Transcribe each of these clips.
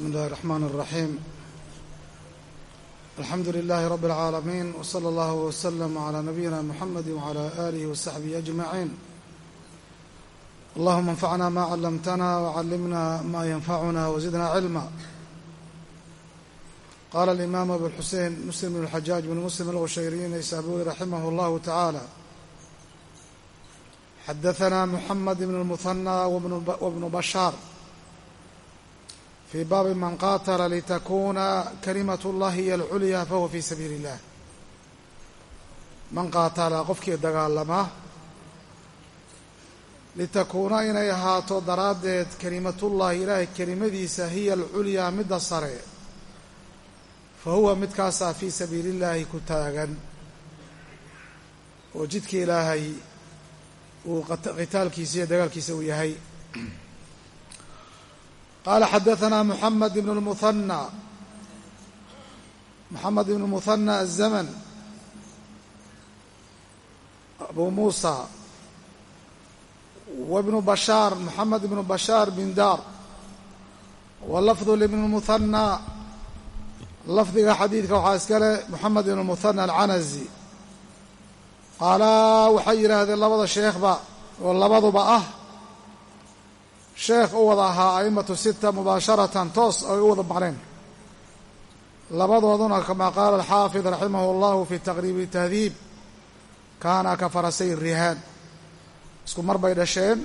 بسم الله الرحمن الرحيم الحمد لله رب العالمين وصلى الله وسلم على نبينا محمد وعلى آله وصحبه أجمعين اللهم انفعنا ما علمتنا وعلمنا ما ينفعنا وزدنا علما قال الإمام أبو الحسين مسلم بن الحجاج بن مسلم الغشيري نيسابوري رحمه الله تعالى حدثنا محمد بن المثنى وابن بشار fii baabi man qaatala litakuuna kalimat اllahi hiy alculyaa fahuwa fii sabiili اllah man qaatala qofkii dagaalama litakuuna inay ahaato daraaddeed kelimatullahi ilaahay kelimadiisa hiya alculyaa midda sare fa huwa midkaasaa fii sabiili illaahi ku taagan oo jidka ilaahay uu qitaalkiisa iyo dagaalkiisa uu yahay qala xadaثna mحamed بن الmuثنى mحamed بن المuثنى الزmن abu muسى وبن bشhاar mحamed بن bشhاar بن dar wlfظ لبن المuثنى lafdiga xadiidka waxaa iska le mحamed بن المuثنى الcanزي qaalaa waxay yidhaahdeen labada sheekhba oo labaduba ah sheekh u wada ahaa a'immatu sita mubaasharatan toos ay u wada maqneen labadooduna kamaa qaala alxaafid raximahu allahu fi taqriibi tahdiib kaana ka farasay rihaan. Isku mar bay dhasheen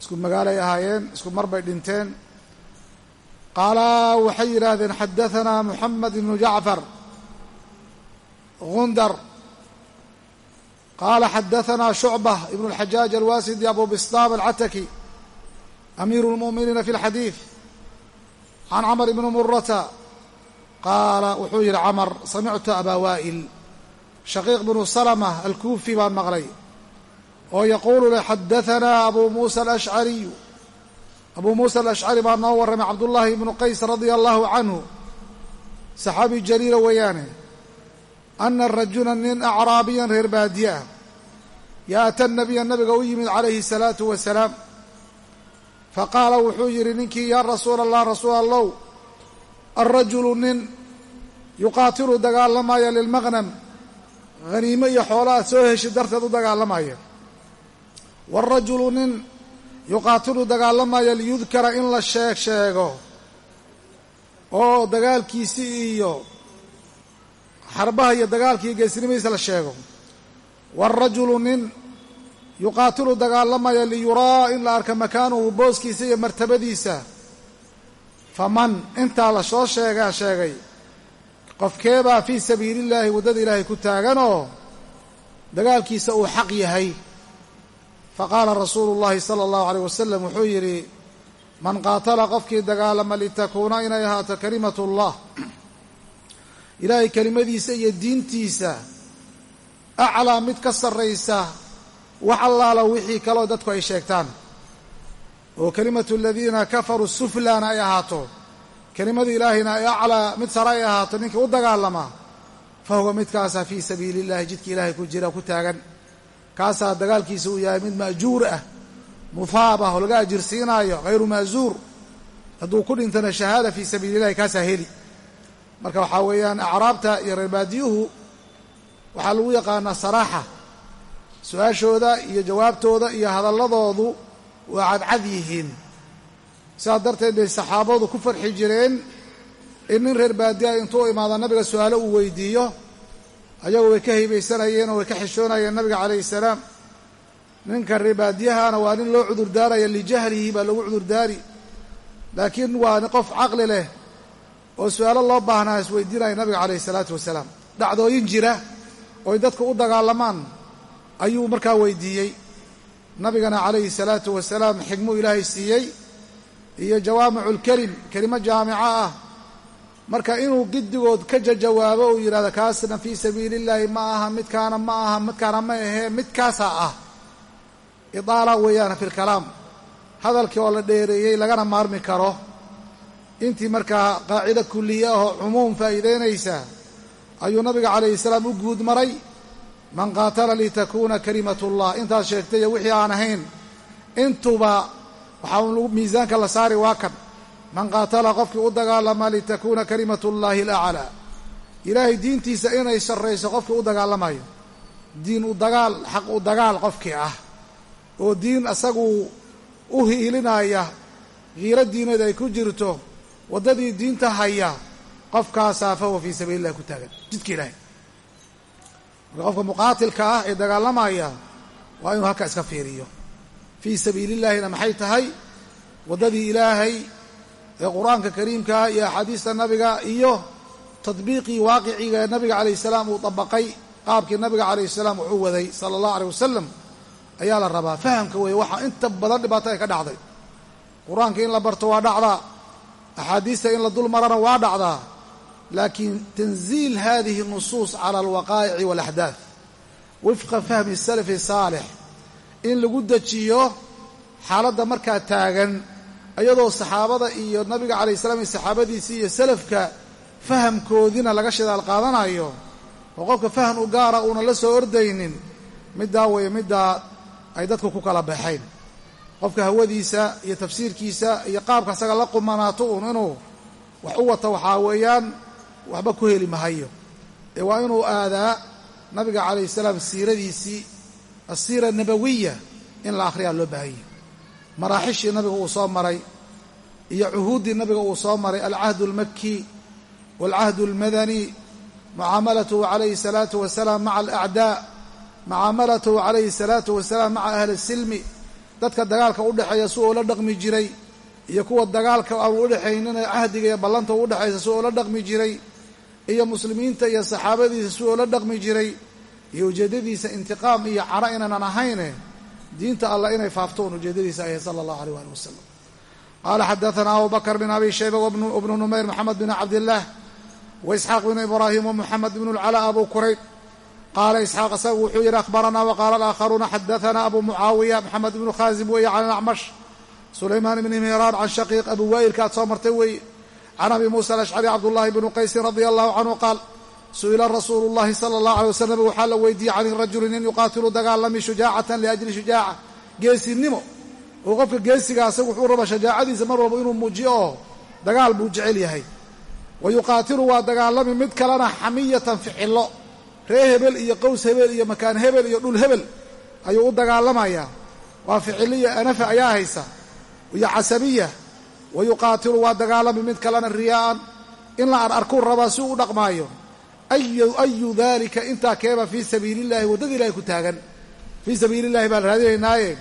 isku magaalay ahaayeen isku mar bay dhinteen. Qaala waxay yidhaahdeen xadahanaa moxamed ibnu jacfar gundar. Qaala xadahanaa shucbah ibnu alxajaaj alwaasidi abu bistaam alcataki amiiru اlmu'miniina fi اlxadiid can camr ibni murata qaala wuxuu yidhi camar samictu abaa waa'il shaqiiq bnu salma alkuufi baan maqlay oo yaquulu le xadahanaa abu muusa alashcariyu abuu muusa alashcari baa noo warramay cabdullaahi ibnu qays radia allahu canhu saxaabi jaliila weeyaane ana rajula nin acraabiyan reer baadiye ah yaata nabiya nabiga u yimid calayhi الsalaatu wasalaam faqaala wuxuu yidhi ninkii yaa rasuula allah rasuul allow alrajulu nin yuqaatilu dagaalamaya lilmaqnam haniimo iyo xoolaha soo heshi darteed u dagaalamaya. Waalrajulu nin yuqaatilu dagaalamaya liyudkara in la sheeg sheego oo dagaalkiisii iyo xarbaha iyo dagaalkiiyo geesnimadiisa la sheego. Waalrajulu nin yuqaatilu dagaalamaya liyuraa in la arka makaanuhu booskiisa iyo martabadiisa. Faman intaa la soo sheegaa sheegay qofkeebaa fii sabiilillaahi waddada ilaahay ku taaganoo dagaalkiisa uu xaq yahay. Faqaala rasuulu llaahi sala allahu aleyh wasalam wuxuu yidhi man qaatala qofkii dagaalama litakuuna inay ahaato kalimatullah. Ilaahay kelimadiisa iyo diintiisa aclaa mid ka sarraysa wax allaala wixii kaloo dadku ay sheegtaan. Oo kelimatu aladiina kafaruu suflaana ay ahaato. Kelimada ilaahayna ay aclaa mid sare ay ahaato ninkii u dagaalama fa huwa midkaasaa fii sabiili illahi jidka ilaahay ku jira ku taagan. Kaasaa dagaalkiisa uu yahay mid ma'juur ah muhaab ah oo laga ajirsiinaayo hayru ma'zuur. Hadduu ku dhintana shahaada fii sabiili illahi kaasaa heli. Marka waxaa weeyaan acraabta iyo reerbaadiyuhu waxaa lagu yaqaanaa saraaxa su'aashooda iyo jawaabtooda iyo hadalladoodu waa cadcad yihiin. Sidaas darteed bay saxaabadu ku farxi jireen. In nin reer baadiya intuu imaado nabiga su'aalo uu weydiiyo ayagu way ka haybaysanayeen oo way ka xishoonayeen nabiga calayhi salaam. Ninka reer baadiyahana waa nin loo cudurdaaraya lijahlihi baa lagu cudurdaari. Laakiin waa qof caqli leh oo su'aalo loo baahnaa isweydiinaya nabiga calayhi salaatu wasalaam. Dhacdooyin jira ooy dadku u dagaalamaan ayuu markaa weydiiyey. Nabigana calayhi salaatu wasalaam xigmuu ilaahay siiyey iyo jawaamiculkelim kelimo jaamico ah. Marka inuu giddigood ka jajawaabo uu yidhahdo kaasna fii sabiili illaahi ma aha midkaana ma aha midkaana ma ahee midkaasaa ah. Idaala weeyaan fi lkalaam hadalkii oo la dheereeyey lagana maarmi karo. Intii markaa qaacida kulliye ahoo cumuum faa'iideynaysa ayuu nabiga calayhi salaam u guud maray man qaatala litakuuna kalimatullah. Intaas sheegtay wixii aan ahayn intuba waxaa miisaanka la saari waa kan. Man qaatala qofkii u dagaalama litakuuna kalimatu llaahi alaclaa ilaahay diintiisa inay sarrayso qofkii u dagaalamayo. Diin u dagaal xaq u dagaal qofkii ah. Oo diin asagu u hiilinaya hiilo diineed ay ku jirto waddadii diinta haya qofkaasaa fahuwa fii sabiili illahi ku taagan. Jidka ilaahay marka qofka muqaatilka ah ee dagaalamaya waa inuu halkaa iska fiiriyo. Fii sabiilillaahina maxay tahay? Waddadii ilaahay ee qur'aanka kariimkaa iyo axaadiista nabiga iyo tadbiiqii waaqiciga nabiga calayh salaam uu dabaqay qaabkii nabiga calayh salaam wuxuu waday sala allahu aleyh wasalam ayaa la rabaa. Fahamka weeye waxaa inta badan dhibaato ay ka dhacday. Qur'aanka in la barto waa dhacdaa axaadiista in la dul marana waa dhacdaa laakiin tanziil hadihi nusuus cala alwaqaa'ici waalaxdaad wifqa fahmi salafi saalix in lagu dejiyo xaaladda markaa taagan iyadoo saxaabada iyo nabiga calayh salam iyo saxaabadiisii iyo salafka fahamkoodiina laga shidaal qaadanayo oo qofka fahan u gaara uuna la soo ordaynin middaa weeye middaa ay dadku ku kala baxayn qofka hawadiisa iyo tafsiirkiisa iyo qaabka la qumanaato uun inuu wax u wato waxaa weeyaan waxba ku heli mahayo. Ee waa inuu aadaa nabiga calayh salaam siiradiisii asiira nabawiya in la akhriyaa loo baahanya maraaxishii nabiga uu soo maray iyo cuhuuddii nabiga uu soo maray alcahdu almakki waalcahdu almadani mucaamalatuhu calayhi salaatu wasalaam maca alacdaa mucaamalatuhu calayhi salaatu wasalaam maca ahli silmi. Dadka dagaalka u dhexeeya si uu la dhaqmi jiray iyo kuwa dagaalka aanu udhexaynina cahdiga iyo ballanta u dhexaysa si uu la dhaqmi jiray iyo muslimiinta iyo saxaabadiisa si uu la dhaqmi jiray iyo ujeeddadiisa intiqaam iyo cano inaanan ahayne diinta allah inay faafto un ujeeddadiisa ahay sala allahu aleyh waali wasalam qaala xadaanaa abu bakr bin abi shayba wbnu numayr moxamed bin cabdillaah waisxaaq bnu ibraahim wamuxamed bnu lcalaa abu kurayb. Qaala isxaaq isagu wuxuu yidhi akhbaranaa waqaala alaakharuuna xadaanaa abu mucaawiya maxamed bnu khaasim weeye can alacmash sulaymaan bni mihraan can shaqiiq abu waa'ilka aad soo martay weeye can abi muusa alashcari cabdullaahi bnu qaysin radia allahu canhu qaal su'ila rasuulu llahi sala allahu alay wasalam waxaa la weydiiyey can rajuli nin yuqaatilu dagaalami shujaacatan liajli shujaaca geesinimo oo qofka geesiga asagu wuxuu raba shajaacadiisa mar walba inuu muujiyo oo dagaal buu jecel yahay wa yuqaatilu waa dagaalami mid kalena xamiyatan ficillo ree hebel iyo qows hebel iyo makaan hebel iyo dhul hebel ayuu u dagaalamayaa waa ficilliya anafa ayaa haysa iyo casabiya wa yuqaatilu waa dagaalami mid kalena riyaa'an in la ar arkuu rabaa si uu u dhaqmaayo ayu dalika intaa keeba fii sabiili illahi waddada ilahay ku taagan fii sabiili illahi baan raadinaynaaye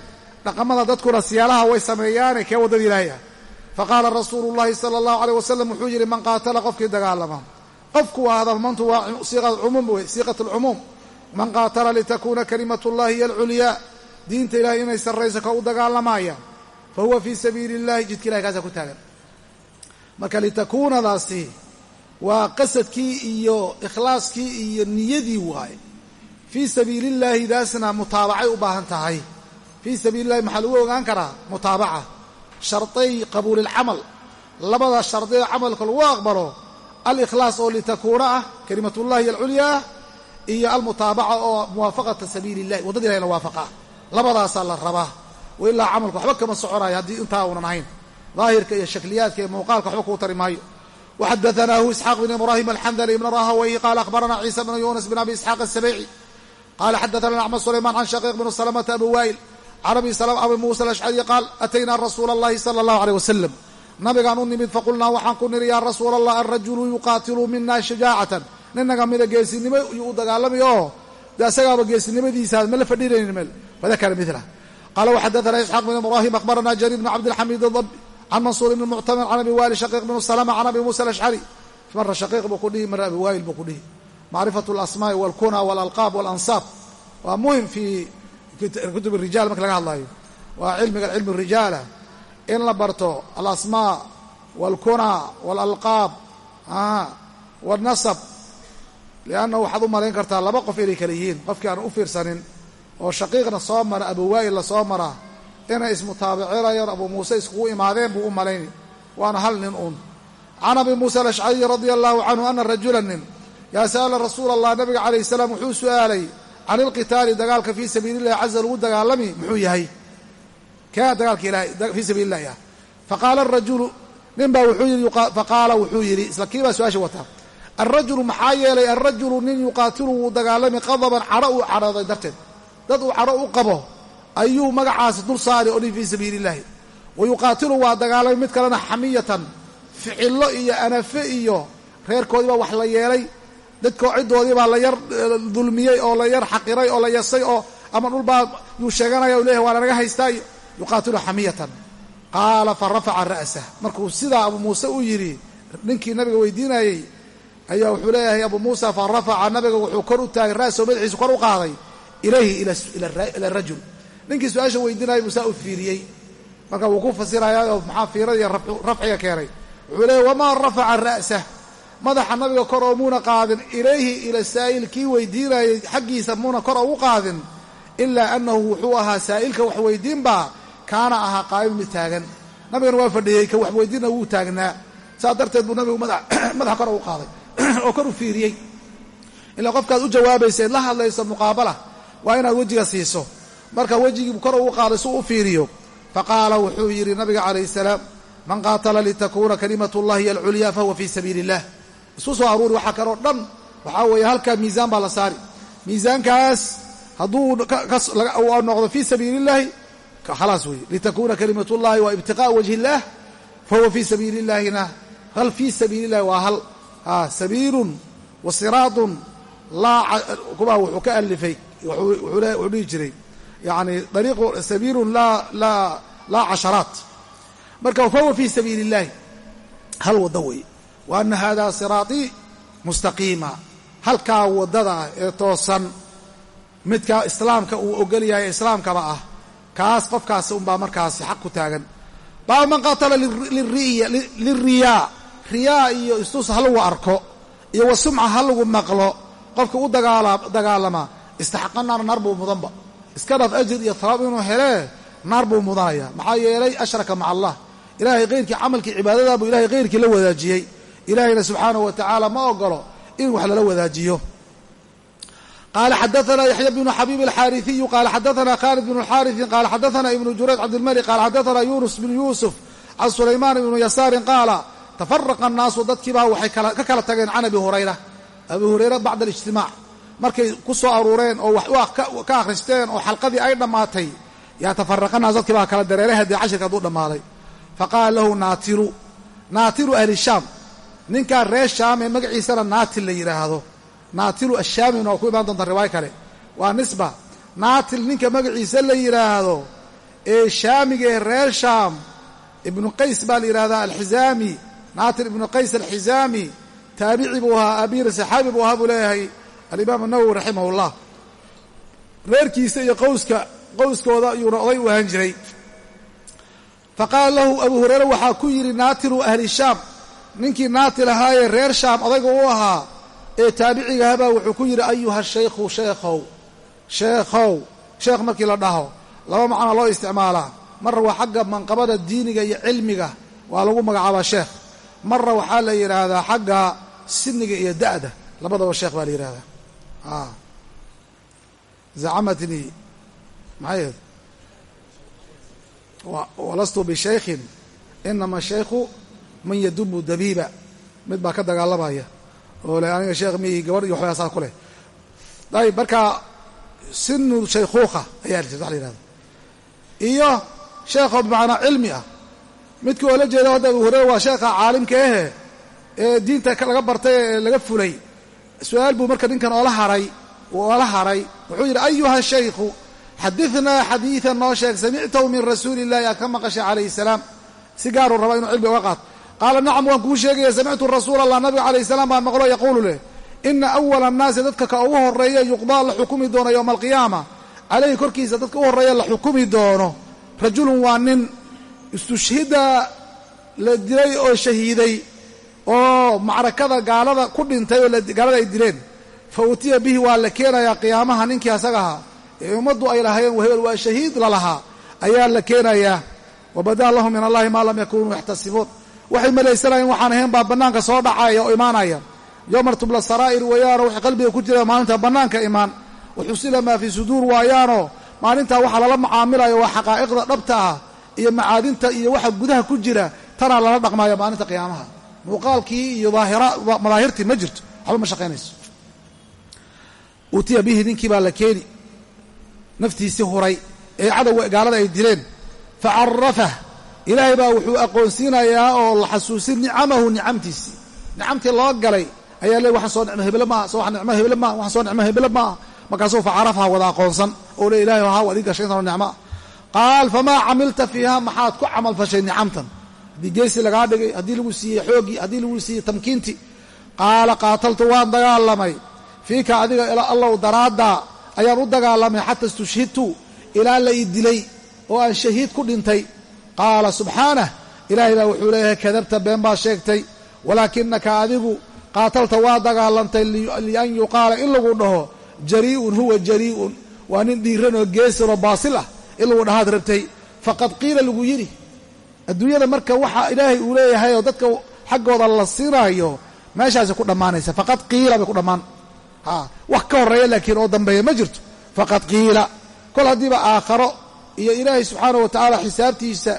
dhaqamada dadkuna siyaalaha way sameeyaane kee waddada ilaahay ah faqaala rasuulu llahi sala allahu aleyh wasalam wuxuu yidhi man qaatala qofkii dagaalama qofku waa hadalmantu waa siiqatumuum wey siiqat alcumuum man qaatala litakuuna kalimatu llahi hiyo alculyaa diinta ilahay inay sarrayso ka u dagaalamaaya fa huwa fii sabiili illahi jidka ilahay kaasaa ku taagan marka litakuunadaasi waa qasadkii iyo ikhlaaskii iyo niyadii waaye fii sabiili illaahi daasna mutaabacay u baahan tahay fii sabiili illahi maxaa lagu ogaan karaa mutaabaca sharday qabuulilcamal labada sharday camalka lagu aqbalo alikhlaas oo litakuuna ah kalimatullahi alculyaa iyo almutaabaca oo muwaafaqata sabiili illahi waddada ilahi la waafaqa labadaasaa la rabaa wailaa camalku waxba kama soconayo haddii intaa unan ahayn. Daahirka iyo shakliyaadka iyo muuqaalka waxba kuu tari maayo. Waxadaanaahu isxaaq bn ibraahim alxandali bn rahawayh qaala akhbarana ciisa bn yunas bn abi isxaaq asabayci qala xadaana axmed sulayman can shaqiiq bn salamata abi wail can abi muusa alashcari qaal ataynaa rasuula allahi sala allahu aleyh wasalam nabigaan u nimid faqulnaa waxaan ku niri yaa rasuula allah arajulu yuqaatilu mina shajaacatan. Ninnaga mida geesinimo yuu u dagaalami oo de asagaaba geesinimadiisaa ma la fadhinaynin meel. Fadakara milah qala wxadana isxaaq bn ibrahim akhbarana jariir bn cabdilxamiid dabi can mansuur ibni muctamir can abi waali shaqiiq bn salama can abi muusa alashcari mara shaqiiq buu ku dhihi mara abi waayil buu ku dhihi macrifatu alasmaa'i walkuna walalqaab walansaab waa muhiim fii kutub rijaal marka laga hadlayo waa cilmiga cilmu rijaala in la barto alasmaa walkuna walalqaab wanasab lianna waxaad u malayn kartaa laba qof inay kala yihiin qofkii aan u fiirsanin oo shaqiiqna soo mara abi waayil la soo maraa inay ismutaabicinayan abu muuse iskugu imaadeen buu u malayni. Waana hal nin uun. Can abi muusa alashcariyi radia allahu canhu ana rajula nin yaa sa'ala rasuula allah nabiga calayh salaam wuxuu su'aalay can ilqitaali dagaalka fii sabiili illahi caza lagu dagaalami muxuu yahay. Kaa dagaalka ilahay fii sabiili illahi ah faqaala arajulu nin baa wuxuu yidhi faqaala wuxuu yidhi isla kii baa su'aasha wataa alrajulu maxaa yeelay alrajulu nin yuqaatilu wuu dagaalami qadaban cadho uu cadhooday darteed dad uu cadho u qabo ayuu magacaasi dul saari oo dhin fii sabiili illaahi wa yuqaatilu waa dagaalamay mid kalena xamiyatan ficillo iyo anafe iyo reerkoodii baa wax la yeelay. Dadkoo ciddoodii baa la yar dulmiyey oo la yar xaqiray oo la yasay oo ama dhulbaa yuu sheeganaya u leeyahy waa lanaga haystaa yuqaatilu xamiyatan. Qaala fa rafaca ra'sah markuu sidaa abuu muuse u yidhi ninkii nabiga weydiinayey ayaa wuxuu leeyahay abuu muusa fa rafaca. Nabiga wuxuu kor u taagay ra'sahu madaxiisu kor u qaaday ilayhi ila rajul ninkii su'aasha weydiinayay buu saa u fiiriyey marka wuu ku fasirayaa maxaa fiiradiiyo rafciga keenay wuxuu leeyahy wamaa rafaca ra'sah madaxa nabiga kor oo muuna qaadin ilayhi ila saa'il kii weydiinayay xaggiisa muuna kor ugu qaadin ilaa annahu wuxuu ahaa saa'ilka wax weydiinbaa kaana ahaa qaa'im mid taagan nabigana waa fadhiyey ka wax weydiinna wuu taagnaa saas darteed buu nabigu madaxa kor ugu qaaday oo kor u fiiriyey ilaa qofkaad u jawaabaysa la hadlayso muqaabala waa inaad wejiga siiso. Marka wejigii kor ugu qaaday suu u fiiriyo faqaala wuxuu yidhi nabiga calayhi salaam man qaatala litakuuna kalimatu llahi alculyaa fahuwa fii sabiili illah isku soo aruuri waxaa kaloo dhan waxaa weeye halkaa miisaan baa la saari. Miisaankaas hadduu noqdo fii sabiili illahi khalaas weeye. Litakuuna kalimat llahi wa ibtiqaa wajhi illah fahuwa fii sabiili illahina hal fii sabiili illahi waa hal. Sabiilun wa siraadun kubaa wuxuu ka alifay wuxuu dhihi jiray yani dariiqu sabiilun laa casharaat. Marka fahuwa fii sabiili illahi hal waddo weeye. Wa ana hada siraaطii mustaqiima. Halkaa waddada ah ee toosan midka islaamka uu ogol yahay islaamkaba ah kaas qofkaasi unbaa markaasi xaq ku taagan. Baaba man qaatala liriyaa riyaa iyo istus ha lagu arko iyo wa sumca ha lagu maqlo qofka u dagaalama istaxaqa naar naar buu mudanba iska dhaf ajir iyo thawaab inuu helee naar buu mudanaya maxaa yeelay ashraka maca allah ilaahay keyrkii camalkii cibaadadaa buu ilahay keyrkii la wadaajiyey ilaahayna subxaanahu wa tacaala ma ogolo in wax lala wadaajiyo qaala xadaana yaxya bnu xabiib alxaariiyu qaala xadaana khaalid bnu xaariثin qaala xadaana ibnu jurayd cabdilmalik qaala xadaana yunus bnu yuusuf can sulaymaan ibnu yasaarin qaala tafaraqa annaasu dadkiibaa waxay ka kala tageen can abi hurayra abi hurayra bacda alijtimaac markay ku soo aruureen oo wax ka akhristeen oo xalqadii ay dhammaatay yaa tafaraqa naas dadkii baa kala dareeray haddii cashirka hadduu dhammaaday. Faqaala lahu naatiru naatiru ahli shaam ninkaa reer shaam ee magaciisana naatil la yidhaahdo naatilu ashaamina waa ku imaan doonta riwaayo kale. Waa nisba naatil ninka magaciisa la yidhaahdo ee shaamiga ee reer shaam ibnu qays baa la yidhahdaa alxizaami naatil ibnu qays alxizaami taabici buu ahaa abiir saxaabi buu ahaa buu leeyahay alimaam anawowi raximah ullah reerkiisa iyo qowska qowskooda ayuuna oday u ahaan jiray. Faqaala lahu abu hureyre waxaa ku yidhi naatilu ahli shaam. Ninkii naatil ahaayee reer shaam odayga u ahaa ee taabicigahabaa wuxuu ku yidhi ayuha shaykhu sheekhow sheekhow sheekh markii la dhaho laba macnaa loo isticmaalaa. Marra waa xagga manqabada diiniga iyo cilmiga. Waa lagu magacaabaa sheekh. Marra waxaa la yidhaahdaa xagga siniga iyo da'da. Labadaba sheekh baa la yidhahdaa zacamatnii maxay walastu bishaykhin inama shaykhu man yadumu dabiiba mid baa ka dagaalamaya oo le aniga sheekh miyii gabadh iyo waxbaa saa ku leh ayb marka sinu shaykhuukha ayaa wax la yihahda iyo sheekho bimacnaa cilmi ah midkii oo la jeeda hadda abu hureyra waa sheekha caalimka ahe ee diinta laga bartay ee laga fulay su'aal buu marka ninkan oola haray oola haray wuxuu yidhi ayuha shaykhu xadinaa xadiidan noo sheeg samictahu min rasuuli illahi aad ka maqashay calayhi salaam. Si gaaruu raba inuu cilmi uga qaato qaala nacam waan kuu sheegaya samictu rasuula allah nabiga calayhi salaam baan maqlo yaquulu leh ina awala annaasi dadka ka ugu horreeya yuqdaa la xukumi doono yowma alqiyaama. Calayhi korkiisa dadka u horreeya la xukumi doono. Rajulun waa nin istushhida la dilay oo shahiiday oo macrakada gaalada ku dhintay oo gaalada ay dileen. Fa utiya bihi waa la keenayaa qiyaamaha ninkii asagaha ee ummaddu ay lahaayeen wahebel waa shahiid lalahaa ayaa la keenayaa. Wabadaa lahum min allahi maa lam yakunuu yaxtasibuun. Waxay malaysanayeen waxaan ahayn baa bannaanka soo dhacaya oo imaanaya. Yowma tubla saraa'ir weeyaanoo waxay qalbiga ku jira maalinta bannaanka imaan. Waxusila maa fii suduur waayaanoo maalintaa waxaa lala macaamilayo waa xaqaa'iqda dhabta ah iyo macaadinta iyo waxa gudaha ku jira tanaa lala dhaqmaayo maalinta qiyaamaha muuqaalkii iyo madaahirtii ma jirto. Waxba ma shaqaynayso. Utiya bihi ninkii baa la keeni. Naftiisii huray ee cadowga gaalada ay dileen. Facarafah ilaahay baa wuxuu aqoonsiinayaa oo la xasuusin nicamahu nicamtiisii. Nicamtii loo galay ayaa le waxaan soo nicmo heble maaha soo nicmo heble maaha waxaan soo nicmo heble maaha markaasuu facarafaha wada aqoonsan. Oo le ilahay haa waad ii gashay qaal famaa camilta fiiha maxaad ku camal fashay nicamtan haddii geesi lagaa dhigay haddii lagu siiyey xooggii haddii lagu siiyey tamkiintii qaala qaataltu waan dagaalamay. Fiika adiga allow daraaddaa ayaan u dagaalamay xata istushhidtu ilaa la ii dilay oo aan shahiid ku dhintay. Qaala subxaanah ilaahay baa wuxuu leeyahay kadabta been baad sheegtay walaakinaka adigu qaatalta waa dagaalantay lian yuqaala in lagu dhaho jarii'un huwa jarii'un waa nin dhiiranoo geesanoo baasil ah in lagu dhahaad rabtay. Faqad qiila lagu yidhi adduunyada marka waxa ilaahay uu leeyahay oo dadka xaggooda la siinaayo meeshaasi ku dhammaanaysa. Faqad qiila bay ku dhammaan. Ha wax ka horreeya laakiin oo dambeeya ma jirto. Faqad qiila. Kol haddiiba aakharo iyo ilaahay subxaanahu wa tacaala xisaabtiisa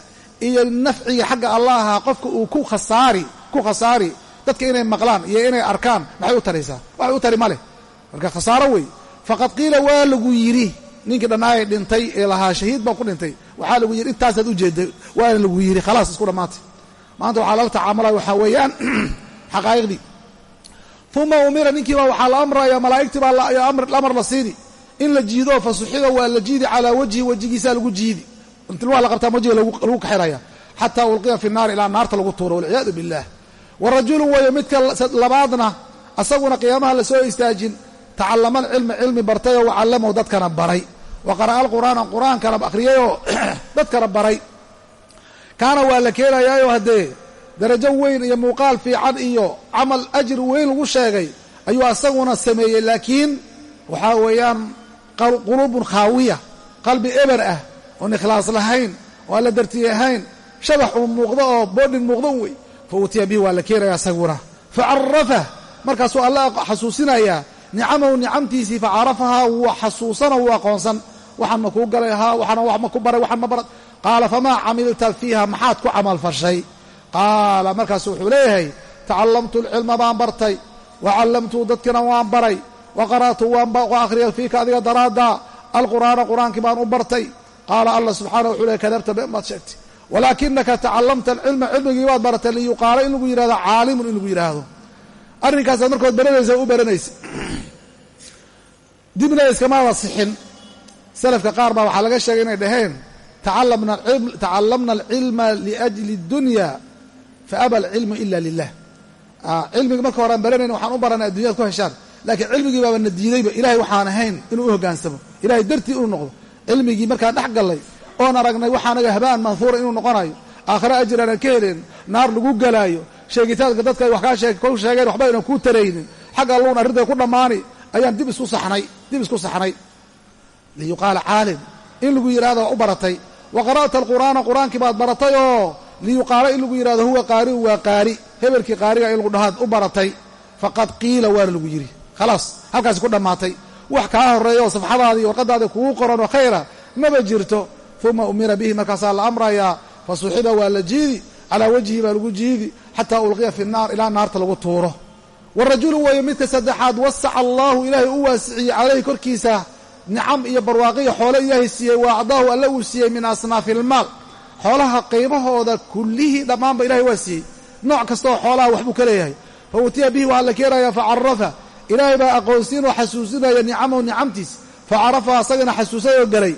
iyo nafciga xagga allaha qofka uu ku khasaari ku khasaari. Dadka inay maqlaan iyo inay arkaan maxay u taraysaa? Waxay u tari ma leh. Marka khasaaro wey. Faqad qiila waa lagu yidhi. Ninkii dhannaayay dhintay ee lahaa shahiid baan ku dhintay waxaa lagu yidhi intaasaad u jeeday waana lagu yidhi khalaas isku dhammaantay maanta waxaa lala tacaamulaya waxaa weeyaan xaqaa'iqdii. Uma umira ninkiiba waxaa la amraya malaa'igtii baa amar la siini. In la jiido fasuxida waa la jiidi calaa wajhi wejigiisaa lagu jiidi. Intilwaa la qabtaa wajiga lagu kaxiraya xataa ulqiya fi naari ilaa naarta lagu tuuro walciyaadu billah wa rajulu weeye midka labaadna asaguna qiyaamaha la soo istaajin tacallama alcilma cilmi bartayoo wacallamahu dadkana baray wa qara'a alqur'aana qur'aankana akhriyayoo dadkana baray. Kaana waa la keenayaayoo haddee darajo weyn iyo muuqaal fiican iyo camal ajri weyn lagu sheegay ayuu asaguna sameeyey. Laakiin waxaa weeyaan quluubun khaawiya qalbi eber ah oon ikhlaas lahayn oo aan la dartiye ahayn shabax uu muuqdo oo boodhin muuqdan wey fa uutiya bihi waa la keenaya asaguna. Fa markaasuu alla xasuusinayaa nicamahu nicamtiisii fa carafahaa wuu xasuusana wuu aqoonsan. Waxaan ma kuu galay haa waxaana wax ma ku baray waxaan ma baran qaala famaa camilta fiiha? Maxaad ku camalfashay qaala markaasu wuxuu leeyahay tacallamtu alcilma baan bartay wa callamtuu dadkina waan baray wa qara'tu waan akhriyay fiika adiga daraadda alqur'aana qur'aankii baan u bartay. Qaala allah subxaana wuxuu leey kadabta been baad sheegtay. Walaakinaka tacallamta alcilma cilmigii baad baratay liyuqaalo in lagu yidhahdo caalimun in lagu yidhaahdo arrinkaasaad markood baranaysa u baranaysa dibna iskamaada sixin. Salafka qaar baa waxaa laga sheegay inay dhaheen tacallamna alcilma liajli اdunya faaba alcilmu ila lilah cilmigi marka horean baranayn waxaan u baranay addunyada ku heshaan. Laakiin cilmigii baaba na diidayba ilahay waxaan ahayn inuu u hoggaansamo ilahay dartii inuu noqdo. Cilmigii markaan dhex gallay oon aragnay waxaanaga habaan manhuura inuu noqonayo. Aakhare ajir aanan ka helin naar lagu galaayo sheegitaanka dadka wax kaa ku sheegeen waxba aynan kuu taraynin. Xagga alluun arrinta ku dhammaani ayaan dib isku saxnay dib isku saxnay. Liyuqaala caalim in lagu yidhahdo u baratay. Wa qara'ta alqur'aana qur'aankii baad baratay oo liyuqaala in lagu yidhahdo huwa qaari'u waa qaari. Hebelkii qaariga in lagu dhahaad u baratay. Faqad qiila waana lagu yidhi khalaas halkaasi ku dhammaatay. Wax kaa horreeya safxadaadii warqadaada kugu qoran oo khayra maba jirto. Uma umira bihi markaasaa la amrayaa. Fa suxiba waa la jiidi calaa wajhi baa lagu jiidi xataa ulqiya fi naar ilaa naarta lagu tuuro. Warajulu weeye midka saddexaad wasaca allaahu ilaahay u waasiciyey calayhi korkiisa nicam iyo barwaaqiya xoole ilaahay siiyey wa acdaahu alla uu siiyey min asnaafi ilmaal xoolaha qiimahooda kullihii dhammaanba ilahay waa siiyey nooc kastaoo xoolaha waxbuu ka leeyahay. Fa utiya bihi waxaa la keenayaa fa carafa. Ilaahay baa aqoonsiin oo xasuusinaya nicamahu nicamtiis. Fa carafa asagana xasuusayoo gelay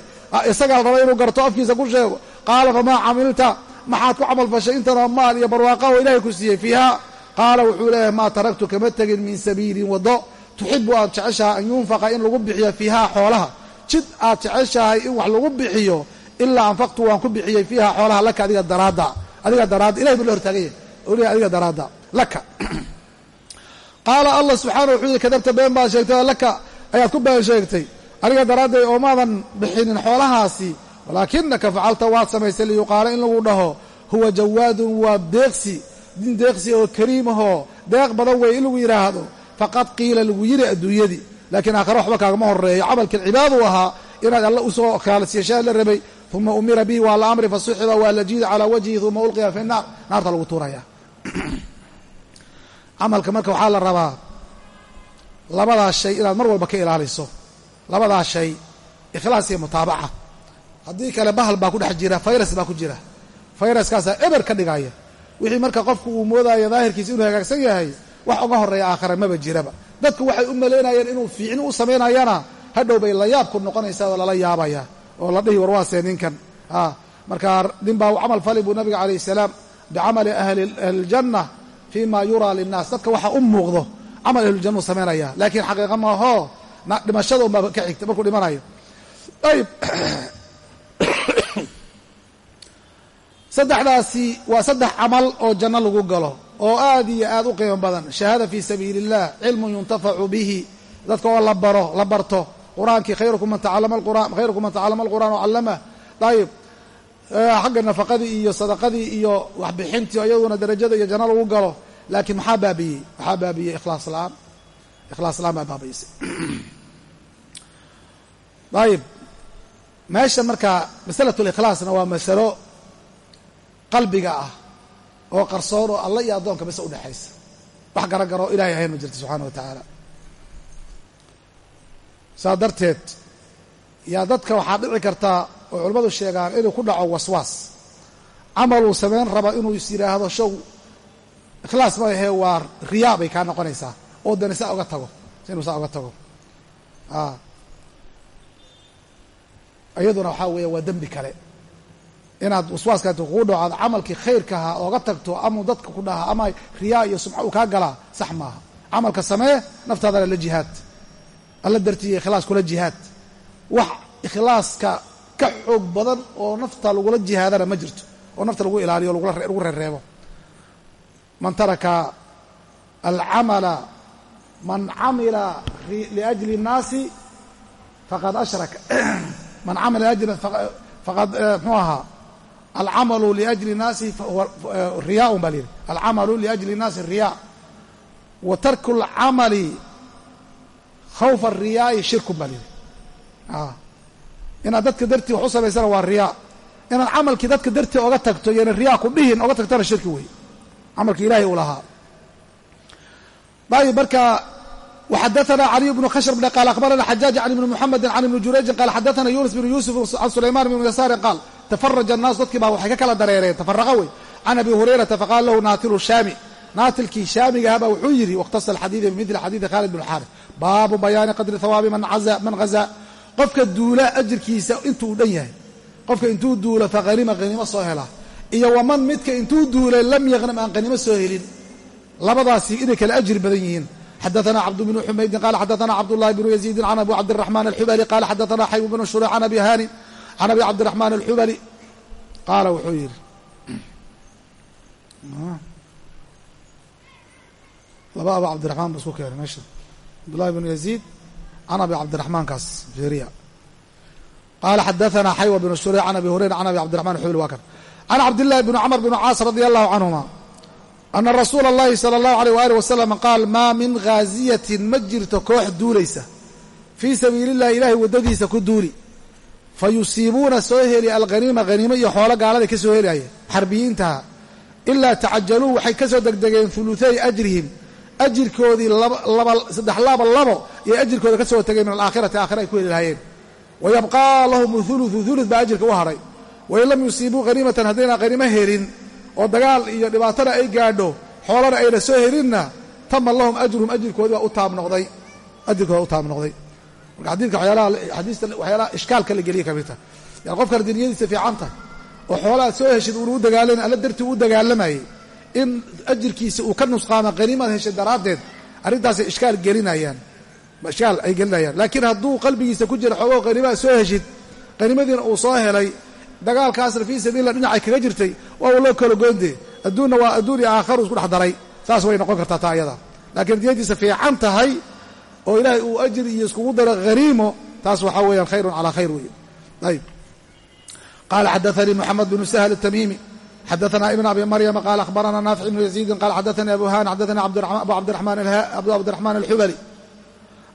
isagaa raba inuu garto afkiisa ku sheego. Qaala famaa camilta maxaad ku camal fashay intanoo maal iyo barwaaqa oo ilaahay ku siiyey fiiha? Qaala wuxuu leeyahay maa taraktu kama tegin min sabiilin waddo. Tuxibu aad jeceshahay an yunfaqa in lagu bixiyo fiihaa xoolaha. Jid aad jeceshahay in wax lagu bixiyo ilaa anfaqtu waan ku bixiyey fiiha xoolaha. Laka adiga daraadda. Adiga daraadda. Ilahay buu la hortaaganya leeyahay adiga daraadda. Laka. Qaala allah subxaana wuxuu yidhi kadabta been baad sheegtay? Laka ayaad ku been sheegtay. Aniga daraaddeed oomaadan bixinin xoolahaasi walaakinaka facalta waad samaysay liyuqaalo in lagu dhaho huwa jawaadun waa deeqsi. Din deeqsi oo kariimahoo deeq badan wey in lagu yidhaahdo faqad qiila lagu yidhi adduunyadii laakiin aakhare waxba kaagama horeeyo camalkan cibaadu ahaa inaad alle u soo kaalasyeeshaa la rabay uma umira bihi waa la amri fasuxiba waa la jiida calaa wajhihi uma ulqiya fi naar naarta lagu tuuraya. Camalka marka waxaa la rabaa labadaas shay inaad mar walba ka ilaaliso. Labadaas shay ikhlaas iyo mutaabaca haddii kale bahal baa ku dhex jira fayras baa ku jira. Fayraskaasaa eber ka dhigaya wixii marka qofku uu moodaayo daahirkiisa inuu hagaagsan yahay wax uga horreeya aakhira maba jiraba. Dadku waxay u malaynayeen inuu fiicni u samaynayana hadhow bay layaabku noqonaysaa oo lala yaabaya oo la dhihi war waasee ninkan. Marka nin baa camal fali buu nabiga calayh salaam bicamali ahli ahliiljanna fii ma yuraa linnaas. Dadka waxa u muuqdo camal ahluljanna u samaynaya laakiin xaqiiqa maaho dhimashada unbaa ka xigta markuu dhimanayo. Ayb saddexdaasi waa saddex camal oo janno lagu galo oo aad iyo aad u qiimo badan. Shahaada fii sabiili illah cilmun yuntafacu bihi. Dadka oo la baro la barto. Qur'aankii khayrukum man tacalama alqur'an khayrukum man tacalama alqur'an wacallamah ayib xagga nafaqadii iyo sadaqadii iyo waxbixintii iyaduna darajada iyo janno lagu galo. Laakiin maxaa baabiyey maxaa baabiyey ikhlaas la'aan. Ikhlaas la'aan baa baabiisay ayib meesha marka masalatu likhlaasna waa masalo qalbiga ah oo qarsoon oo alla iyo addoonka base udhexaysa wax garagaro ilahay ahayn ma jirto subxaana wa tacaala saa darteed yaa dadka waxaa dhici kartaa oo culimmadu sheegaan inuu ku dhaco waswaas. Camaluu samayn raba inuu is yidhaahdo show ikhlaas ma ahee waa riyaa bay kaa noqonaysaa. Oo dani saa oga tago inuu saa oga tago iyaduna waxaa weeya waa dembi kale. Inaad waswaaskaati kugu dhaco aad camalkii khayrkahaa ooga tagto amau dadka ku dhaha ama riyaa iyo sumca uu kaa galaa sax maaha. Camalka samee naftaadana la jihaad. Alla dartiiyo ikhlaas kula jihaad. Wax ikhlaaska ka xoog badan oo nafta lagula jihaadana ma jirto oo nafta lagu ilaaliyo lagu reereebo man taraka alcamala man camila liajli الnaasi faqad ashraka man camila ajran faqad eh, mxuu ahaa alcamalu liajli naasi eh, riyaun baa layidhi alcamalu liajli naasi riya wa tarku alcamali khawfa ariyaai shirkun baa layidhi ah. inaad dadka dartii wax u samaysana waa riyaa. Inaad camalkii dadka dartii oga tagto iyona riyaa ku dhihin oga tagtana shirki weeye. Camalkii ilaahay uu lahaa. Dayib marka وxadثna عlي بن khشhر بن qال أخبرna xجاج عن بن محمد عن بن jurayجi qال xadثna يuنس بن يوسف عن سulayman بن يسار qاal تفرج الناas dadkii baa waxay ka kala dareereen تفرqa wey عن أbي هuريرaةa faqاl lahu naatilu shaami naatilkii shaamigahaba wuxuu yidhi واkhتص الxadيiث بmثل xadيiثi khالد بن الxاrث baabu bayaani qadri ثawaabi man غazا qofka duula ajirkiisa intuu dhan yahay qofka intuu duulo faqanima qanimo soo hela iyo waman midka intuu duulay lam yaqnam aan qanimo soo helin labadaasi inay kala ajir badan yihiin xadaثna cabd بن xumaydin qala xadaثna cabdالlahi بن يزيidi can abi cabdiلرaحman الxubli qala xadaثna xayb بن shurيc can abi hanin can abi cabdiرaحman الxubli qaala wuxuu yidhi laba abu cabdiرaحman ba isku keenay meesha cabdالlahi بن يزيid can abi cabdiرaحmaankaas jeriya qala xadaثna xayw بن shurيc can abi hurayra can abi cabdiرaحman الxubli waa kan can cabdالlahi بn cmr بn caas radي الlahu canهuma ana rasuula allahi sala allahu aleyh waali wasalam qaal maa min khaaziyatin ma jirto koox duulaysa fii sabiilillahi ilaahay waddadiisa ku duuli fa yusiibuuna soo heli alghaniima haniimo iyo xoolo gaaladay ka soo helaaya xarbiyiintaha ilaa tacajaluu waxay ka soo degdegeen hulutay ajrihim ajirkoodii saddex laaba labo iyo ajirkooda ka soo tegeen min alaakhirati aakhira ay ku heli lahaayeen wa yabqaa lahum huluu hulud baa ajirka u hadhay wain lam yusiibuu haniimatan haddayna haniimo helin oo dagaal iyo dhibaatana ay gaadho xoolana ayna soo helinna tama lahum ajruhum ajirkoodii baa u taab noqday. Ajirkooda u taab noqday. Marka xadiidka waxyaalaha xadiista waxyaalaha ishkaalka la geliya ka mid tahay yani qofkan diniyadiisa fiican tahay oo xoolaha soo heshid uuna u dagaalamay alla dartii u dagaalamayay in ajirkiisa uu ka nusqaama qaniimaad heshay daraaddeed arrintaasay ishkaal gelinayaan. Ishkaal ay gelinayaan. Laakiin hadduu qalbigiisa ku jira xoogoo qaniimaad soo heshid qaniimadiina uu soo helay dagaalkaasna fii sabiillah dhinacay kaga jirtay waa loo kala goynde adduunna waa adduun iyo aakharu isku dhex daray saas way noqon kartaa taa ayada laakiin diyadiisa fiican tahay oo ilaahay uu ajir iyo iskugu daro haniimo taas waxaa weeyaan khayrun calaa khayr weeye ayb qaala xadaanii moxamed bnu sahl الtamimi xadaثna ibn abi maryama qaala akhbarana naafic ibnu yaziidin qala xadaثanii abu hani xadaثani abu cabdiraxmaan alxubali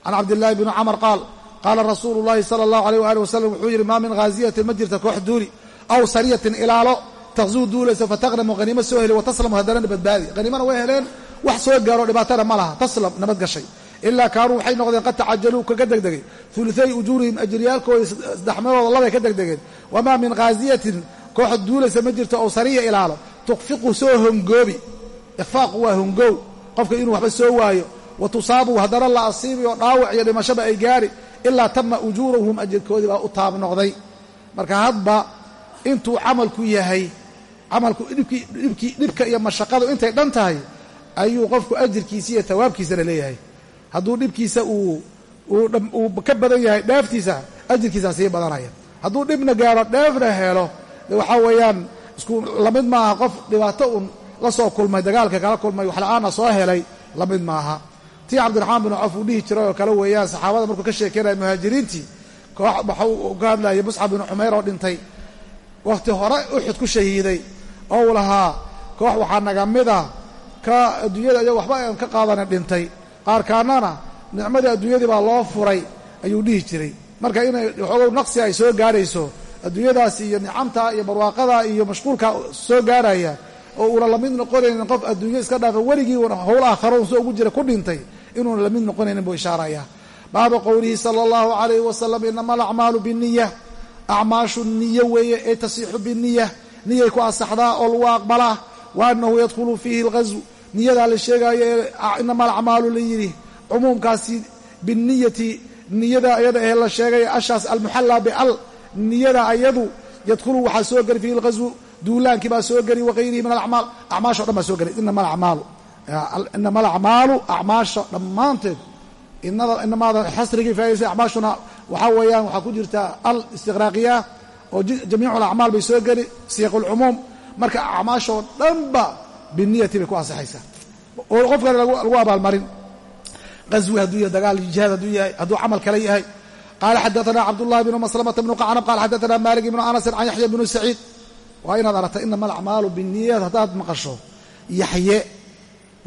can cabdillahi bni camr qaal qaala rasuulu llahi sala allahu aleyh waali wasalam wuxuu yidhi maa min haaziyatin ma jirta koox duuli aw sariyatin ilaalo taqsuu duulayso fataqnamu haniimo soo heli wataslamu haddana badbaadi haniimana way heleen wax soo gaaro dhibaatana ma laha taslam nabad gashay ilaa kaanuu waxay noqdeen qad tacajaluu kaga degdegay uluay ujuurihim ajriyaalkooda saddexmadooda labay ka degdegeen wamaa min khaaziyatin koox duulaysa ma jirto ow sariya ilaalo tukfiqu soo hongoobi ikfaaqu waa hongoow qofka inuu waxba soo waayo wa tusaabu haddana la asiibi oo dhaawac iyo dhimashaba ay gaari ilaa tama ujuuruhum ajirkoodii baa u taab noqday marka hadba intuu camalku yahay camalku dhibka iyo mashaqadu intay dhan tahay ayuu qofku ajirkiisa iyo tawaabkiisana leeyahay. Hadduu dhibkiisa uu ka badan yahay dheeftiisa ajirkiisaa sii badanaya. Hadduu dhibna gaaro dheefna helo de waxaa weeyaan isku la mid maaha qof dhibaato un la soo kulmay dagaalka kala kulmay waxla-aana soo helay la mid maaha. Tii cabdiraxmaan bin cawf uu dhihi jiray oo kale weeyaan saxaabada markuu ka sheekeynaya muhaajiriintii koox waxuu ka hadlayay muscab bin cumayr oo dhintay wakhti hore uxud ku shahiiday. Oo uu lahaa koox waxaa naga mida ka adduunyada iyago waxba aan ka qaadana dhintay. Qaarkaanana nicmadii adduunyadii baa loo furay ayuu dhihi jiray. Marka inay waxoogow naqsi ay soo gaarayso adduunyadaas iyo nicamta iyo barwaaqada iyo mashquulka soo gaaraya oo uuna la mid noqonaynin qof adduunyo iska dhaafa weligii howl aakharo un soo ugu jira ku dhintay inuuna la mid noqonaynin buu ishaaraya baabu qowlihi sala allahu alayhi wasalam inama alacmaalu biniya acmaashu niyo weeye ee tasixu biniya niyay ku asaxdaa oo lagu aqbalaa wa annahu yadkhulu fiihi alghazw niyadaa la sheegaayo ee inama alacmaalu la yidhi cumuumkaasi biniyati niyada ayada ee la sheegay ashaas almuxallaa bial niyada ayadu yadkhulu waxaa soo geli fiihi alghazwu duulaankii baa soo geli wakayrihi min alacmaal acmaasho dhan baa soo geli inama alacmaalu inama alacmaalu acmaasha dhammaanteed inamaada xasrigii faaidaysay acmaashuna waxaa weeyaan waxaa ku jirta al istiqraaqiya oo jamiicu alacmaal bay soo geli siiq lcumuum marka acmaashoo dhanba biniyati bay ku ansixaysaa oo qofkana lagu abaalmarin. Qaswi hadduu yahay dagaal jihaad hadduu yahay hadduu camal kale yahay. Qaala xadaana cabdullahi bnu maslamata bnu qacnab qala xadaana malik ibnu anasin can yaxya bnu saciid. Waa inaad aragtay inama alacmaalu biniyat haddaad maqasho yaxye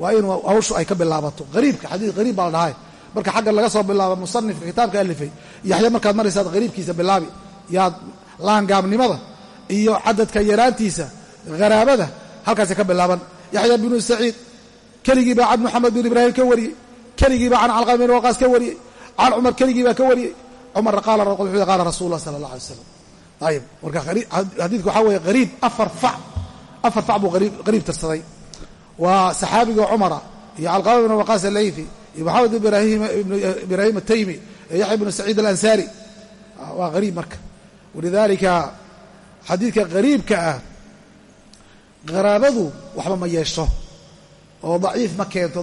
waa in hawshu ay ka bilaabato. Qariibka xadiis qariib baa la dhahay marka xagga laga soo bilaabo musanifka kitaabka alifay yaxye markaad maraysaad qariibkiisa bilaabi yaad laangaabnimada iyo cadadka yaraantiisa haraabada halkaasa ka bilaaban. Yaxya binu saciid keligii baa can moxamed bin ibraahim ka wariyey keligii baa can calqama bin waqaas ka wariyey can cumar keligii baa ka wariyey cumarna qaala qaala rasul lah sala allah alay slam ayib marka xadiidku waxaa weeye qariib afar fac afar fac buu qariib tirsaday waa saxaabiga cumara iyo calqama bin waqaas alaythi iyo maxamed ibraahim ataymi iyo yaxya bnu saciid alansaari waa qariib marka. Walidaalika xadiidka qariibka ah qaraabadu waxba ma yeesho oo daciif ma keento.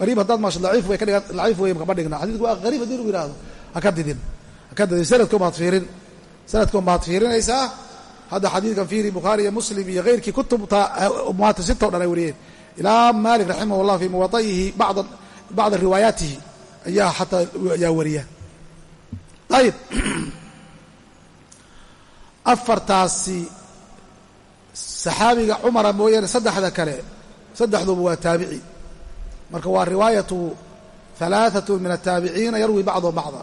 Qariib haddaad maasho daciif way kadhiga daciif wey kama dhigna. Xadidku waa qariib haddii lagu yihahdo haka didin haka didin. Sanadkun baad fiirin sanadkun baad fiirinaysaa. Hadda xadiidkan fiiri bukhaari iyo muslim iyo keyrkii kutubta muwatasita o dhan ay wariyeen. Ilaa malik raximah llah fi muwada'ihi bada bacda riwaayaatihi ayaa xataa ayaa wariya ayib afartaasi saxaabiga cumara mooyaane saddexda kale saddexduba waa taabici marka waa riwaayatu halaaثatu min ataabiciina yarwi bacduhum bacda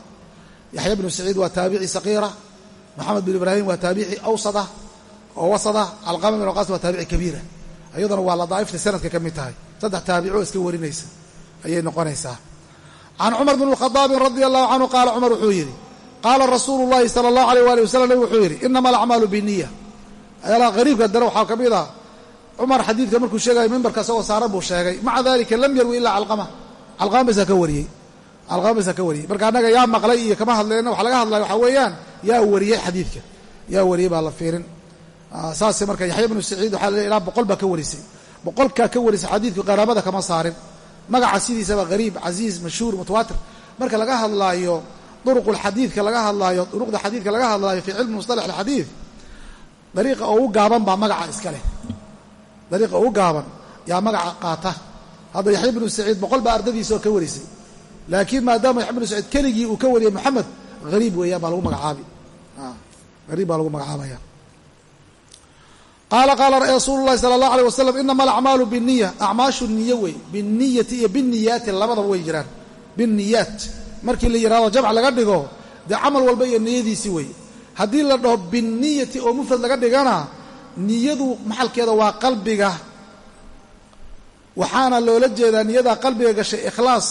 yaxya bnu saciid waa taabici saqiira moxamed bin ibraahim waa taabici awsada oo wasada calqama bin waqaas waa taabici kabiira iyaduna waa ladaa'ifta sanadka ka mid tahay saddex taabico iska warinaysa ayay noqonaysaa. Can cumar bn khadaabin radi allahu canhu qaala cumar wuxuu yidhi qaala rasuulu llahi sala allahu aleyh wali wasalam nabig wuxuu yidhi inama alacmaalu biniya ayaalaha qariibka dare waxaa ka mid ah. Cumar xadiidka markuu sheegayo mimbarka isagoo saaran buu sheegay. Maca dalika lam yarwi ilaa calqama. Calqama basaa ka wariyey. Calqama basaa ka wariyey. Marka annaga yaa maqlay iyo kama hadlayna waxa laga hadlaya waxaa weeyaan yaa wariyey xadiidka. Yaa wariyey baa la fiirin. Saase marka yaxya bnu saciid waxaa laleey ilaa boqol baa ka warisay. Boqolkaa ka warisay xadiidku qaraabada kama saarin magaca sidiisaba qariib casiiz mashhuur mutawaatir. Marka laga hadlaayo duruqulxadiidka laga hadlaayo duruqda xadiidka laga hadlaayo fii cilmi mustalax alxadiid dariiqa ugu gaaban baa magaca iska leh. Dariiqa ugu gaaban yaa magaca qaata. Hadda yaxya bnu saciid boqol baa ardadiisa oo ka warisay laakiin maadaama yaxya bnu saciid keligii uu ka wariyey moxamed hariib weeyaan baa lagu magacaabi. Hariib baa lagu magacaabaya qaala qaala rasuulu llahi sala allah aleyh wasalam inama alacmaalu biniya acmaashu niyo wey biniyati iyo biniyaati labadaba way jiraan. Biniyaat markii la yidhahdo jamc laga dhigo dee camal walba iyo niyadiisii weeye haddii la dhaho binniyati oo mufrad laga dhigana niyadu maxalkeeda waa qalbiga. Waxaana loola jeedaa niyadaa qalbiga gashay ikhlaas.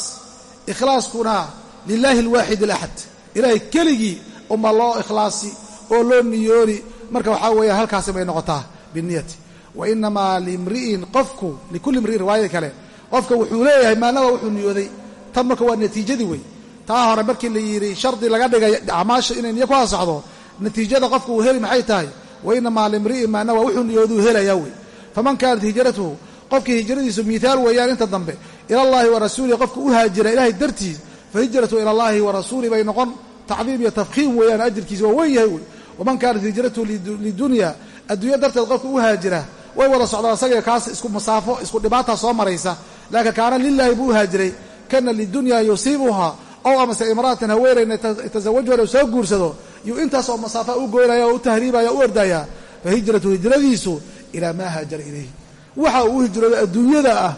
Ikhlaaskuna lilaahi alwaaxid alaxad ilaahay keligii uma loo ikhlaasi oo loo niyooni marka waxaa weeya halkaasi bay noqotaa binniyati wa inamaa limri'in qofku likulli imri'in riwaayada kale qofka wuxuu leeyahay maalnaba wuxuu niyooday tan marka waa natiijadii wey taa hore markii la yidhi shardi laga dhigay acmaasha inay niyo ku ansaxdo natiijada qofka uu heli maxay tahay wa inamaa limri'in maanawa wuxuu niyooduu helayaa wey faman kaanat hijratuhu qofkii hijradiisu miihaal weeyaan inta dambe ilallaahi wa rasuulihi qofka u haajira ilahay dartiis fa hijratu ila allaahi wa rasuuli bay noqon tacdiim iyo tafkhiim weeyaan ajirkiisa waa weyn yahay wey waman kaanat hijratuhu lidunya adduunya darteed qofka u haajira way wada socdaan isaga kaas isku masaafo isku dhibaata soo maraysa laakiin kaana lilaahi buu u haajiray. Kana lidunya yusiibuhaa ow amase imra'atan haweenayna tasawajuha soo guursado yuu intaas oo masaafa u goynaya oo u tahriibaya u ordaya fa hijratu hijradiisu ilaa maa haajara ilayhi. Waxa uu u hijroodo adduunyada ah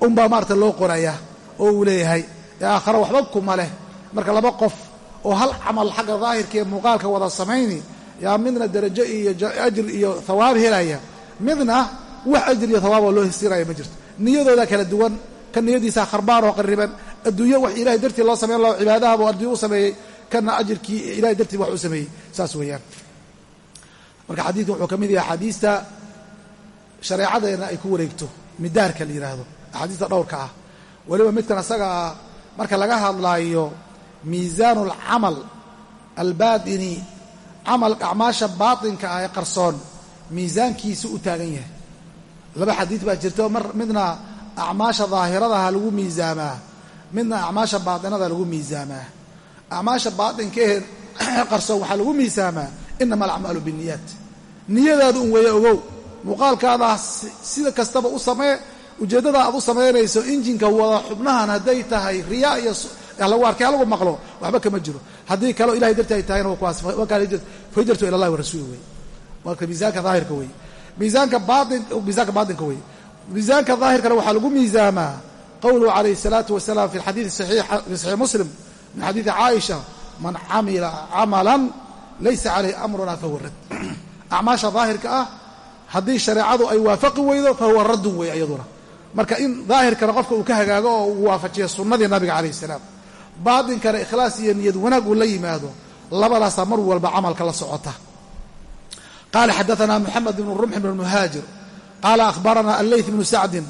unbaa maarata loo qoraya oo uu leeyahay ee aakhare waxba kuma leh. Marka laba qof oo hal camal xagga daahirka iyo muuqaalka wada samayni yaa midna darajo iyo ajir iyo thawaab helaya midna wax ajir iyo thawaaboo loo hisiinaya ma jirto. Niyadooda kala duwan ka niyadiisa kharbaan oo qariban adduunyo wax ilahay dartii loo sameyn lao cibaadahabu adduunyo u sameeyey kana ajirkii ilahay dartii wax u sameeyey. Saas weeyaan. Marka xadiidku wuxuu ka mid yahay axaadiista shareecadeenna ay ku wareegto midaarka la yidhaahdo axaadiista dhowrka ah. Weliba midkan asaga ah marka laga hadlaayo miisaanu alcamal albaatini camal acmaasha baatinka ah ee qarsoon miisaankiisa u taagan yahay. Laba xadiid baa jirto mar midna acmaasha daahiradaha lagu miisaamaa midna acmaasha baatinada lagu miisaamaa. Acmaasha baatinkaee qarsoon waxaa lagu miisaamaa inama alacmaalu binniyaat. Niyadaadu un weeye ogow muuqaalkaadaa sida kastaba u samee ujeeddada aad u samaynayso injinka wada xubnahan hadday tahay riyaa iyo lagu arkay halagu maqlo waxba kama jiro. Haddii kaleo ilahay darti ay tahayna fahijratu ila allahi warasuuli wey marka miisaanka daahirka wey miisaanka baain miisaanka baatinka wey miisaanka daahirkana waxaa lagu miisaamaa qowluhu calayhi الsalaatu wasalaam fi xadiidi fi saxiix muslim min xadiidi caaisha man camila camalan laysa calayhi amruna fahuwa rad acmaasha daahirka ah haddii shareecadu ay waafaqi weydo fahuwa raddun wey iyaduna. Marka in daahirkana qofka uu ka hagaago oo uu waafajiyo sunnadii nabiga calayh salaam baatinkana ikhlaas iyo niyad wanaag uu la yimaado labadaasaa mar walba camalka la socota. Qaala xadaana mxamed bnu rumx bn muhaajir qaala ahbarana alleyt bnu sacdin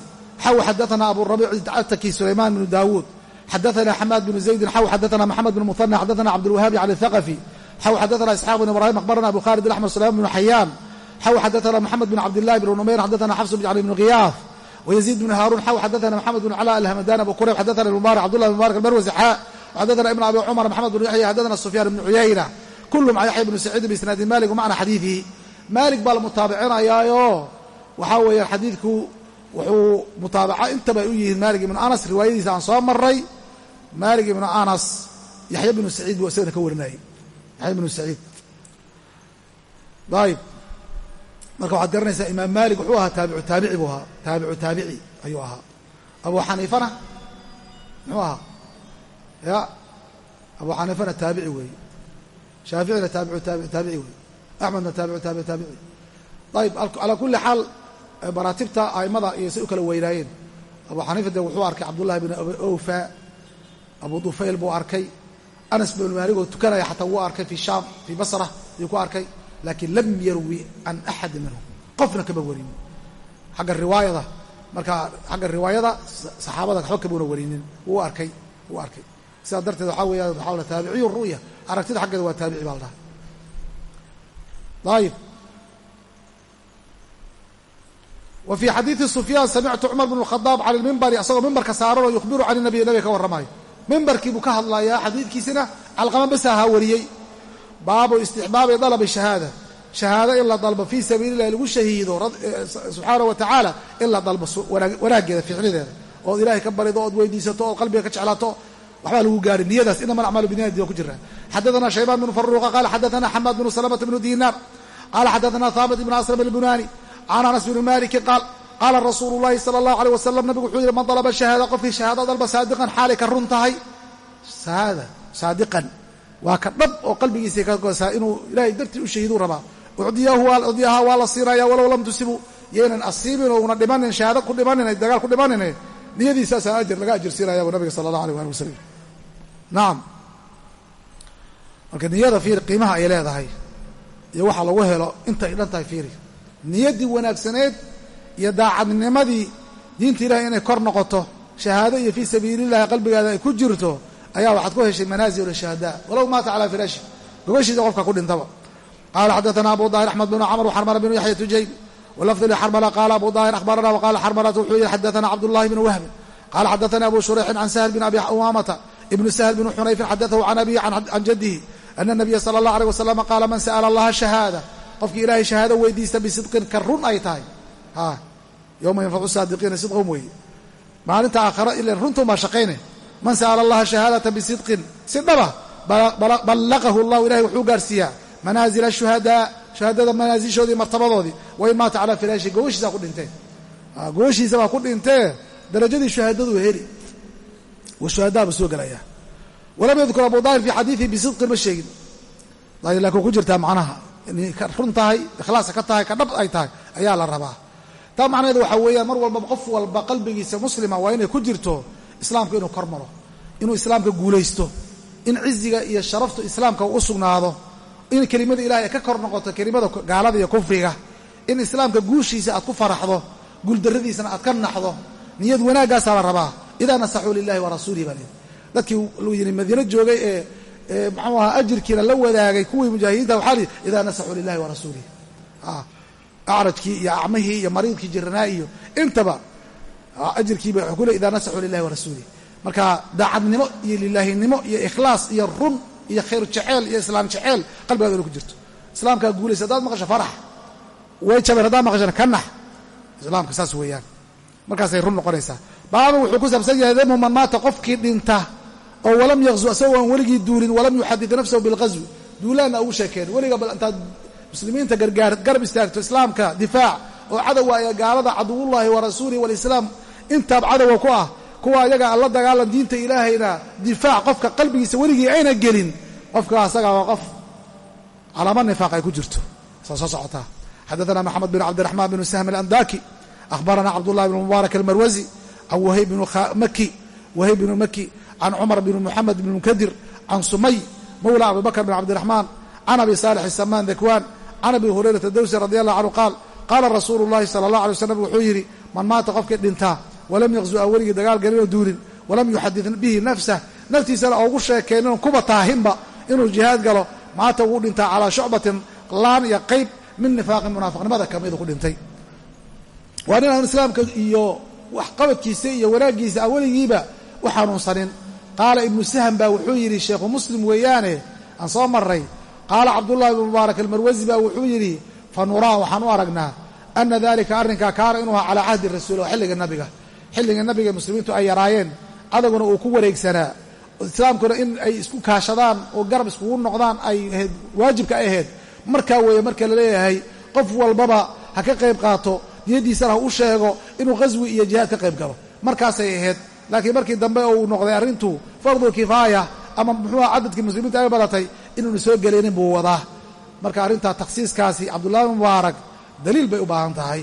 xaw xadaana aburabiic ataki sulayman bnu daawuud xadaana xamaad bnu zaydin xaw xadaana maxamed bn muhana xadaana cabdulwahaabi can اthaqafi xaw xadaana isxaaq bn ibrahim ahbarana abu khaalid axmed sulayman bnu xayaan xaw xadaana maxamed bn cabdillahi bn numayr xadaana xafs bn bn khiyaaf wayaziid bn haaruun xaw xadaana maxamed bn cla alhamadaan abu kurayb xadaana mubarak cbdullah bn mubarak almarwasi xaa xadana ibn abi cumar maxamed bn yaxya xadana sufyaan ibnu cuyayna kulum can yaxya ibnu saciidin biisnaadi malik macna xadiidihi maalik baa la mutaabicinayaayo. Waxaa weeyaan xadiidku wuxuu mutaabaca intabay u yihiin maalik ibnu anas riwaayadiisa aan soo maray maalik ibnu anas yaxya ibnu saciid buu isagana ka warinayay. Yaxya ibnu saciid ayib marka waxaad garanaysaa imaam maalik wuxuu ahaa taabicu taabici buu ahaa. Taabicu taabici ayuu ahaa. Abu xaniifana muxuu ahaa ya abu xaniifana taabici weeye shaaficina taabicu taabici weeye axmedna taabicu taabici ayb calaa kulli xaal maraatibta aimada iyo say u kala weynaayeen abu xaniifa de wuxuu arkay cabdullahi bn abi owfa abu dufayl buu arkay. Anas bn maalig oo tukanaya xataa wuu arkay fi shaam fii basra ayuu ku arkay. Laakiin lam yarwi can axadi minhum. Qofna kama warin xagga riwaayada marka xagga riwaayada saxaabada waxba kamuuna warinin. Wuu arkay wuu arkay sidaa darteed waxaa weeya waxaa la taabiciyu ru'ya. Aragtida xaggeeda waa taabici baa la dhaha ayib wa fii xadiidi sufyaan samictu cumar bn khadaab cala lmimbari asagoo mimbarka saaran oo yukhbiru can nabiy nabiga ka warramayo mimbarkii buu ka hadlayaa xadiidkiisina calqama basa ahaa wariyey. Baabu istixbaabi dalabi shahaada. Shahaado in la dalbo fii sabiili illahi lagu shahiido subxaana wa tacaala in la dalbo wanaaggeeda ficlideeda ood ilaahay ka barido ood weydiisato ood qalbiga ka jeclaato waxbaa lagu gaari niyadaas inama alacmaalu biniyati waa ku jira. Xadaana shaybaan bnu faruuqa qaala xadaana xamaad bnu salamata bnu diinaar qaala xadaana haabit ibn aslam albunani can anas bni malikin qaal qaala rasuulu llahi sala allahu aleyh wasalam nabigu wuxuu yihi man dalaba shahaada qofkii shahaado dalba saadiqan xaalay ka run tahay. Shahaada saadiqan. Waa ka dhab oo qalbigiisa ka goosaa inuu ilaahay dartii u shahiiduu rabaa. Ucdiyaha waa la siinaya walow lam tusibu. Yaynan asiibin oo una dhimanin shahaado ku dhimanin dagaal ku dhimanin niyadiisaasaa ajir laga ajirsiinaya bu nabiga sala allah alيh ali wasalam nacam marka niyada fiiri qiimaha ay leedahay iyo waxa lagu helo intay dhan tahay fiiri niyaddii wanaagsaneed iyo daacadnimadii diinta ilahay inay kor noqoto shahaado iyo fii sabiilillahi qalbigaada ay ku jirto ayaa waxaad ku heshay manaasil shuhadaa walow maata calaa firaashi gobashiisa qofka ku dhintaba qaala xadaثana abu daahir axmed bn camr xarmala bn yaxya tujayb wlafd lxarmla qaala abu daahir akhbarana wqala xarmalatu wuxuu yihi xadaثana cabdullahi bn wahbin qala xadaثani abu shurayxin can sahl bn abi umamata ibn sahl bn xunayfin xadaثahu can abihi can jadihi ana nabiya sala allah alيh wasalam qaala man sa'ala allaha shahaada qofkii ilaahay shahaado weydiista bisidqin ka run ay tahay yowma yanfacu saadiqiina sidqhum weeye maalinta aakharo ilan runtuun baa shaqayne man sa'ala allaha shahaadata bisidqin si dhaba ballaqahu llahu ilahay wuxuu gaarsiiyaa manaazil ashuhadaa shuhadada manaasishoodii martabadoodii wain maata calaa firaashi gogoshiisa ku dhintee gogoshiisa baa ku dhintee darajadii shuhadadu heli shuhadaa buu soo gelayaa walam yadkur abu daahir fi xadiidihi bisidqin ma sheegin. Laakiin ku jirtaa macnaha. Inay run tahay ikhlaasa ka tahay ka dhab ay tahay ayaa la rabaa. Taa macnaheedu waxaa weeyaan mar walba qof walba qalbigiisa muslima waa inay ku jirto islaamka inuu kor maro inuu islaamka guulaysto in ciziga iyo sharaftu islaamka u sugnaado in kelimada ilahay ay ka kor noqoto kelimada gaalada iyo kufriga in islaamka guushiisa aad ku faraxdo guuldarradiisana aad ka naxdo niyad wanaaggaasaa la rabaa idaa nasaxuu lilahi wa rasuulihi baa lii dadkii lu yidhi madiino joogay ee muxuu ahaa ajirkiina la wadaagay kuwii mujaahidiinta waxaa lihi idaa nasaxuu lilahi wa rasuulihi acrajkii iyo acmihii iyo mariidkii jiranaa iyo intaba ajirkiiba wuxuu ku le idaa nasaxuu lilahi wa rasuulihi marka daacadnimo iyo lilaahinimo iyo ikhlaas iyo run iyo khayr jeceel iyo islaam jeceel qalbigaada ku jirto islaamkaa guulaysa haddaad maqasho farax way jabeen haddaad maqashana ka nax islaamka saas weeyaan markaasay run noqonaysaa. Baaba wuxuu ku saabsan yahay damu man maata qofkii dhinta oo walam yaqzu asagoo aan weligii duulin walam yuxadid nafsahu bilqaswi duulaanna ugu sheekeen. Weliga bal intaad muslimiinta gargaar garab istaagto islaamka difaac oo cadowa ee gaalada caduwullaahi wa rasuulihi walislaam intaab cadowa ku ah kuwa ayaga alla dagaalan diinta ilaahayna difaac qofka qalbigiisa weligii ayna gelin qofka asaga waa qof calaama nifaaq ay ku jirto. Saa soo socotaa xadaثna maxamed bin cabdiraxmaan bn sahm alandaki akhbarana cabdullahi bn mubaarak almarwazi can wahayb bnu maki can cumar bn muxamed bn munkadir can sumay mawla abi bakr bn cabdiraxmaan can abi saalix samaan dakwaan can abi hurayrata dawsi radi allah canhu qaal qaala rasuulu llahi sala allah alay waslam wuxuu yidhi man maata qofkii dhintaa walam yaqzu aan weligii dagaal galinoo duulin walam yuxadid bihi nafsah naftiisana oogu sheekaynin kuba taahinba inuu jihaad galo maata wuu dhintaa calaa shucbatin laan iyo qayb min nifaaqin munaafiqnimada kamidu ku dhintay waa nin aan islaamka iyo waxqabadkiisa iyo wanaaggiisa aan weligiiba u xanuunsanin. Qaala ibnu sahm baa wuxuu yidhi sheekhu muslim weeyaane aan soo maray qaala cabdullahi bnu mubaarak almarwasi baa wuxuu yidhi fa nuraa waxaan u aragnaa ana dalika arrinkaa kaana inuu ahaa calaa cahdi rasuul oo xilliga nabiga. Xilliga nabiga muslimiintu ay yaraayeen cadowguna uu ku wareegsanaa. Islaamkuna in ay isku kaashadaan oo garab iskugu noqdaan ay ahayd waajibka ay ahayd. Markaa weeye marka la leeyahay qof walbaba ha ka qayb qaato niyaddiisana ha u sheego inuu qaswi iyo jihaad ka qayb galo. Markaasay ahayd laakiin markii dambe uu noqday arrintu fardu kifaaya ama muxuuha cadadkii muslimiinta ay badatay inuuna soo gelaynin buu wadaa. Marka arrintaa takhsiiskaasi cabdullahi mubaarak daliil bay u baahan tahay.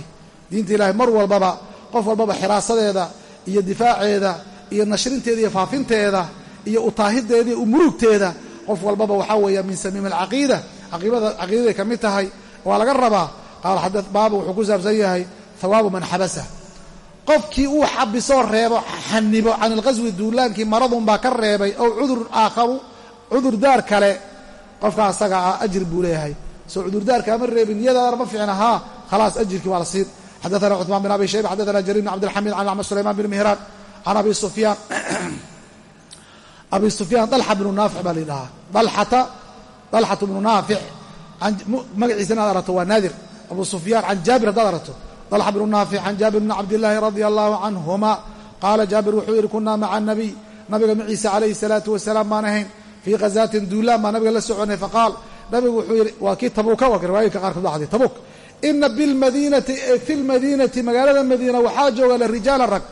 Diinta ilaahay mar walbaba qof walbaba xiraasadeeda iyo difaaceeda iyo nashrinteeda iyo faafinteeda iyo utaahideeda iyo umurugteeda qof walbaba waxaa weeya min samiim alcaqiida. Caqiidaday ka mid tahay. Waa laga rabaa qaala xada baaba wuxuu ku saabsan yahay ثواب من xabasah qofkii uu xabisoo reebo xanibo can ilqaswi duulaankii maradunbaa ka reebay ow cudur aakharu cudurdaar kale qofkaa asaga ah ajir buu leeyahay. Soo cudurdaarkaa ma reebin iyadaana ma fiicna haa khalaas ajirkii waa la siin. Xadaana cuثmaan bin abi shayba xadaana jariir bn cabdilxamiid can axmed sulayman bin mihraan can abi sufyaan abi sufyaan dalxa bnu naafic baa layidhahaa dalxata dalxatu bnu naafic magaciisa inaad aragto waa naadir. Abu sufyaan can jaabir haddaad aragto dalxa bnu naafic can jaabir bni cabdillaahi radia allahu canhuma qaala jaabir wuxuu yidhi kunaa maca nabiy nabiga maciisa calayhi salaatu wasalaam baan ahayn fii khazaatin duulaan baa nabiga la soconay faqaal nabigu wuxuu yidhi waa kii tabuuka waa riwaayinka qaarkood baxday tabuuk ina bilmadiinati fi lmadiinati magaalada madiina waxaa jooga la rijaalan rag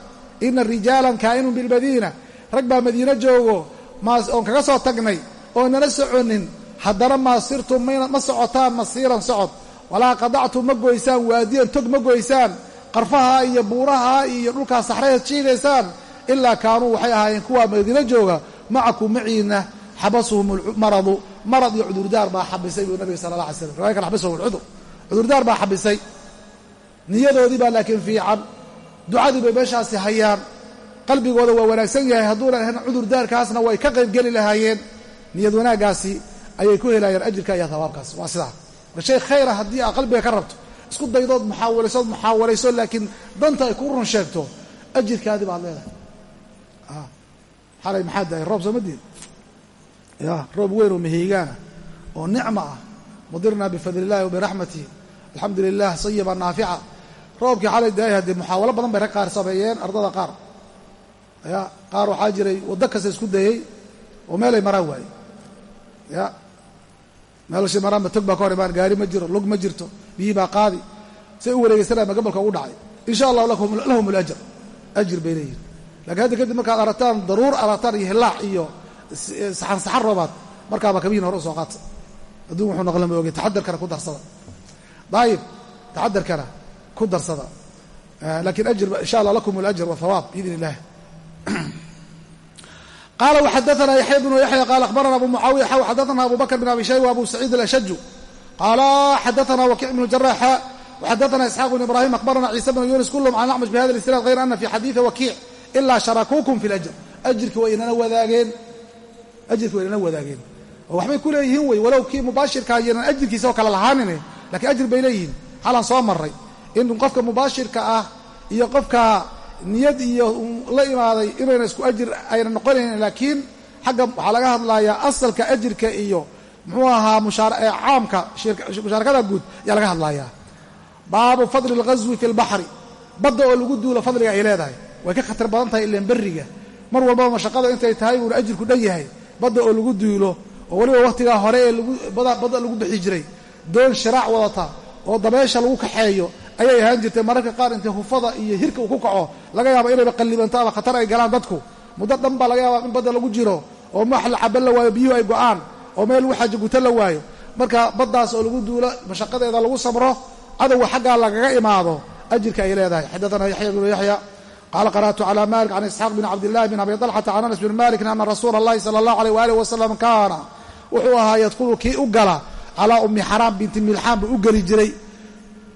ina rijaalan kaa'inun bilmadiina rag baa madiino joogo maas oon kaga soo tagnay oo nala soconin haddana maa sirtum ma socotaan masiiran socod walaa qadactum ma goysaan waadiyan tog ma goysaan qarfaha iyo buuraha iyo dhulkaa saxrayaad jiidaysaan ilaa kaanuu waxay ahaayeen kuwaa madiino jooga macakum maciina xabasuhum maradu marad iyo cudurdaar baa xabisay buu nabiga sala allah alay slam riwaya kan xabisahum alcudur cudurdaar baa xabisay. Niyadoodii baa laakiin fiican. Ducadii bay meeshaasi hayaan. Qalbigooda waa wanaagsan yahay hadduuna ahayn cudurdaarkaasna way ka qaybgeli lahaayeen. Niyad wanaaggaasi ayay ku helayaan ajirka iyo hawaabkaas waa sidaa marka shay khayra haddii aad qalbiga ka rabto. Isku daydood muxaawalaysood muxaawalayso laakiin danta ay ku run sheegto ajirkaadii baad leedahay. Xalay maxaa dahay? Roob sooma diin. Ya roob weyn oo mahiigaana oo nicma ah. Mudirna bifadli illahi wabiraxmatihi alxamdu lilah sayiba naafica. Roobkii xalay dahay haddii muxaawalo badan bay rag qaar sameeyeen ardada qaar. Ya qaar waxaa jiray waddo kasta isku dayey oo meelay maraan waaye ya meelashii maraanba tog baa ka hor imaan gaari ma jiro lug ma jirto biyii baa qaadi. Say u wareegeysanayaan ba gobolka ugu dhacay. Insha allahu lahum alajr. Ajir bay leeyihiin lakiin hadda kadib markaad aragtaan daruur aragtaan iyo hilaac iyo saxan saxan roobaad markaaba kabihiin hore u soo qaata adduun wuxuu noqon lama ogey taxadarkana ku darsada. Daayib taxadarkana ku darsada. Lakiin ajir insha allah lakum alajr wahawaab biidn illah qala wxadana yaxya bnu yaxya qala akhbarana abu mucaawiya xaw xadana abu bakr bn abi shayba abu saciid alashaju qaala xadana wakic bnu jaraxa wxadana isxaaq bn ibrahim akhbarana ciisa bn yunis kulhm can acmash bihada isnaad hayr ana fi xadiidi wakiic ilaa sharakuukum fi lajr ajirki waa inana wadaageen ajirki waa inana wadaageen oo waxbay ku leeyihiin wey walow kii mubaashirka aynan ajirkiisa oo kale lahaanine lakiin ajir bay leeyihiin xalaan soo maray in qofka mubaashirka ah iyo qofka niyad iyo la imaaday inayna isku ajir ayna noqonaynin laakiin xagga waxaa laga hadlayaa asalka ajirka iyo muxuu ahaa caamka mushaarakada guud ayaa laga hadlayaa. Baabu fadli اlghaswi fi اlbaxri badda oo lagu duulo fadliga ay leedahay. Way ka khatar badan tahay ileen berriga. Mar walbaba mashaqada intay tahay buuna ajirku dhan yahay. Badda oo lagu duulo oo weliba wakhtigaa hore ee badda lagu bixi jiray. Doon shiraac wadata oo dabeesha lagu kaxeeyo ayay ahaan jirtay. Mararka qaar intay hufada iyo hirka uu ku kaco laga yaabo inayba qallibanto ama khatar ay galaan dadku. Muddo dhan baa laga yaaba in badda lagu jiro oo max la caban la waayo biyuhu ay go'aan oo meel lagu xaajo guta la waayo. Marka baddaas oo lagu duulo mashaqadeeda lagu samro cadowga xaggaa lagaga imaado ajirka ay leedahay. Xadaana yaxya bnu yaxya qaala qara'tu cala malik can isxaaq bin cabdillahi bin abi talxata can anas bin malikin ana rasuula allahi sala allahu aleyh waalih wasalam kaana wuxuu ahaa yadkhulu kii u gala calaa ummi xaraam binti milxaan buu u geli jiray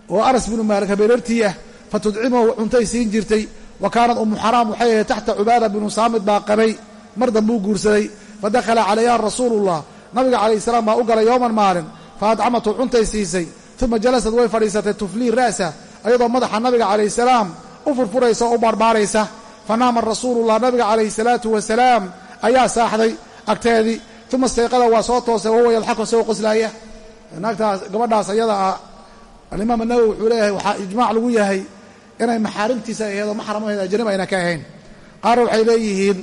oo anas binu maalik habeerartii ah fa tudcimahu cuntay siin jirtay wa kaanat ummu xaraam waxay ahayd taxta cubaada binu saamid baa qabay mar dambuu guursaday fa dakhala calayha rasuulullah. Nabiga calayhi salaam baa u galay yowman maalin fa adcamatu cuntay siisay uma jalasad way fadhiisatay tuflii ra'sa ayadoo madaxa nabiga calayhi salaam u furfuraysa oo u baarbaaraysa fa naama rasuulullah nabiga calayhi salaatu wasalaam ayaa saaxday agteedii uma stayqada waa soo toosay wahuwa yadxaku isagoo qoslaaya naagtaas gabadhaas ayada ah alimaam anawowi wuxuu leeyahay waxaa ijmaac lagu yahay inay maxaarimtiisa aheed oo maxram aheed ajnaba ayna ka ahayn. Qaarna waxay leeyihiin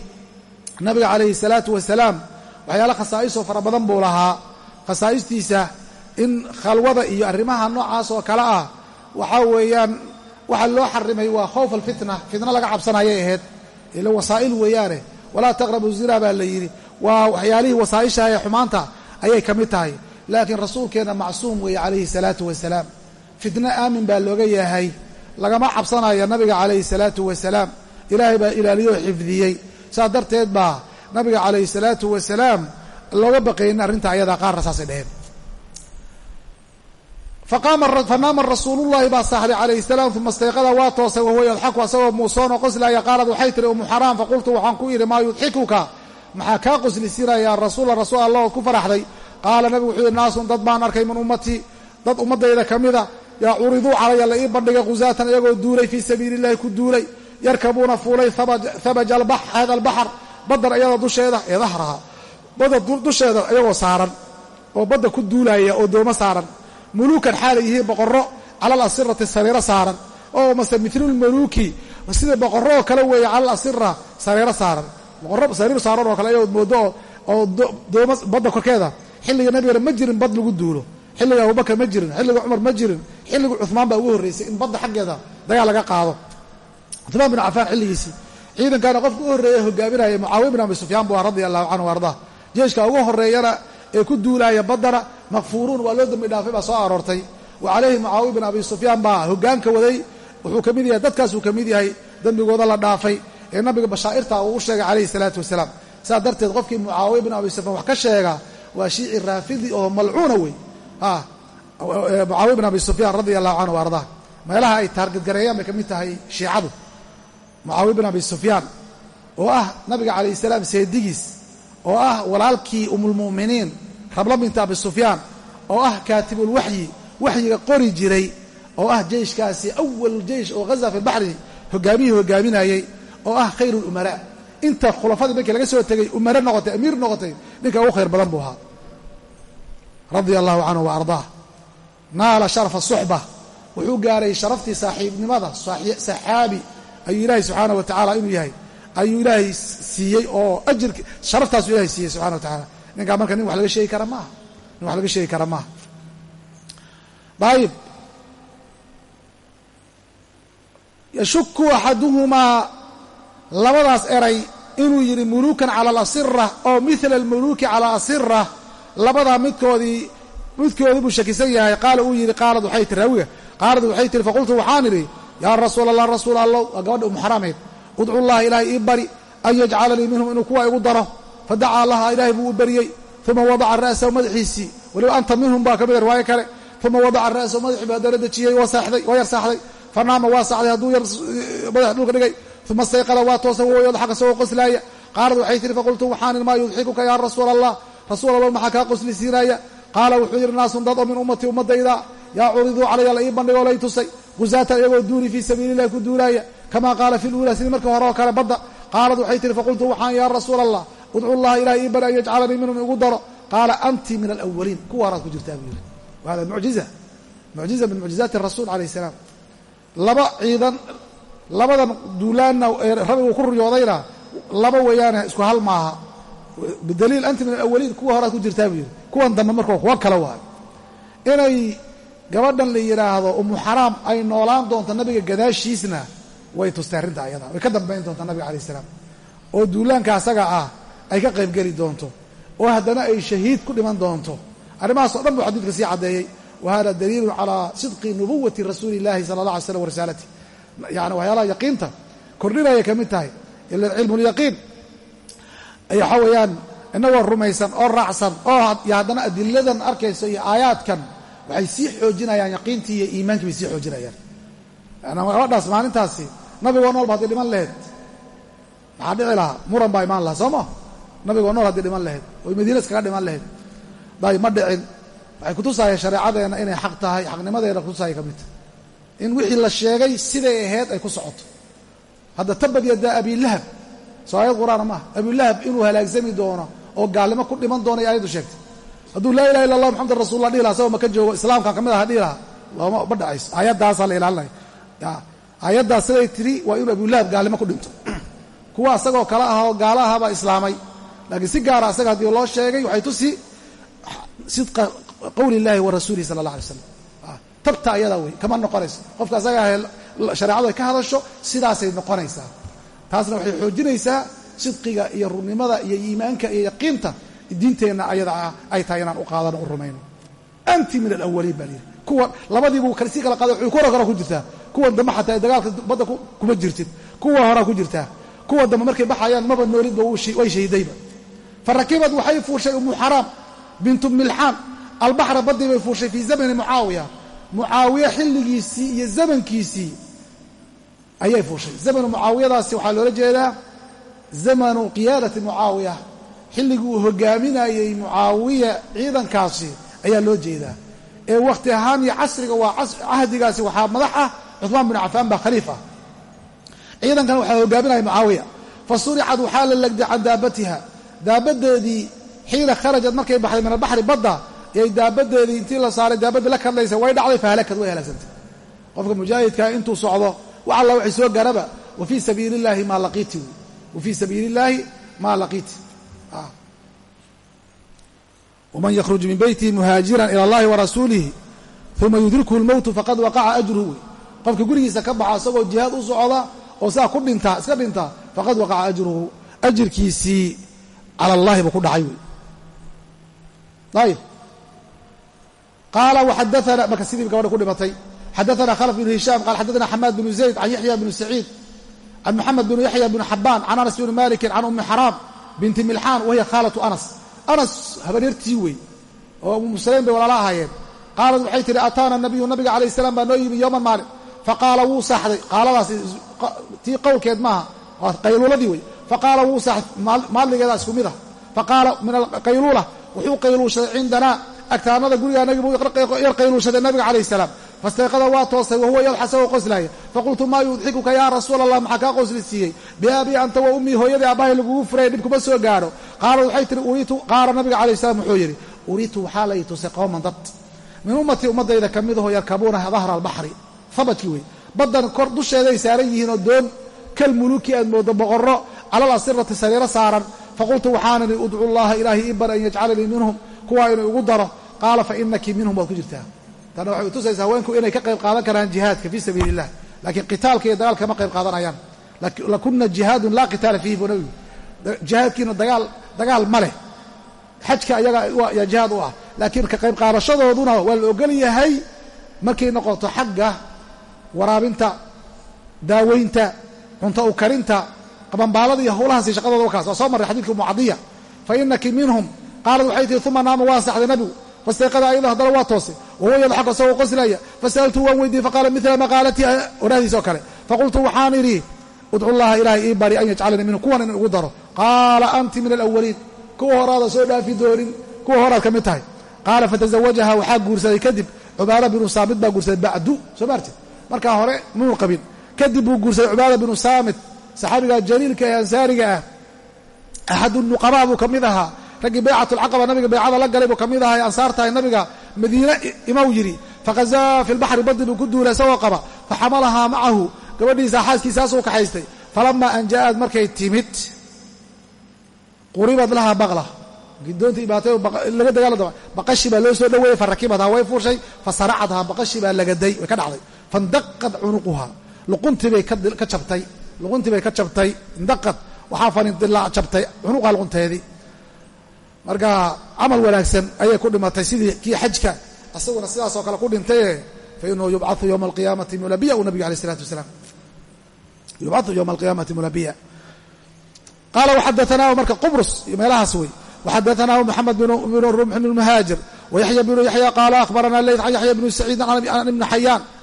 nabiga calayhi salaatu wasalaam waxyaala khasaa'isoo fara badan buu lahaa. Khasaa'istiisa in khalwada iyo arrimaha noocaas oo kale ah waxaa weeyaan waxa loo xarimay waa khowf alfitna fitna laga cabsanayay ahayd. Ila wasaa'il weeyaane walaa taqrabu zina baa la yidhi. Waa waxyaalihii wasaa'isha ee xumaanta ayay ka mid tahay. Laakiin rasuulkeenna macsuum weeye calayhi salaatu wasalaam fitno aamin baa looga yahay lagama cabsanaya nabiga calayhi salaatu wasalaam. Ilaahay baa ilaaliyoo xifdiyey. Saas darteed baa nabiga calayhi salaatu wasalaam looga baqaynin arrinta ayadaa qaarna saasay dheheen fanaama rasuulullahi baa saaxday calayhi salaam uma istayqada waa toosay wahuwa yadxaku asagoo muusoonoo qoslaaya qaalad waxay tihi umu xaraam faqultu waxaan ku yidhi maa yudxikuka? Maxaa kaa qoslisiinaya rasuula rasuul allah ood ku faraxday. Qaala nabigu wuxuu yidhi naasun dad baan arkay min ummatii dad ummaddayda ka mida yaa curiduu calaya la ii bandhigay khusaatan iyagoo duulay fii sabiili illahi ku duulay. Yarkabuuna fuulay habaja hada albaxr baddan iyada dusheeda ee dahraha badda dusheeda iyagoo saaran oo badda ku duulaya oo doomo saaran. Muluukan xaalay yihiin boqorro cala alasirati sariiro saaran. Oo mase milulmuluuki sida boqorro oo kale weeye cala alasira sariiro saaran. Boqorro sariir saaran oo kale ayagood moodo oo doomo badda korkeeda. Xilliga nabigana ma jirin bad lagu duulo. Xilliga abubakar ma jirin xilliga cumar ma jirin xilliga cuhmaan baa ugu horreysay in badda xaggeeda dagaal laga qaado. Cuhmaan bin cafaan xilligiisii ciidankaana qofka u horreeya hogaaminaya mucaawiya bin abi sufyaan buu ah radia allahu canhu ardaa jeeshka ugu horeeyana ee ku duulaaya baddana makfuuruun waa loo dambi dhaafay baa soo aroortay. Wa calayhi mucaawiya bin abi sufyaan baa hoggaanka waday. Wuxuu ka mid yahay dadkaasuu ka mid yahay dembigooda la dhaafay ee nabiga bashaa'irta uu u sheegay calayhi salaatu wasalaam. Saas darteed qofkii mucaawiya bin abi sufyaan wax ka sheega waa shiici raafidi oo malcuuna wey mucaawiya bin abi sufyaan radia allahu canhu ardaa meelaha ay taargadgareeyaan bay ka mid tahay shiicadu. Mucaawiya bin abi sufyaan oo ah nabiga calayhi salaam seedigiis oo ah walaalkii umulmu'miniin rabla binta abi sufyaan oo ah kaatibulwaxyi waxyiga qori jiray oo ah jeyshkaasi awal jeysh oo ghaza fi lbaxri hogaamiyihii hogaaminayey oo ah khayru lumaraa inta khulafadii markii laga soo tegay umare noqotay amiir noqotay ninka ugu khayr badan buu ahaa. Radia allahu canhu wa ardaah naala sharafa suxba. Wuxuu gaaray sharaftii saaxiibnimada saxaabi ayuu ilaahay subxaana wa tacaala inuu yahay ayuu ilaahay siiyey oo ajirk sharaftaasu ilahay siiyey subxana wa tacaala. Ninkaa marka nin wax laga sheegi kara maaha nin wax laga sheegi kara maaha. Ayib yashuku axaduhumaa labadaas eray inuu yidhi muluukan cala alasira oo mila almuluuki cala asira labadaa midkoodii midkoodii buu shakisan yahay. Qaala uu yidhi qaalad waxay tii raawiga qaalad waxay tihi faqultu waxaan idhi yaa rasuula allah rasuul allow waa gabadha umuxarameed udcu llaha ilaahay ii bari an yajcalanii minhum inuu kuwa igu daro. Fadacaa laha ilaahay buu u bariyey. Uma wadaca ra'sahu madaxiisii. Weliba anta minhum baa ka mida riwaayo kale. Uma wadaca ra'sahu madaxii baa dara dejiyey waa yar saaxday. Fanaama waa sacday hadduu yar madax dhulka dhigay. Uma stayqada waa toosa wooyooda xagga isagoo qoslaaya. Qaalad waxay tihi faqultu waxaan maa yudxikuka yaa rasuula allah rasuul allah maxaa kaa qoslisiinaya qaala wuxuu yidhi naasun dad oo min ummatii ummadayda yaa curiduu calaya la ii bandhigoo lay tusay. Gusaatan iyagoo duuli fii sabiili illahi ku duulaaya kamaa qaala fi luula sidii markii hore oo kale badda. Qaalad waxay tihi faqultu waxaan yaa rasuula allah udcu llaha ilahay ii bari an yajcalanii minhum igu daro. Qaala anti min alawaliin kuwa horaad ku jirtaa buu yidhi. Wahada mucjiza. Mucjiza min mucjizaati rasuul calayh salaam. Laba ciidan labadan duulaanna ee rabigu ku riyoodayna laba weeyaane isku hal maaha bidaliil anti min alawaliin kuwa horaad ku jirtaa buu yidhi. Kuwan dambe markoo kuwa kale waayo inay gabadhan la yidhaahdo umu xaraam ay noolaan doonto nabiga gadaashiisna way tustay arrinta ayada. Way ka dambayn doonta nabiga calayh salaam. Oo duulaanka asaga ah ay ka qaybgeli doonto. Oo haddana ay shahiid ku dhiman doonto. Arrimahaas o dhan buu xadiidka sii caddeeyey. Wa hada daliilun calaa sidqi nubuwati rasuuli illahi sala allah alay slam wa risaalati yani waxyaalaha yaqiinta kordhinayay ka mid tahay ila cilmulyaqiin waxaa weeyaan inagoo rumaysan oo raacsan oo haddana adiladan arkayso iyo aayaadkan waxay sii xoojinayaan yaqiintii iyo iimaankii bay sii xoojinayaan. Gabadhaas maalintaasi nabigoo noolba haddii dhiman lahayd maxaa dhici lahaa? Muran baa imaan lahaa soo ma? Nabigoo nool haddii dhiman lahayd oy madiina iskaga dhiman lahayd day ma dhicin. Waxay kutusayeen shareecadeenna inay xaq tahay xaqnimadeena kutusaya ka mid. In wixii la sheegay siday ahayd ay ku socoto. Hadda tabad yadaa abilahab soo aayad qur'aana maaha abilahab inuu halaagsami doono oo gaalnimo ku dhiman doono ay aayaddu sheegtay. Hadduu laa ilaha illa allah maxamadan rasulullah dhihi laha asagoo maka joogo islaamka ka mid aha dhihi lahaa. Looma ma dhacayso. Aayaddaasaa la ilaalinaya aayaddaas siday tidhi waa inuu abulahab gaalnimo ku dhinto. Kuwa asagoo kale ah oo gaala ahabaa islaamay. Laakiin si gaara asaga haddii loo sheegay waxay tusi sidqa qowli illahi wa rasuulihi sala allah alay slam tabta ayadaa wey kama noqonayso. Qofka asaga ah shareecadu ay ka hadasho sidaasay noqonaysaa taasna waxay xoojinaysaa sidqiga iyo runnimada iyo iimaanka iyo yaqiinta diinteenna ayada ah ay tahay inaan u qaadano u rumayno. Anti min alawaliin baa layidhi kuwa labadiibuu si kala qaada wuxuu kuwa hora ku jirtaa. Kuwan dambe xataa dagaalka badda kuma jirtid. Kuwa horaa ku jirtaa. Kuwa dambe markay baxayaan maba noolidba way shahiidayba fa rakibad waxay fuushay umu xaraam bintu milxaan. Albaxra baddii bay fuushay fii zamani mucaawiya. Mucaawiye xilligiisii iyo zamankiisii ayay fuushay zamanu mucaawiyadaasi waxaa loola jeedaa zamanu qiyaadati mucaawiya. Xilligii uu hogaaminayey mucaawiya ciidankaasi ayaa loo jeedaa. Ee wakhti ahaan iyo casriga waa cahdigaasi waxaa madax ah cuhmaan bin cafaan baa khaliif ah ciidankan waxaa hogaaminaya mucaawiya. Fa suricad waxaa la legday can daabatiha. Daabadeedii xiina kharajad markay baxday min albaxri badda yay daabadeedii intii la saaray daabadii la kadlaysa way dhacday fahalakad way halaagsantay. Qofka mujaahidkaa intuu socdo wax alla waxay soo garaba wa fii sabiili illaahi maa laqiiti wa fii sabiili illaahi maa laqiiti wman ykhruj min beytihi muhaajiran ila allahi warasuulihi uma yudrikhu lmowtu faqad waqaca ajruhu. Wey qofka gurigiisa ka baxa isagoo jihaad u socda oo saa ku dhintaa iska dhintaa faqad waqaca ajruhu. Ajirkiisii cala allahi buu ku dhacay wey. Ayib qaala waxadaana marka gabadha ku dhimatay xadaana khalf bnu hishaam qaal xadaana xamaad bnu zayd can yaxya bnu saciid can moxamed bnu yaxya bnu xabaan can anas bni malikin can ummi xaraam binti milxaan wahiya khaalatu anas anas habaryartii wey oo umu sulaym bay walaala ahaayeen qaalad waxay tihi ataana nabiyu nabiga calayh salaam baa noo yimi yowman maalin faqaala wuu saaxday qaaladaas tii qowlkeed maaha waa qayluuladii wey faqaala wuu saaxday maadligeeda isku mid ah faqaala min alqayluula wuxuu qayluushaday cindanaa agtaanada gurigaanagi buu yar qayluushaday nabiga calayh fastayqada waa toosay wahuwa yadxasagoo qoslaaya faqultu maa yudxikuka yaa rasuula allah maxaa kaa qosli siiyey biabii anta wa ummii hooyadii aabbahay lagugu furay dhib kuma soo gaadho qaalad waxay tihi uriitu qaala nabiga calayh salaam wuxuu yidhi uriitu waxaa lay tusay qowman dad min ummatii ummaddayda ka midaho yarkabuuna dahra albaxri habadkii wey baddan kor dusheeday saaran yihiin oo doon kal muluki aad mooddo boqorro calal asirati sariiro saaran faqultu waxaanani udcu llaha ilaahay ii bar an yajcalanii minhum kuwaa inuu igu daro qaala fa inaki minhum waad ku jirtaa tana waxay utusaysaa haweenku inay ka qayb qaadan karaan jihaadka fii sabiili illah laakiin qitaalka iyo dagaalka ma qayb qaadanayaan. Lakuna jihaadun laa qitaala fiihi buu nabigu jihaadkiina dagaal dagaal ma leh. Xajka ayaga jihaad u ah. Laakiin ka qayb qaadashadooduna waa la ogol yahay markay noqoto xagga waraabinta daaweynta cunto u karinta qabambaalada iyo howlahaasi shaqadooda wakaas waa soo marray xadidka mucadiya. Fa inaki minhum qaalad waxay tihi uma naama waa saxday nabigu fastayqada ayada haddana waa toosay wahuwa yadxaku asagoo qoslaya fasa'altu waan weydiiyey faqaala mila maqaalatii oraahdiisa oo kale faqultu waxaan idhi udcu llaha ilaahay ii bari an yajcalanii minhum kuwan in igu daro qaala anti min alawaliin kuwa horaada soo dhaafi doonin kuwa horaad ka mid tahay qaala fatazawajaha waxaa guursaday kadib cubaada binu saamit baa guursaday markaa hore muun qabin kadib buu guursaday cubaada binu saamit saxaabiga jaliilka ee ansaariga ah axadu nuqabaa buu ka mid ahaa raggii baycatulcaqaba nabiga baycada la galay buu ka mid ahaa ee ansaartahay nabiga madiine imaw yidhi fakhazaa fi lbaxri baddi buu ku duulay isagoo qaba faxamalahaa macahu gabadhiisa xaaskiisaasuu kaxaystay falamaa an ja'ad markay timid quribad lahaa baqla. Gidoonta ibaatay laga dagaalama baqashi baa loo soo dhoweeyey farakibadhaa way fuushay fasaracadhaa baqashi baa lagaday way ka dhacday. Faindaqad cunuquhaa luquntii bay ka jabtay luquntii bay ka jabtay indaqad waxaa fanidilaa jabtay cunuqha luqunteedii marka camal wanaagsan ayay ku dhimatay sidii kii xajka isaguna sidaasoo kale ku dhintaye fa inahu yubcau yowma alqiyaamati mulabiya uu nabigu alay isalaatu wasalaam. Yubcau yowma alqiyaamati mulabiya. Qaala waxadaanaahu marka qubrus meelahaas wey waxadaanaahu moxamed bnu rumx bn muhaajir wayaxya bnu yaxya qaala akhbarana leyt can yaxya bni saciidin an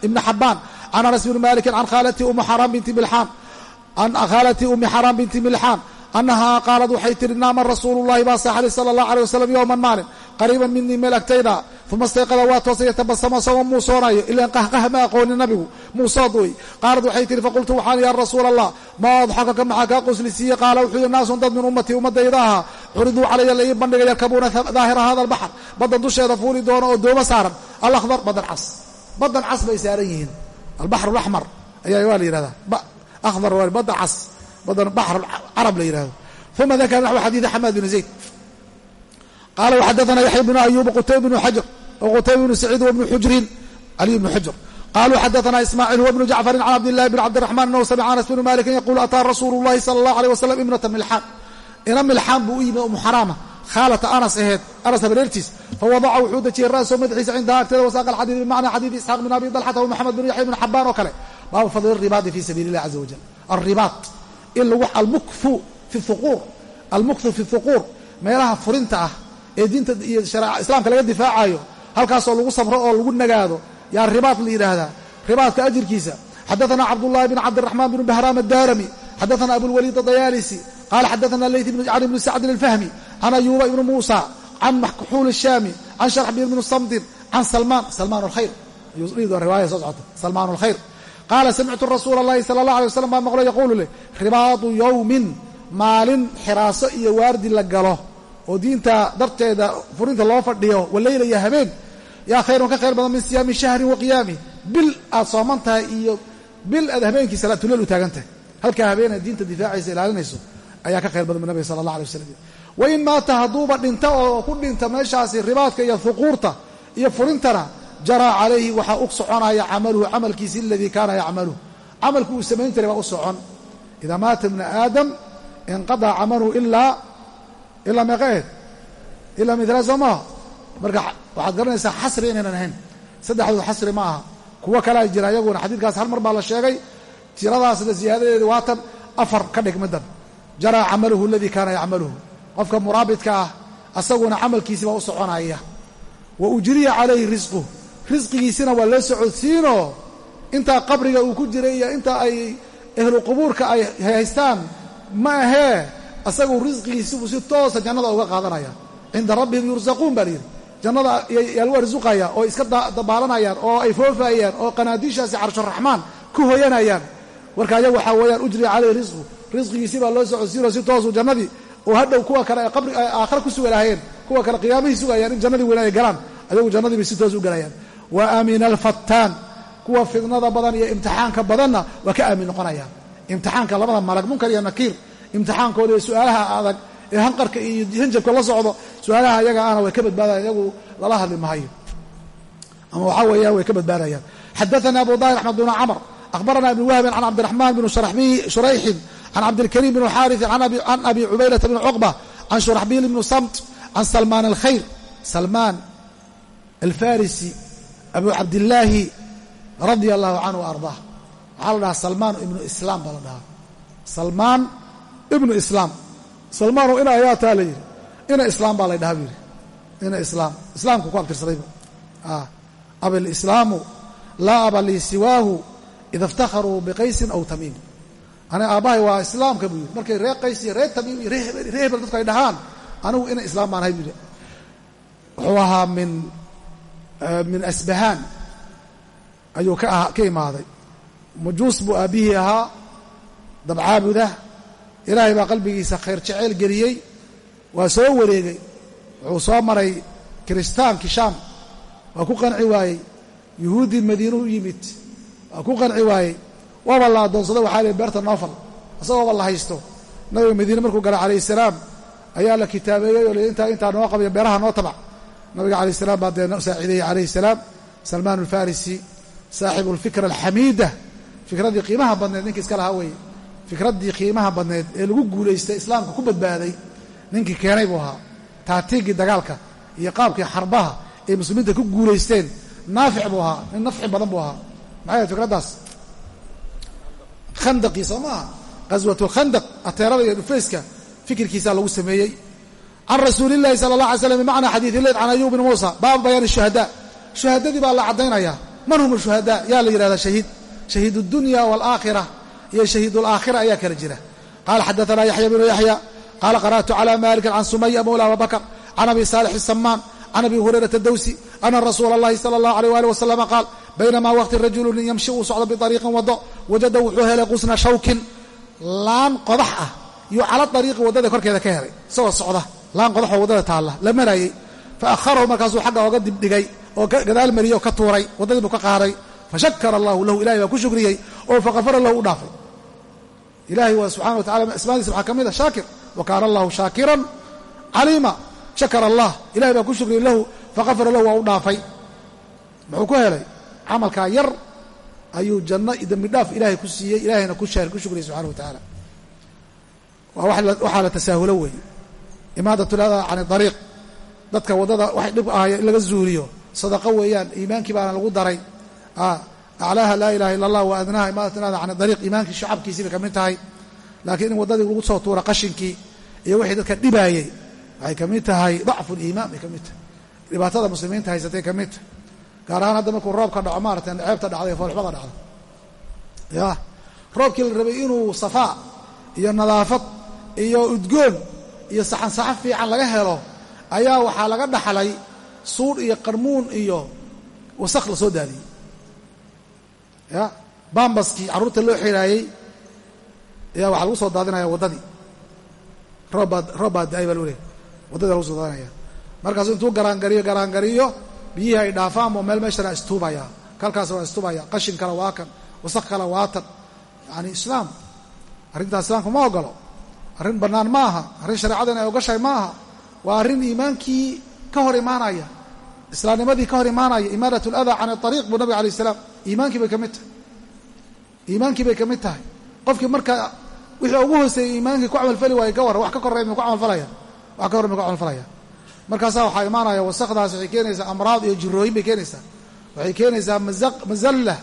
ibni xabaan can anas bni malikin can khaalati umi xaram binti milxaan can khaalati umi xaram binti milxaan annahaa qaalad waxay tihi naama rasuulu llahi baa saaxday sala allah alay wasalam yowman maalin qariiban minii meel agtayda uma istayqada waa toosay yatabasama isagoo muusoonayo ilaan qahqah ma aqoonin nabigu muusood wey qaalad waxay tihi faqultu waxaan yaa rasuula allah maa adxakaka maxaa kaa qoslisiiyey qaala wuxuu yihi naasun dad min ummatii ummadayda ahaa curiduu calaya la ii bandhigay yarkabuuna daahira hada albaxr baddan dusheeda fuuli doono oo dooma saaran alakhdar baddan cas baddan cas bay saaran yihiin albaxr alaxmar ayaa waa la yihahdaa akhdar waa badda cas baddan baxr carab la yihahdo uma dakara naxwu xadiidi xamaad bn zayd. Qaala waxadaana yaxya bnu ayuub qutayb bnu xajar qutayb bnu saciid wbnu xujrin caliy bnu xujr qaluu xadaana ismaaciil huwa bnu jacfarin can cabdillahi bn cabdiraxman anahu samica anas bnu malikin yaquul ataa rasuulu llahi sala allah aleyh wasalam ibnata milxaan ina milxaan buu u yimi umu xaraama. Khaalata anas aheed anas habareertiis fawadaca wuxuu dejiyey ra'sahu madaxiisa cindaha agteeda wasaaqa alxadiid bimacna xadiidi isxaaq bin abi dalxata wa moxamed bn yaxya bn xabaan oo kale. Baabu fadli ribaadi fi sabiili illahi caza wajal alribaad in lagu almukfu fi huquur almukthu fi huquur meelaha furinta ah ee diinta iyo islaamka laga difaacayo halkaasoo lagu sabro oo lagu nagaado yaa ribaad la yidhaahdaa. Ribaadka ajirkiisa xadaana cabdullahi bn cabdiraxmaan bn bahraam addaarami xadaana abulwaliid adayaalisi qaala xadaana leyt can ibni sacdin alfahmi can ayuuba ibni muusa can maxkuxuul shaami can sharxbiir bni samdin can salmaan salmaan alkhayr riwaaya soo socota salmaan alkhayr qaala samictu rasuula allahi sala allah alay waslam baa maqlo yaquulu leh ribaadu yowmin maalin xiraaso iyo waardi la galo oo diinta darteeda furinta loo fadhiyo waleyla iyo habeen. Yaa khayrun ka khayr badan min siyaami shahrin wa qiyaami. Bil aad sooman tahay iyo bil aad habeenkii salaatuleel u taagan tahay. Halkaa habeenaad diinta difaacaysa ilaalinayso ayaa ka khayr badan bu nabiga sala allah alay wasalam wa in maata hadduuba dhinta oo ku dhinta meeshaasi ribaadka iyo huquurta iyo furintana jaraa calayhi waxaa u soconaya camaluhu camalkiisi aladii kaana yacmaluhu. Camalku uu samayn jiray baa u socon. Idaa maata ibnu aadam inqadaca camaluhu ilaa ilaa meeqaed ilaa midla soo maaha. Marka waxaad garanaysaa xasri inaynan ahayn. Saddexdoodu xasri ma aha. Kuwo kalea jira iyaguna xadiidkaas hal mar baa la sheegay. Tiradaasna siyaadadeedu waatan afar ka dhig middan jaraa camaluhu aladii kaana yacmaluhu. Qofka muraabidka ah asaguna camalkiisii baa u soconaya. Wa ujriya calayhi risquh risqigiisina waa loo socodsiinoo intaa qabriga uu ku jiray iyo inta ay ehlu qubuurka ay haystaan ma ahee asagu risqigiisibuu si toosa jannada uga qaadanaya. Cinda rabbihim yursaquun baa layidhi jannada yaa lagu arsuqaya oo iska dabaalanayaan oo ay foofayaan oo qanaadiishaasi carshuraxmaan ku hoyanayaan. Marka ayagu waxaa weeyaan ujriya calayhi risqu risqigiisii baa loo socodsiinoo si toosuu jannadii oo hadhow kuwa kale qabri aakhare ku suga lahaayeen kuwa kale qiyaamihii sugayaan in jannadii weyn ay galaan ayagu jannadii bay si toos u galayaan wa aamina alfattaan kuwa fidnada badan iyo imtixaanka badanna waa ka aamin noqonayaan imtixaanka labada malag munkar iyo nakiir. Imtixaankooda iyo su'aalaha adag ee hanqarka iyo hanjabka la socdo su'aalaha ayaga ana way ka badbaadayan iyagu lala hadli mahayo ama waxaa weeyaan way ka badbaadayaan. Xadaana abu daahir axmed bn camr akhbarana ibn wahbin can cabdiraxmaan bn shurayxin can cabdilkariim bn xaariثin can abi cubaydata bn cuqba can shuraxbiil bn samt can salmaan alkhayr. Salmaan alfarisi abu cabdillaahi radia allahu canhu wa ardaah. Waxaa la dhahaa salmaan ibnu islaam baa la dhahaa. Salmaan ibnu islaam. Salmaano ina ayaa taa la yidhi. Ina islaam baa la dhahaa bu yidhi. Ina islaam. Islaamku ku abtirsadayba ablislaamu laa aba lii siwaahu ida iftakharuu biqaysin aw tamiim. Aniga aabbahay waa islaamka buu yidhi. Markay reer qays iyo reer tamiim iyo reer hebel dadku ay dhahaan anigu ina islaam baan ahay buu yidhi. Wuxuu ahaa min min asbahaan ayuu ka imaaday majuus buu aabbihii ahaa dabcaabudah ilaahay baa qalbigiisa khayr jeceyl geliyey waa soo wareegay wuxuu soo maray kiristaankii shaam waa ku qanci waayey yuhuuddii madiinu u yimid waa ku qanci waayey waaba la addoonsada waxaa lihi beerta noofal isagooba la haysto nabiga madiine markuu gala calayhi salaam ayaa la kitaabeeyey oo intaa intaa noo qabiyo beeraha noo tabac nabiga calayh salaam baa dee saaciideeyey calayhi salaam. Salmaan alfarisi saaxibu alfikra alxamiida fikraddii qiimaha badneed ninkii iska lahaa weeye. Fikraddii qiimaha badneed ee lagu guulaystay islaamka ku badbaaday ninkii keenay buu ahaa. Taatiigii dagaalka iyo qaabkii xarbaha ay muslimiinta ku guulaysteen naafic buu ahaa nin nafci badan buu ahaa. Maxay fikraddaas khandaqii soo maaha. Ghaswatulkhandaq ateerada iyo dhufayska fikirkiisaa lagu sameeyey can rasuuli llahi sala allah alay slam bimacnaa xadiidi leyd can ayub bni muusa baabu bayaani shuhadaa shuhadadii baa la caddaynayaa man hum shuhadaa yaa la yidhahdaa shahiid shahiid اdunya wاlaakhira iyo shahiid اlaakhira ayaa kala jira qala xadaثna yaxya bnu yaxya qala qara'tu clى maliki can sumaya mawla abubakr can abi saalix الsamaan can abi hurayrata dawsi ana rasuula اllahi salى اllah alيh ali waslama qaal baynamaa waqti rajulu nin yamshi uu socdo biطariiqin wado wajada wuxuu helay qusna shawkin laan qodax ah iyo cala ariiqi waddada korkeeda ka helay isagoo socda laan qodaxoo waddada taalla la marayey faaharahu markaasuu xagga oga dibdhigay oo gadaal mariyey oo ka tuuray waddadii buu ka qaaday. Fashakara allahu lahu ilahay baa ku shukriyey oo fakafara lahu u dhaafay. Ilahay waa subxana wa tacala asmaadiisa waxaa ka mid a shaakir. Wa kaana allahu shaakiran caliima. Shakara allah ilahay baa ku shukriyey lahu fakafara lahu waa u dhaafay. Muxuu ku helay? Camalkaa yar ayuu janno dembi dhaaf ilaahay ku siiyey ilahayna ku shaar ku shukriyey subxana wa tacaala waxaa la tasaahulo weeye imaadat can ariiq dadka waddada waxay dhib ahay in laga zuuliyo sadaqo weeyaan iimaankii baana lagu daray. Aclaaha laa ilaha illa allah wa adnaha imaadat lada can ariiq iimaankii shacabkiisii bay ka mid tahay. Laakiin in waddadii lagu soo tuura qashinkii iyo wixii dadka dhibaayey waxay ka mid tahay dacfu liimaan bay ka mid tahay. Dhibaatada muslimiinta haysatay ka mid tahay. Gaar ahaan hadda markuu roobka dhaco maarata ceebta dhacday foolxumada dhacdo ya roobkii la rabay inuu safaa iyo nadaafad iyo udgoon iyo saxan saxan fiican laga helo ayaa waxaa laga dhaxlay suudh iyo qarmuun iyo wasakh la soo daadiyey. Ya bambaskii carruurta loo xiraayey ayaa waxaa lagu soo daadinaya waddadii. Roobbaa roob baa da'ay baa loo lehay waddadii lagu soo daadinaya. Markaasu intuu garaangariyo garaangariyo biyihii ay dhaafaan buu meel meeshana istuubaya. Kalkaas waa istuubaya. Qashin kale waa kan wasakh kale waa tan. Yacani islaam arrintaas islaamka ma ogolo arrin bannaan ma aha arrin shareecadan ay ogashahay ma aha waa arrin iimaankii ka hor imaanaya. Islaamnimadii ka hor imaanaya. Imaadat aladaa can ariiq buu nabig alay salaam. Iimaankii bay ka mid tahay. Iimaankii bay ka mid tahay. Qofkii marka wixii ugu hooseeyey iimaankii ku camalfali waaye ka warra wax ka korray ma ku camalfalaya wax ka horray ma ku camalfalaya markaasaa waxaa imaanaya wasakdaas waxay keenaysaa amraad iyo jirooyin bay keenaysaa. Waxay keenaysaa mazalla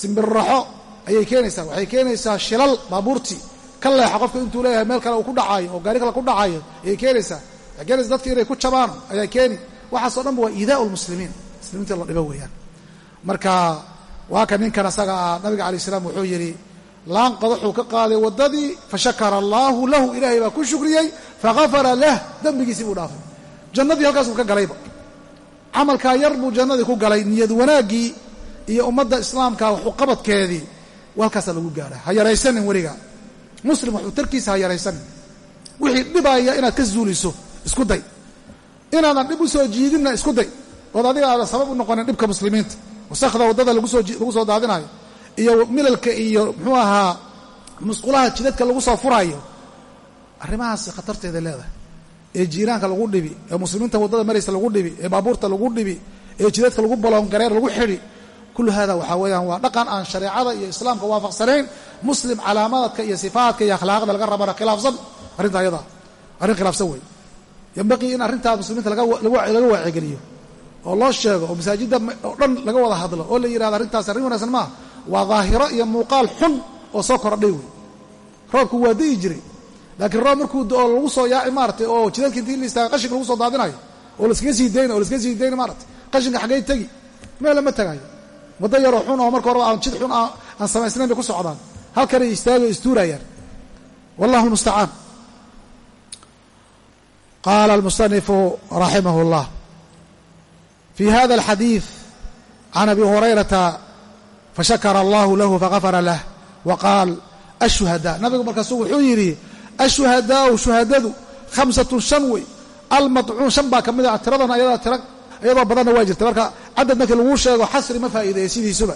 simbirraxo ayay keenaysaa. Waxay keenaysaa shilal baabuurtii ka leexa qofka intuu leeyahay meel kale uu ku dhacaayo oo gaari kale ku dhacayo ayay keenaysaa. Keenaysaa dadka inay ku jabaan ayaa keeni. Waxaasoo dhanba waa iidaau lmuslimiin muslimiinta la dhibo weeyaan. Marka waa ka ninkan asaga ah nabiga alay slam wuxuu yidhi laan qodaxuu ka qaaday waddadii fashakara allaahu lahu. Ilaahay baa ku shukriyey fagafara lah dembigiisii buu dhaafay. Jannadii halkaasuu ka galayba camalkaa yar buu jannadii ku galay niyad wanaaggii iyo ummadda islaamka waxu qabadkeedii halkaasaa lagu gaara ha yaraysanin weliga muslim waxuu tarkiisa ha yaraysanin wixii dhibaya inaad ka zuuliso isku day. Inaadan dhib u soo jiidinna isku day. Ood adiga aadan sabab u noqonin dhibka muslimiinta. Wasakda waddada lagu soo daadinayo iyo milalka iyo muxuu ahaa musqulaha jidadka lagu soo furaayo. Arrimahaas khatarteeda leedahay. Ee jiiraanka lagu dhibi ee muslimiinta waddada maraysa lagu dhibi ee baabuurta lagu dhibi ee jidadka lagu baloon gareer lagu xidhi kullu hada waxaa weeyaan waa dhaqan aan shareecada iyo islaamka waafaqsanayn muslim calaamaadka iyo sifaadka iyo akhlaaqda laga rabana khilaafsan arrinta ayada arrin khilaafsan wey yambaqii in arrintaa muslimiinta laga waacigeliyo oo loo sheego oo masaajidda oo dhan laga wada hadlo oo la yidhahdo arrintaas arrin wanaagsan maaha waa daahiro iyo muuqaal xun oo soo kordhay wey roobku waa di'i jiray laakiin roob markuu oo lagu soo yaaci maaratay oo jidadka intii la istaaga qashinka lagu soo daadinayo oo laskaga sii dayna oo laskaga sii dayna maaratay qashinka xaggay tegi meel lama tagayo waddo yaroo xun oo marka horeba aan jid xun aan samaysnayn bay ku socdaan. Halkanay istaagay istuurayaan. Wallahu lmustacaan qaala almusanifu raximah اllah fi hada alxadiid can abi hurayrata fashakara allahu lahu fagafara lah wa qaal ashuhadaa nabigu markaasu wuxuu yidhi ashuhadaau shuhadadu khamsatun shan wey almadcuun shan baa ka mid a tiradana ayadaa tira iyadoo badanna waa jirta marka cadad markii laguu sheego xasri ma faa'iideeya sidiisuba.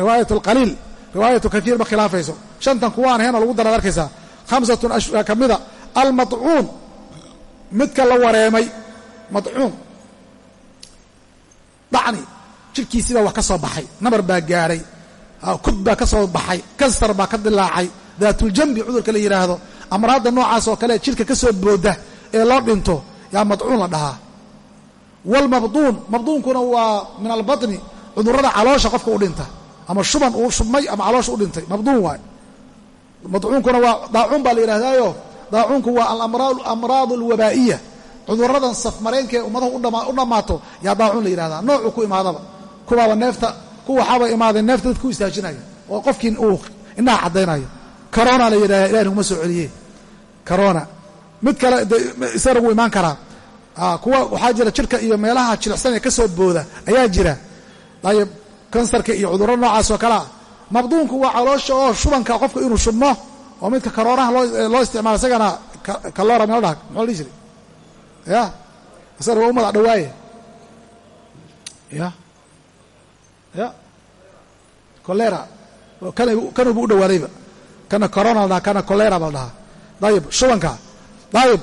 Riwaayat alqaliil riwaayatu kaiir ma khilaafayso. Shantan kuwaan ahaynoo lagu daraad arkaysaa khamsatun ka mida almadcuun midka la wareemay madcuun dhacni jidhkiisibaa wax ka soo baxay. Nabar baa gaadhay kud baa ka soo baxay. Kansar baa ka dilaacay. Daatuljambi cudurka la yidhaahdo amraadda noocaas oo kale jidhka ka soo booda ee loo dhinto yaa madcuun la dhahaa waalmabduun mabduunkuna waa min albatni cudurrada caloosha qofka u dhinta ama shuban uu shubmay ama caloosha u dhintay mabduun waay madcuunkuna waa daacuun baa la yidhahdaayo daacuunku waa alamraad alwabaa'iya cuduradan safmareenkaee ummadahu u dhammaato yaa daacuun la yidhahdaa noocuu ku imaadaba kuwaaba neefta ku waxaaba imaadeen neefta dadka ku istaajinayo oo qofkii uu indhaha caddaynayo corona la yidhahda ilahi naguma soo celiye corona mid kale imaan karaa kuwa waxaa jira jidhka iyo meelaha jilicsan ee ka soo booda ayaa jira. Dayib kansarka iyo cudurro noocaas oo kalea mabduunku waa caloosha oo shubanka qofka inuu shubmo oo midka karoonaha loo isticmaalo isagana kalora meel dhah muxuu dhihi jiray? Ya? Isagana waa u madax dhawaaye. Ya? Ya? Colera kanubu u dhawaadayba kana corona la dhaha kana colera baa la dhahaa dayib shubanka. Dayib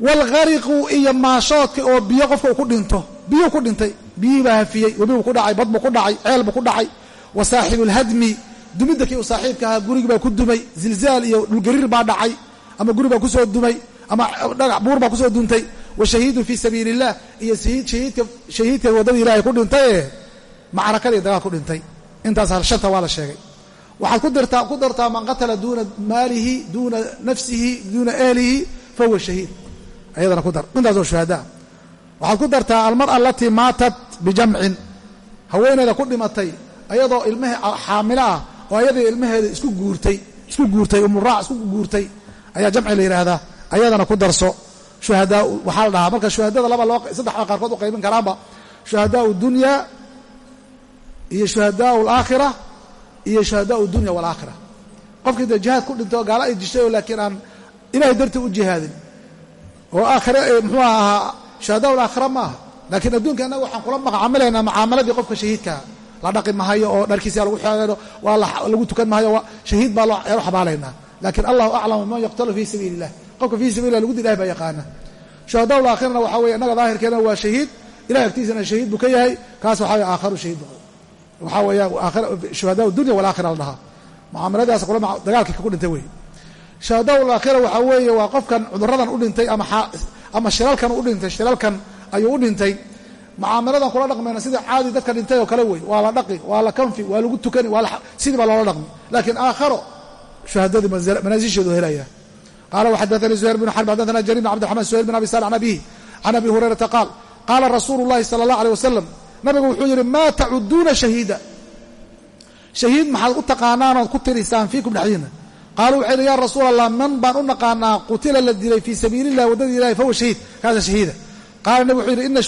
walghariqu iyo maashoodka oo biyo qofka uu ku dhinto biyuu ku dhintay biyihii baa hafiyey webibuu ku dhacay badbuu ku dhacay ceel buu ku dhacay wa saaxibu lhadmi dumidda kii uu saaxiibka ahaa gurigii baa ku dumay zilzaal iyo dhulgariir baa dhacay ama guri baa ku soo dumay ama dhagax buur baa ku soo duntay wa shahiidun fii sabiili illah iyo shahiidka waddadii ilahay ku dhintaye macrakadii dagaal ku dhintay intaas shanta waa la sheegay waxaad ku dartaa man qatala duuna maalihi duuna nafsihi duuna ahlihi fahuwa shahiid ayadana ku dar. Intaasoo shuhadaa waxaad ku dartaa almara alatii maatat bijamcin. Haweeneyda ku dhimatay ayadoo ilmahe xaamilo ah oo ayadii ilmaheeda isku guurtay isku guurtay umuraac isku guurtay ayaa jamci la yidhaahdaa ayadana ku darso. Shuhadaa waxaa la dhahaa marka shuhadada laba loo saddex baa qaarkood u qaybin karaanba shuhadaau dunya iyo shuhadaau alaakhira iyo shuhadaau dunya walaakhira qofkii dee jihaad ku dhintay oo gaala ay dishay oo laakiin aan ilahay dartii u jihaadin oo aakhire muxuu ahaa shuhadaau alaakhira ma aha laakiin adduunka annaga waxaan kula macaamilaynaa mucaamaladii qofka shahiidkaa la dhaqi mahayo oo dharkiisa lagu xeedo waa lagu tukan mahayo shahiid baa loo xabaalaynaa laakiin allahu aclamu man yaqtalu fii sabiili illah qofka fii sabiillah lagu dilahay baa yaqaana. Shuhadaau laakhirana waxaa weye innaga daahirkeena waa shahiid. Ilahay agtiisana shahiid buu ka yahay. Kaas waxaa weye aakharu shahiid waxaa weeyaan shuhadaau dunya walaakhira la dhahaa. Mucaamaladaas dagaalkii ku dhintay wey shuhadaau alaakhira waxaa weeye waa qofkan cuduradan u dhintay ama shilalkan u dhintay shilalkan ayuu u dhintay. Mucaamaladan kula dhaqmayna sida caadi dadka dhintay oo kale wey. Waa la dhaqi waa la kanfi waa lagu tukani sidii baa loola dhaqmi. Laakiin aakharo shuhadadii manaasisheedu helaya. Qaala waxadaanii zuhayr bnu xarb xadaana jariir bn abdiraxman suhayl bin abi sal an abihi can abi hurayrata qaal qaala rasuulu llahi sala allah aleh wasalam nabigu wuxuu yidhi maa tacuduuna shahiida? Shahiid maxaad u taqaanaan ood ku tirisaan fiikum dhexdiina qaaluu waxay ya rasuul allah man baan u naqaanaa qutila la dilay fii sabiili illahi waddadii ilahi fahuwa shahiid. Kaasa shahiida. Qaala nabig wuxuu yidhi ina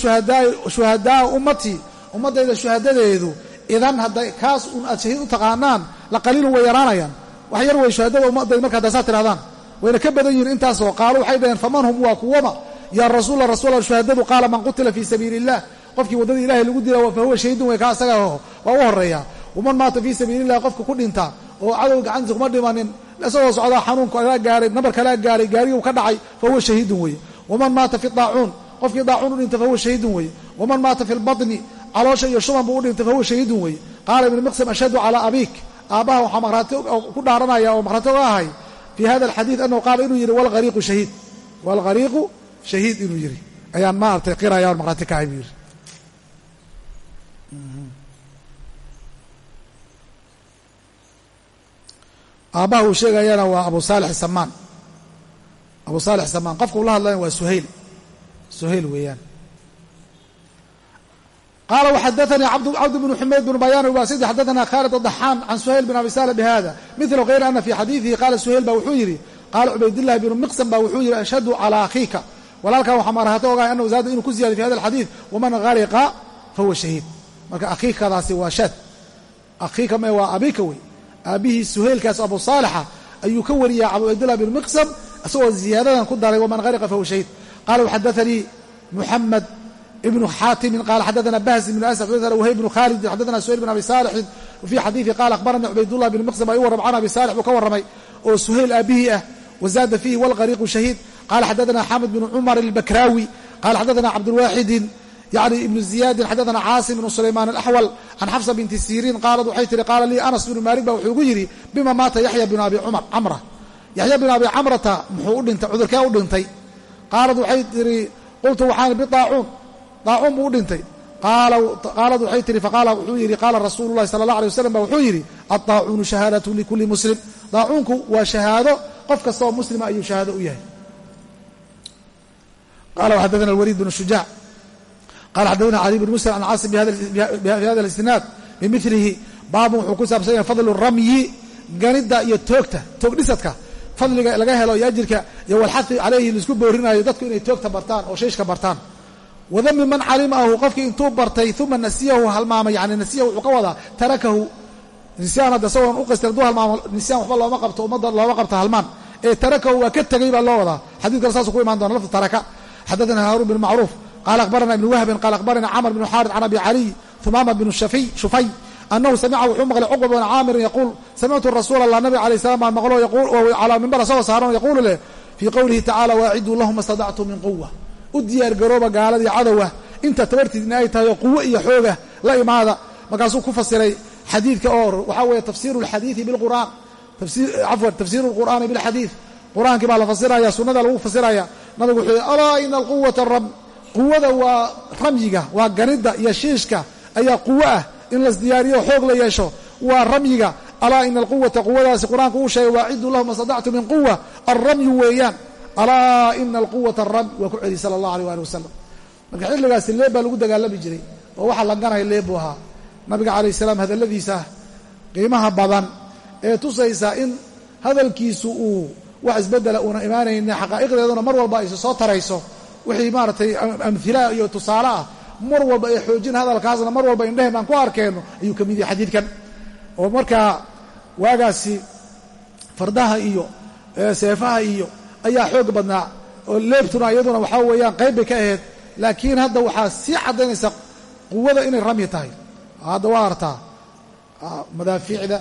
shuhadaaa ummatii ummaddayda shuhadadeedu idan hadday kaas un aad shahiid u taqaanaan la qaliilun way yaraanayaan. Wax yar way shuhadada ummaddayda marka haddaa saa tirahdaan wayna ka badan yihiin intaasoo qaaluu waxay dhaheen faman hum waa kuwama yaa rasuula rasuula shuhadadu qaala man qutila fii sabiili illah qofkii waddadii ilahay lagu dila fahuwa shahiidun way kaa asaga waa u horreeya waman maata fii sabiili illahi qofka ku dhinta oo cadow gacantiisa kuma dhimanin isagoo socdaa xanuunka kalaa gaaray nabar kalaa gaaray gaariguu ka dhacay fahuwa shahiidun weeye. Waman maata fi daacuun qofkii daacuun u dhintay fahuwa shahiidun weeye. Waman maata fi lbatni caloosha iyo shuban buu u dhintay fahuwa shahiidun weeye. Qaala ibnu miqsam ashhadu calaa abiik. Aabbaha waxaa maqhraati ku dhaaranaya oo maqhraati oga ahay fii hada alxadiid annahu qaala inuu yidhi walghariiqu shahiid. Walghariiqu shahiid inuu yidhi. Ayaan maaragtay qiraya on buu yidhi aabbaha uu sheegayana waa abu saalix samaan abu saalix samaan qofka uu la hadlaya waa suhayl. Suhayl weeyaan. Qaala waxadaanii cabd bnu xumayd bnu bayaan alwaasidi xadaana khaalid adaxaan can suhayl bin abi salm bihada milu hayr ana fii xadiidihi qaala suhayl ba wuxuu yidhi qaala cubaydillahi bnu miqsam ba wuxuu yidhi ashhadu calaa akhiika walaalkan waxaa marahaato ogahay anahu zaada inuu ku ziyaaday fi hada alxadiid waman hariqa fahuwa shahiid. Marka akhiikadaasi waa shaad akhiika me waa abika wey aabbihii suhaylkaas abu saalixa ayuu ka wariyay cabdillah bin miqsam isagoo ziyaadadan ku daray waman hariqa fahuwa shahiid. Qala xadaanii muxamed ibnu xaatimin qala xadaana bahz ibnu asad. Xadaana wahayb bnu khaalidin xadaana suhayl bin abi saalixin wafii xadiidi qaala akhbaranii cubaydullah bin miqsam ayuu warram can abi saalix buu ka warramay oo suhayl aabbihii ah wazaada fiihi walghariiqu shahiid. Qala xadaana xamed bnu cumar albakraawi qala xadaana cabdulwaaxidin yni ibnu ziyaadin xadaana caasim ibnu sulaymaan alaxwal can xafsa binti siriin qaalad waxay tihi qaala lii anas bnu maalik ba wuxuu igu yidhi bima maata yaxya binu abi camra yaxya binu abi camrata muxuu u dhintay cudurkee u dhintay qaalad waxay tihi qultu waxaan biaacuun daacuun buu u dhintay qaalad waxay tihi faqaala wuxuu yidhi qaala rasuulu llahi sala allah alay wasalam ba wuxuu yidhi addaacuunu shahaadatu likulli muslim daacuunku waa shahaado qof kasta oo muslima ayuu shahaado u yahay qaala xadana alwaliid bnu shujaac qala xadadana cali bn muslim an caasim bi hada اlisnaad bimilihi baabun wuxuu ku saabsan yahay fadlu ramyi ganida iyo toogta. toogdhisadka fadliga laga helo iyo ajirka iyo walxadi calayhi la isku boorinayo dadku inay toogta bartaan oo shayshka bartaan. wadami man calimahu qofkii intuu bartay uma nasiyahu halmaamay yani nasiyahu wuxuu ka wadaa tarakahu nisyaan hadda isagoon u qastin haduu halmaamo nisyaan waxba looma qabto ummadda looma qabto halmaan ee tarakahu waa ka tegay baa loo wadaa xadiidkana saasuu ku qala akhbarana ibn wahbin qala akhbarana camr bn xaarid can abi caliy humaama bn shufay anahu samica wuxuu maqlay cuqba bna caamirin yaquul samictu rasuula allah nabig alay salam baan maqlo calaa mimbar asagoo saaran yaquulu leh fii qowlihi tacala waaciduu lahuma stadactum min quwa u diyaar garooba gaaladii cadowa inta tabartiidna ay tahay oo quwo iyo xooga la imaada markaasuu ku fasiray xadiidka oo waxaa weeye tafsiru lxadiidi bilqur'aan cafwan tafsiru lqur'aani bilxadiid qur'aankii baa la fasiraya sunnada lagu fasiraya nabigu wuxuu yihi alaa ina alquwata rab quwada waa ramyiga waa ganida iyo shiishka ayaa quwo ah in lasdiyaariyo xoog la yeesho. Waa ramyiga alaa ina alquwata quwadaasi qur'aanku uu sheegay waaciduu lahuma stadactu min quwa alramyu weeyaan alaa ina alquwata aramyi waa ku celi sala allah aleh ali wasalam marka xilligaasi leeb baa lagu dagaalami jiray oo waxaa langanaya leeb buu ahaa. Nabiga calayh salaam hadalladiisa qiimaha badan ee tusaysa in hadalkiisu uu wax isbedela uuna imaanaynin xaqaa'iqdeeduna mar walba aysa soo tarayso wixii maaragtay amhila iyo tusaale ah mar walba ay xoojin hadalkaasna mar walba indheheen aan ku arkeenno ayuu ka mid yahay xadiidkan. Oo markaa waagaasi fardaha iyo seefaha iyo ayaa xoog badnaa oo leebtuna iyaduna waxaa weeyaan qayb bay ka ahayd laakiin hadda waxaa sii caddaynaysa quwada inay ramyi tahay. Hadda waa artaa madaafiicda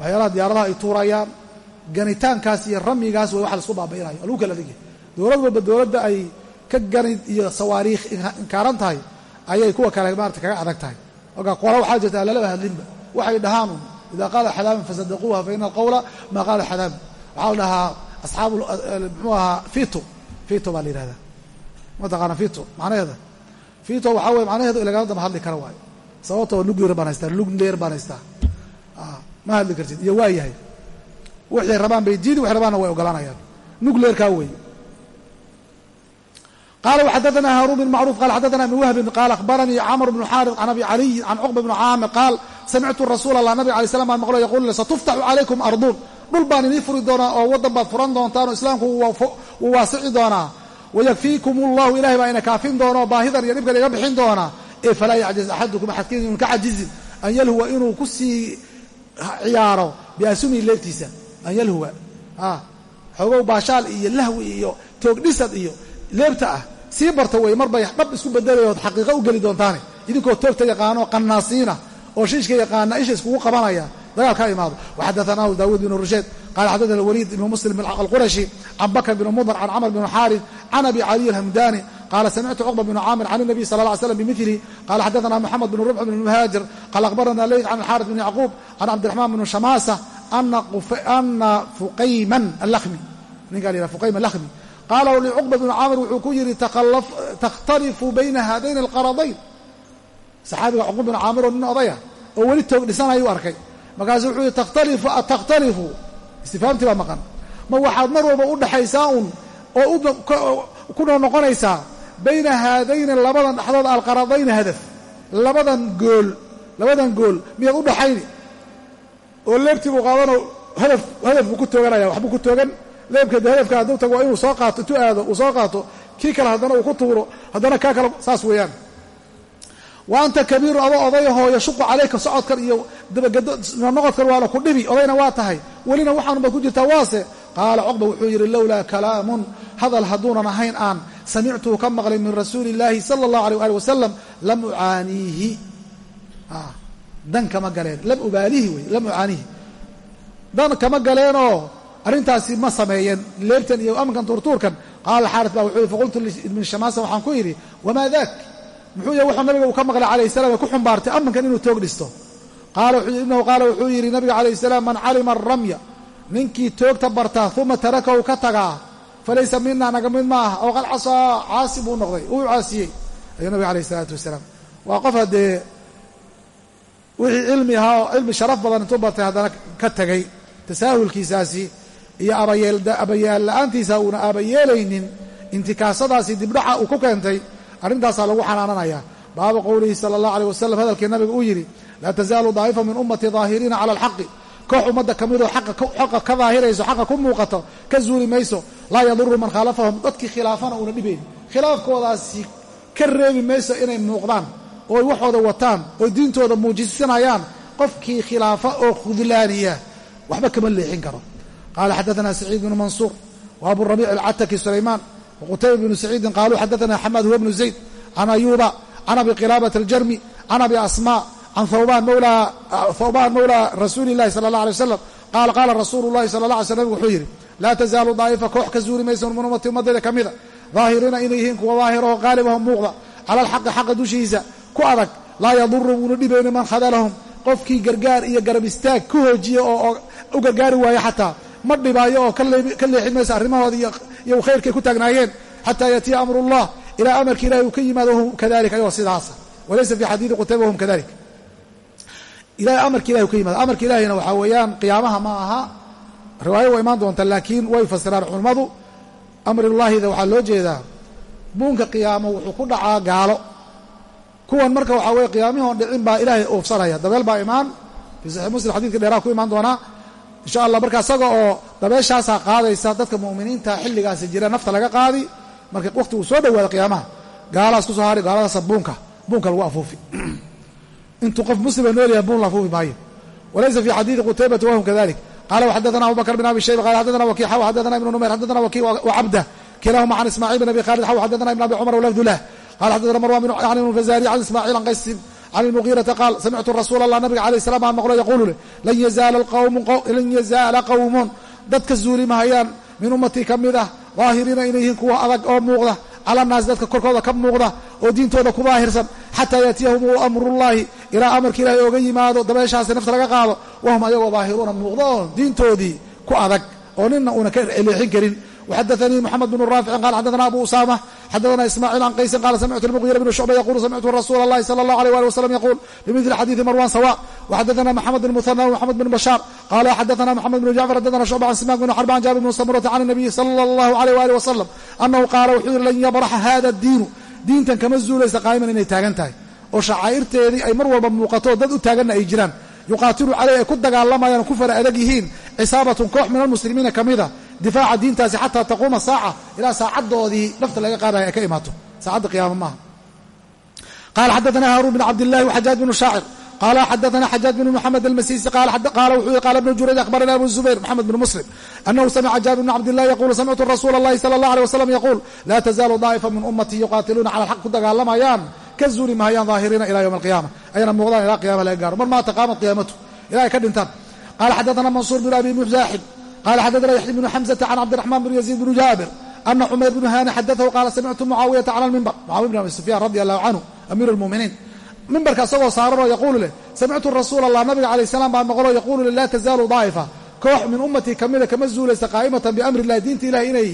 waxyaalaha diyaaradaha ay tuurayaan ganitaankaas iyo ramyigaas way waxa la isku baabainayo waa lagu kala dhigay. Dowlad walba dowladda ay ka ganid iyo sawaariikh inkaaran tahay ayay kuwa kale maarata kaga adag tahay. Marka qola waxaa jirta lalaba hadlinba waxay dhahaanun idaa qaala xadaaman fasadaquuha fa ina alqawla maa qaala xadaaman waxaa la dhahaa asxaabu muxuu ahaa fito. Fito baa la yihahdaa mataqaana fito? Macnaheeda? Fito waxaa weye macnaheedu ilagala daba hadli kara waayo. Sababtoo lugleer baan haystaa lugleer baan haystaa. Ma hadli kartid. Iyo waa yahay. Waxay rabaan bay diidi waxay rabaanna way ogolaanayaan nugleerkaa weeye qala xadana haarun bn macruuf qal xadana ibn wahbin qaal ahbaranii camr bnu xaarid can abi caliyin can cuqba bni caamir qaal samictu rasuul allah nabig alay slam baan maqlo yaquul satuftaxu calaykum arduun dhul baan idin furi doonaa oo waddan baad furan doontaan oo islaamku wuu waasici doonaa wayakfiikum llahu ilahay baa ina kaafin doonao baahidan iyo dhibkan iga bixin doonaa ee falaa yacjiz axadukum axadkiinun ka cajizin an yalhuwa inuu ku sii ciyaaro biasumii leebtiisa an yalhuwa xoogow baashaal iyo lahwi iyo sii barta wey mar bay dhab isku bedelayood xaqiiqo u geli doontaane idinkoo toogta yaqaano qanaasiina oo shiishka yaqaana isha iskugu qabanaya dagaal ka imaado. Waxadaanaahu daawuud bn rusheed qala xadaana waliid ibn muslim alqurashi can bakr bn mudar can camr bn xaarid can abi caliy alhamdani qala samictu cuqba bn camir can nabiy sal ly slam bimili qala xadaana moxamed bn rubx bn muhaajir qala akhbarana leyd can alxaaris bn yacquub can cabdiraxmaan bn shamaasa ana fuqayman alami ninka la yihah fuqayman alami qaala licuqba bn caamir wuxuu ku yidhi takhtalifu bayna haadayn alqaradayn saxaabiga cuqba bn caamir oo nin odaya oo weli toog dhisanayuu arkay markaasu wuxuu yihi takhtalifu atakhtalifu istifhaamtii baa maqan ma waxaad mar walba u dhaxaysaa un oo ku noqonaysaa bayna haadayni labadan dhexdooda alqaradayni hadaf labadan gool labadan gool miyaad u dhaxayni oo leebtii buu qaadanoo hadaf hadaf ku tooganaya waxbuu ku toogan leebka hadafka hadduu tago waa inuu soo qaato intuu aado uu soo qaato kii kale haddana uu ku tuuro haddana kaa kale saas weeyaan. Wa anta kabiiru adoo odayahoo yashuqu calayka socodkan iyo dabaganoqodkan waana ku dhibi odayna waa tahay. Welina waxaanubad ku jirtaa waase. Qaala cuqba wuxuu yidhi lowlaa kalaamun hadal hadduunan ahayn aan samictuu ka maqlay min rasuuli illaahi sala allahu aleyh ali wasalam lam ucaaniihi. Dan kama galeen lam ubaalihi wey lam ucaaniihi. Dan kama galeenoo arrintaasi ma sameeyeen leebtan iyo amankan tuurtuurkan. Qaala xaaris baa wuxuu faqultu ibn shamaasa waxaan ku yidhi wamaa daak? Muxuu yahay wuxuu nabiga uu ka maqlay calayh salam ee ku xumbaartay amankan inuu toog dhisto. Inahu qaala wuxuu yidhi nabiga calayh salaam man calima aramya ninkii toogta bartaa uma tarakahu ka tagaa falaysa mina naga mid ma aha oo qad casaa caasi buu noqday uu caasiyey. Ayuu nabiga alayh isalaatu wasalaam. Waa qof haddee wixii cilmi ahaa oo cilmi sharaf badan intuu bartay haddana ka tegay tasaahulkiisaasi iyo abayaal la'aantiisa uuna aabayeelaynin intikaasadaasi dibdhaca uu ku keentay arrintaasaa lagu xanaananayaa baabu qowlihi sala allah aleyh wasalam hadalkii nabiga uu yidhi laa tazaalu daa'ifa min ummati daahiriina cala alxaqi. Koox ummadda ka midoo xaqa ka daahirayso xaqa ku muuqato ka zuuli mayso laa yaduru man khaalafahum dadkii khilaafana uuna dhibayn khilaafkoodaasi ka reebi mayso inay muuqdaan oo ay waxooda wataan oo diintooda muujisanayaan qofkii khilaafa oo khudlaaniya waxba kama leexin karo qaala xadaana saciid bnu mansuur wa aburabiic alcataki sulaymaan wqutayba bnu saciidin qaaluu xadaana xamaad huwa bnu zayd can ayuuba can abi qilaabat aljarmi can abi asmaa can thawbaan mawla rasuuli illahi sala allah alay wasalam qaala qaala rasuulu llahi sala allah alay sl nabig wuxuu yidhi laa tazaalu daa'ifa koox ka zuuli maysa min ummati ummadayda ka mida daahiriina inay yihiin kuwa daahiraho qaalibaho muuqda cala alxaqi xaqa dushiisa ku adag laa yaduru uuna dhibayni man khadalahum qofkii gargaar iyo garab istaag ku hoojiya oo u gargaari waayo xataa ma dhibaayo oo ka leexin maysa arrimahoodii iyo khayrkay ku taagnaayeen xataa yaatiya amru llah ilaa amarki ilahi uu ka yimaado wahum kadalik ayagoo sidaasa walaysa fi xadiidi qutayba wahum kadalik amarki ilahi uu ka yimaado. Amarka ilahina waxaa weeyaan qiyaamaha ma aha. Riwaayo waa imaan doonta laakiin way fasiraan culammadu amrullaahida waxaa loo jeedaa buunka qiyaamo wuxuu ku dhacaa gaalo. Kuwan marka waxaa weye qiyaamihoon dhicin baa ilaahay oofsanaya dabeel baa imaan. Fii saxiix muslim xadidka dheeraha ku imaan doonaa insha allah marka isaga oo dabeeshaasaa qaadaysa dadka mu'miniinta xilligaasi jira nafta laga qaadi marka waqti uu soo dhowaado qiyaamaha gaalaas ku soo hari gaaladaasa buunka buunka lagu afuufi. Intuu qof muslima nool yahay buun la afuufi maayo. Walaysa fi xadiidi qutaybata wahum kadalik. Qala wxadana abu bakr bn abi shayba qala xadana waki xaw xadana ibnu numayr xadana waki wcabda kilahuma can ismaaciil bn abi khaalid xaw xadana ibn abi cumar wlafdulah qala xadana marwan an ibn fazari can ismaaciil an qaysin can ilmugiirata qaal samictu rasuul allah nabiga alayh salam aan maqlo yaquulu leh lan yazaala qawmun dadka zuuli mahayaan min ummatii ka mid ah daahiriina inay yihiin kuwa adag oo muuqda cala naas dadka korkooda ka muuqda oo diintooda ku daahirsan xataa yaatiyahum amrullahi ilaa amarka ilahay ooga yimaado dabeeshaasi nafta laga qaado wahum ayagoo daahiruuna muuqda oo diintoodii ku adag oo nina uuna ka leexin karin waxadaanii moxamed bnu raaficin qaal xadana abu usaama xadana ismaaciil can qaysin qala samictu lmuqyira bn shucba yaqulu samictu rasuula اllahi salى اllah alيh ali wasalam yaquul bimidli xadiidi marwan sawa waxadana maxamed bn muhana wmaxamed bn bashaar qala xadana maxamed bn jacfar xadana shucba can simak bn xarb can jaabir bn samurata can الnabiyi salى اllahu alيh ali wasalam anahu qaala wuxuu yihi lan yabraxa hada diinu diintan kama zuulaysa qaa'iman inay taagan tahay oo shacaa'irteedii ay mar walba muuqato dad u taaganna ay jiraan yuqaatilu caleyh ay ku dagaalamayaan ku fara adag yihiin cisaabatun koox min almuslimiina ka mida difaaca diintaasi xataa taquuma saaca ilaa saacaddoodii nafta laga qaadaya ay ka imaato saacadda qiyaama maaha qala xadaana haarun bin cabdillahi waxajaaj bnu shaacir qala xadaana xajaaj binu mxamed almasiisi qala wuxuu yii qala ibnu jurayj akhbarana abu zubayr maxamed bn muslim anahu samica jaabir bn cabdillahi yaqulu samictu rasuula allahi sala allah alay wasalam yaquul laa tazaalu daa'ifa min ummati yuqaatiluuna cala alxaq ku dagaalamayaan ka zuuli mahayaan daahiriina ila yowmi alqiyama ayna muuqdaan ilaa qiyama laga gaaro mar maata qaamat qiyaamatu ila ay ka dhintaan qala xadaana mansuur bnu abi muxaaxib qala xadaana yaxya bnu xamzata can cabdiraxman bn yaziid bn jaabir ana xumayr bnu hani xadatahu qaala samictu mucaawiyata cala lmimbar mucawiya bn abi sufyan radi allahu canhu amiir lmuminiin mimbarka isagoo saaranoo yaquulu leh samictu rasuula allah nabiga calayh salaam baa maqloo yaquulu leh laa tazaalu daa'ifa koox min ummatii kamida kama zuulaysa qaa'imatan biamri illahi diinta ilahi inay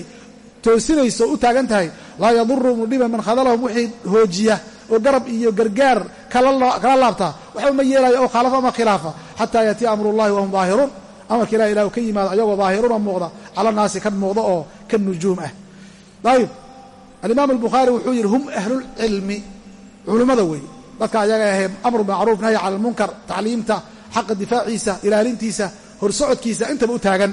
toosinayso u taagan tahay laa yaduru mudhiba man khadalahum wixii hoojiya oo garab iyo gargaar kala laabta waxba ma yeelayo oo khaalafa ama khilaafa xataa yaatiya amru llahi wahum daahiruun amarka ilahi ilah ka yimaado ayagoo daahiruuna muuqda cala kan muuqda oo ka nujuum ah. Ayib alimaam albukhaari wuxuu yidhi hum ahlulcilmi culummada weeye dadka ayaga ahee amru macruuf nahyi cala almunkar tacliimta xaqa difaaciisa ilaalintiisa horsocodkiisa intaba u taagan.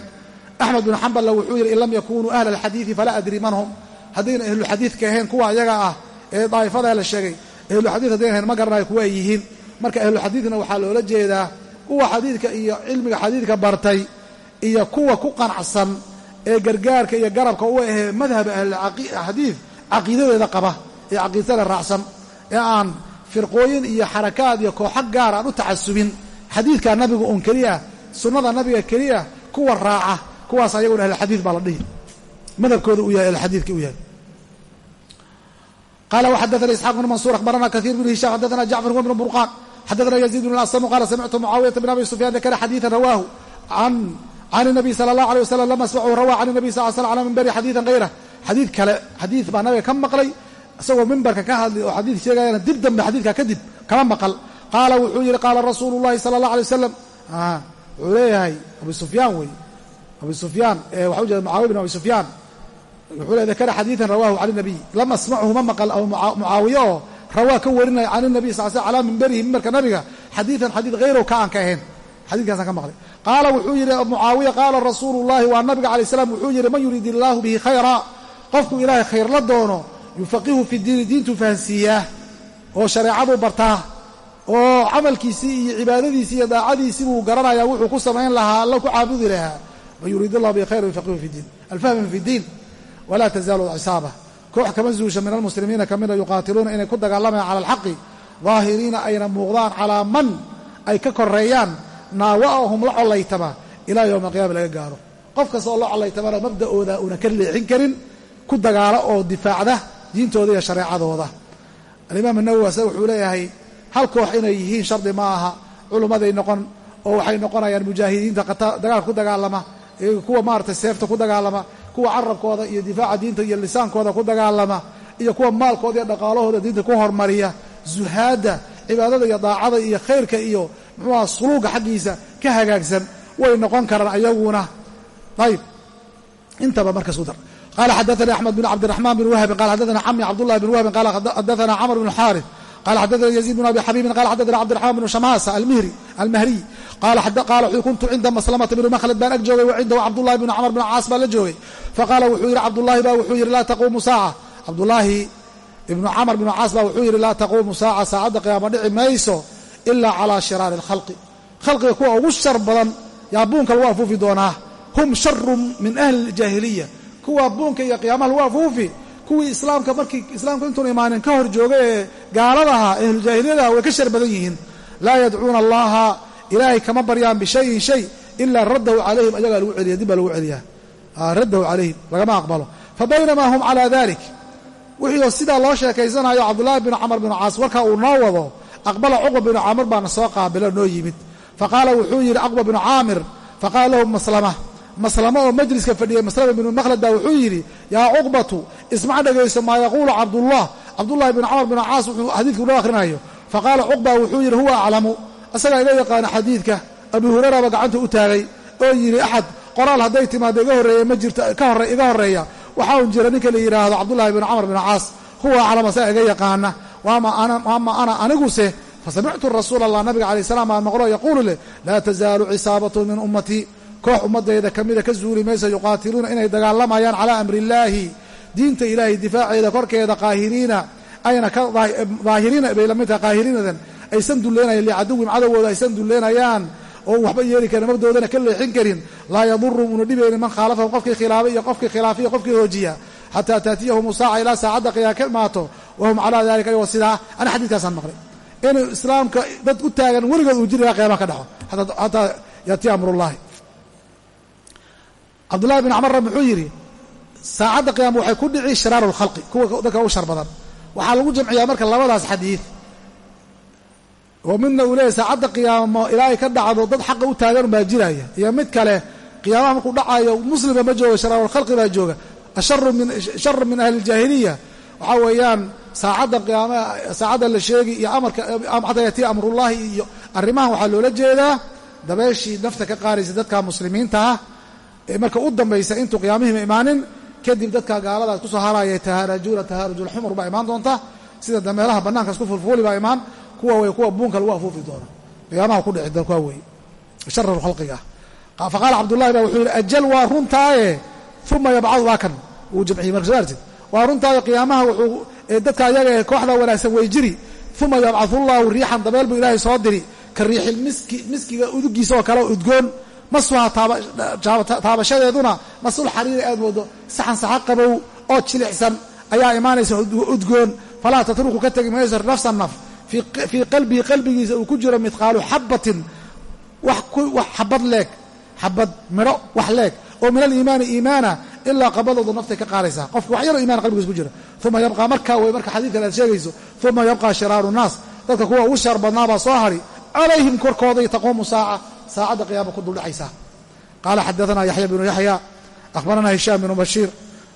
Axmed bin xamballa wuxuu yidhi in lam yakunuu ahla alxadiidi falaa adri man hum. Haddayna ahluxadiidka ahayn kuwa ayaga ah ee daa'ifada la sheegay ahluxadiid haddayn ahayn ma garanayo kuwa ay yihiin. Marka ahluxadiidna waxaa loola jeedaa kuwa xadiidka iyo cilmiga xadiidka bartay iyo kuwa ku qanacsan ee gargaarka iyo garabka u ahee madhaba ahlulxadiid caqiidadeeda qaba ee caqiidada raacsan ee aan firqooyin iyo xarakaad iyo kooxo gaar aan u tacasubin. Xadiidka nabiga un keliya sunnada nabiga keliya kuwa raaca kuwaas ayaguna ahlxadiid baa la dhihi. Madhabkooda uu yahay ahlxadiidka u yahay. Qala wxadana isxaaq bn mansuur akhbarana kahiir bn hisham xadana jacfar bn burqan xadana yaziid bn asamu qala samictu mucaawiyata bn abi sufyan dakara xadiidan rawaahu can الnabiy sala اllah alيه wasalam lama asmachu rawa can الnabiy sal sl ala minbari xadiidan hayrah xadiid kale xadiid baa nabiga ka maqlay isagoo mimbarka ka hadlay oo xadiid sheegayana dib dambe xadiidka kadib kama maqal qaala wuxuu yihi qaala rasuulu اllahi salى اllah alيه wasalam wuxuu leeyahay abu sufyaan wey abu sufyaan waxa ujeeda mucaawiya bn abi sufyaan wuxuu le dakara xadiidan rawahu can الnabiy lam asmachu ma maqal mucaawiye oo rawaa ka warinaya can الnabiy sal sl calaa minbarihi mimbarka nabiga xadiidan xadiid hayrow ka aan ka ahayn. Xadiidkaasaan ka maqlay. Qaala wuxuu yidhi mucaawiya qaala rasuulu llahi waa nabiga alay slam wuxuu yidhi man yuriid illaahu bihi khayra? Qofku ilaahay khayr la doono yufaqihu fi diini diintuu fahansiiyaa oo shareecaduu bartaa oo camalkiisii iyo cibaadadiisii iyo daacadiisii buu garanayaa wuxuu ku samayn lahaa alla ku caabudi lahaa. Man yuriid illahu bihi khayra yufaqihu fi diin. Alfahmu fi diin. Walaa tazaalu cisaaba koox kama zuusha min almuslimiina ka mida yuqaatiluuna inay ku dagaalamayaan cala alxaqi daahiriina ayna muuqdaan calaa man ay ka koreeyaan naawa'ahum la collaytama ilaa yowma alqiyama laga gaaro. Qof kasta oo la collaytamana mabda'ooda una ka leexin karin ku dagaalo oo difaacda diintooda iyo shareecadooda. Alimaam nawowi asaga wuxuu leeyahay hal koox inay yihiin shardi ma aha culummaday noqon oo waxay noqonayaan mujaahidiinta dagaalka ku dagaalama kuwa maaragtay seefta ku dagaalama kuwa carabkooda iyo difaaca diinta iyo lisaankooda ku dagaalama iyo kuwa maalkooda iyo dhaqaalahooda diinta ku hormariya zuhaadda cibaadada iyo daacada iyo khayrka iyo muxuuaha suluuga xaggiisa ka hagaagsan way noqon karaan ayaguna ayb intaba markaas u dar qala xadaثna axmed bn cabdiرaحman bn wahbin qala xadaثna cami cabdالlahi bn wahbin qala xadaثna cmr bn xaariث qala xadaثna yaزيid bn abi xabibin qala xadaثna cabdiرaحman bn shamasa almahriy qaala wuxuu kuntu cinda maslamata bni makhlad baan ag joogay wa cindahu cabdullahi bni camr bn caas baan la joogay. Faqaala wuxuu yidhi cabdullaahi baa wuxuu yidhi laa taquumu saaca. Cabdullaahi ibnu camr bnu caas baa wuxuu yidhi laa taquumu saaca saacadda qiyaama dhici mayso ilaa calaa shiraari alkhalqi khalqiga kuwa ugu shar badan yaa buunka lagu afuufi doonaa. Hum sharun min ahli ljaahiliya kuwa buunka iyo qiyaamaha lagu afuufi kuwii islaamka markii islaamka intuun imaanin ka hor joogay ee gaaladaha ahluljaahiliyadaha way ka shar badan yihiin ilaahay kama baryaan bishayin shay ilaa raddahu calayhim ayagaa lagu celiya dib baa lagu celiyaa. Raddahu calayhim lagama aqbalo. Fabaynamaa hum calaa dalik wixii sidaa loo sheekaysanayo cabdullaahi binu camar binu caas warkaa uu noo wado aqbala cuqba binu caamir baana soo qaabilo noo yimid. Faqaala wuxuu yidhi aqba binu caamir faqaala lahu maslama. Maslamo oo majliska fadhiyay maslama binu makhlad baa wuxuu yidhi yaa cuqbatu ismac dhegayso maa yaquulu cabdullah. Cabdullahi bn camar bin caas wuxuu xadiidku noo akhrinayo faqaala cuqba wuxuu yidhi huwa aclamu isagaa iga yaqaana xadiidka abu hurayraba gacanta u taagay oo yidhi axad qoraal hadday timaado iga horreeya ma jirto iga horreeya. Waxaa un jira ninka la yidhaahdo cabdullahi bn camar bin caas huwa aclam isagaa iga yaqaana waama ana aniguse fasamictu rasuul allah nabiga alay salam aan maqlo yaquulu leh laa tazaalu cisaabatu min ummatii koox ummadayda kamida ka zuuli maysa yuqaatiluuna inay dagaalamayaan calaa amri illaahi diinta ilaahay difaaceeda korkeeda qaahiriina ayna ka daahiriina bay la mid tahay qaahiriinadan aysan dulleynayan licaduwim cadowgooda aysan dulleenayaan oo waxba yeeli karin mabdoodana ka leexin karin laa yadurum una dhibaynin man khaalafahum qofkii khilaafay iyo qofkii khilaafiya qofkii hoojiya xataa taatiyahum saaca ilaa saacadda qiyaa ka imaato wahum calaa dalika ayagoo sidaa ana xadiidkaasaan maqlay. Inuu islaamka dad u taagan weligood uu jirigaa qeyama ka dhaco xataa yaatiya amrullahi. Cabdullahi bin camarra muxuu yidhi saacadda qiyaama waxay ku dhici shiraaru lkhalqi kuwa dadka u shar badan. Waxaa lagu jamciyaa marka labadaas xadiid oo midna uu leeyahy saacadda qiyaamo ilaahay ka dhacdo dad xaqa u taagan baa jiraya. Iyo mid kale qiyaamaha markuu dhacayo muslima ma jooga sharaarulkhalqi baa jooga. Asharu min ahli ljaahiliya waxaa weeyaan saacadda qiyaamaha saacadda la sheegi iyo amarka xataa yaatiya amrullahi iyo arrimahan waxaa loola jeedaa dabeeshii nafta ka qaadaysa dadka muslimiinta ah ee marka u dambaysa intuu qiyaamihima imaanin kadib dadka gaaladaas ku soo haraya tahaarajuuna tahaarujulxumur baa imaan doonta. Sida dameelaha bannaanka isku fulfuuli baa imaan kuwa wey kuwa buunka lagu afuufi doono. Qiyaamaha ku dhici kuwa weeye sharar khalqiga. Faqaala cabdullahi ba wuxuu yidhi ajal waa runtaaye uma yabcadu waa kan wuu jamciyey marka soo artid waa runtaaye qiyaamaha wuxuu dadka ayaga ee kooxda wanaagsan way jiri. Uma yabcadullahu riixan dabeel buu ilaahay soo diri. Ka riixil miski miskiga udugiisa oo kale udgoon. Masuha taabashadeeduna masul xariiri aad moodo. Saxan saxa qabow oo jilicsan ayaa imaanaysa udgoon. Falaa tatruku ka tegi mayso nafsa naf fii qalbihi qalbigiisa uu ku jiro midqaalu xabatin wax xabad leeg xabad midho wax leeg oo min aliimaani iimaana ilaa qabadooda naftay ka qaadaysaa. Qofka wax yaroo iimaan qalbigiisa ku jira. Uma yabqaa markaa wey marka xadiidkan aad sheegayso uma yabqaa shiraaru naas. Dadka kuwa ugu shaar badnaabaa soo hadhi calayhim korkooday taquumu saaca saacadda qiyaama ku duldhacaysaa. Qaala xadaanaa yaxya bnu yaxya ahbaranaa hishaam bnu bashiir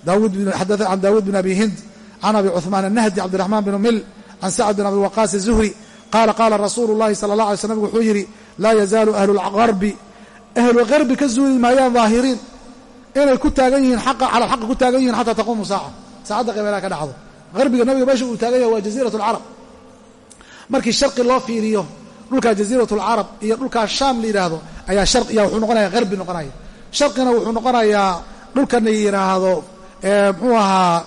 an daawuud bn abi hind can abi cuhmaan annahdi cabdiraxmaan bnu mil can sacd bin abdiwaqaas zuhri qaala qaala rasuulu llahi sala allah alay sl nabigu wuxuu yidhi laa yazaalu ahlulqarbi ahlulqarbi ka zuuli maayaan daahiriin inay ku taagan yihiin xaqa cala alxaqi ku taagan yihiin xataa taquumu saaca saacadda qibeelaha ka dhacdo qarbiga nabiga meesha uu taagan yahay waa jaziirat alcarab markii sharqi loo fiiriyo dhulkaa jaziirat alcarab iyo dhulkaa shaam la yidhaahdo ayaa shariya wuxuu noqonaya qarbi noqonaya sharqina wuxuu noqonayaa dhulkana yidhaahdo mxuu ahaa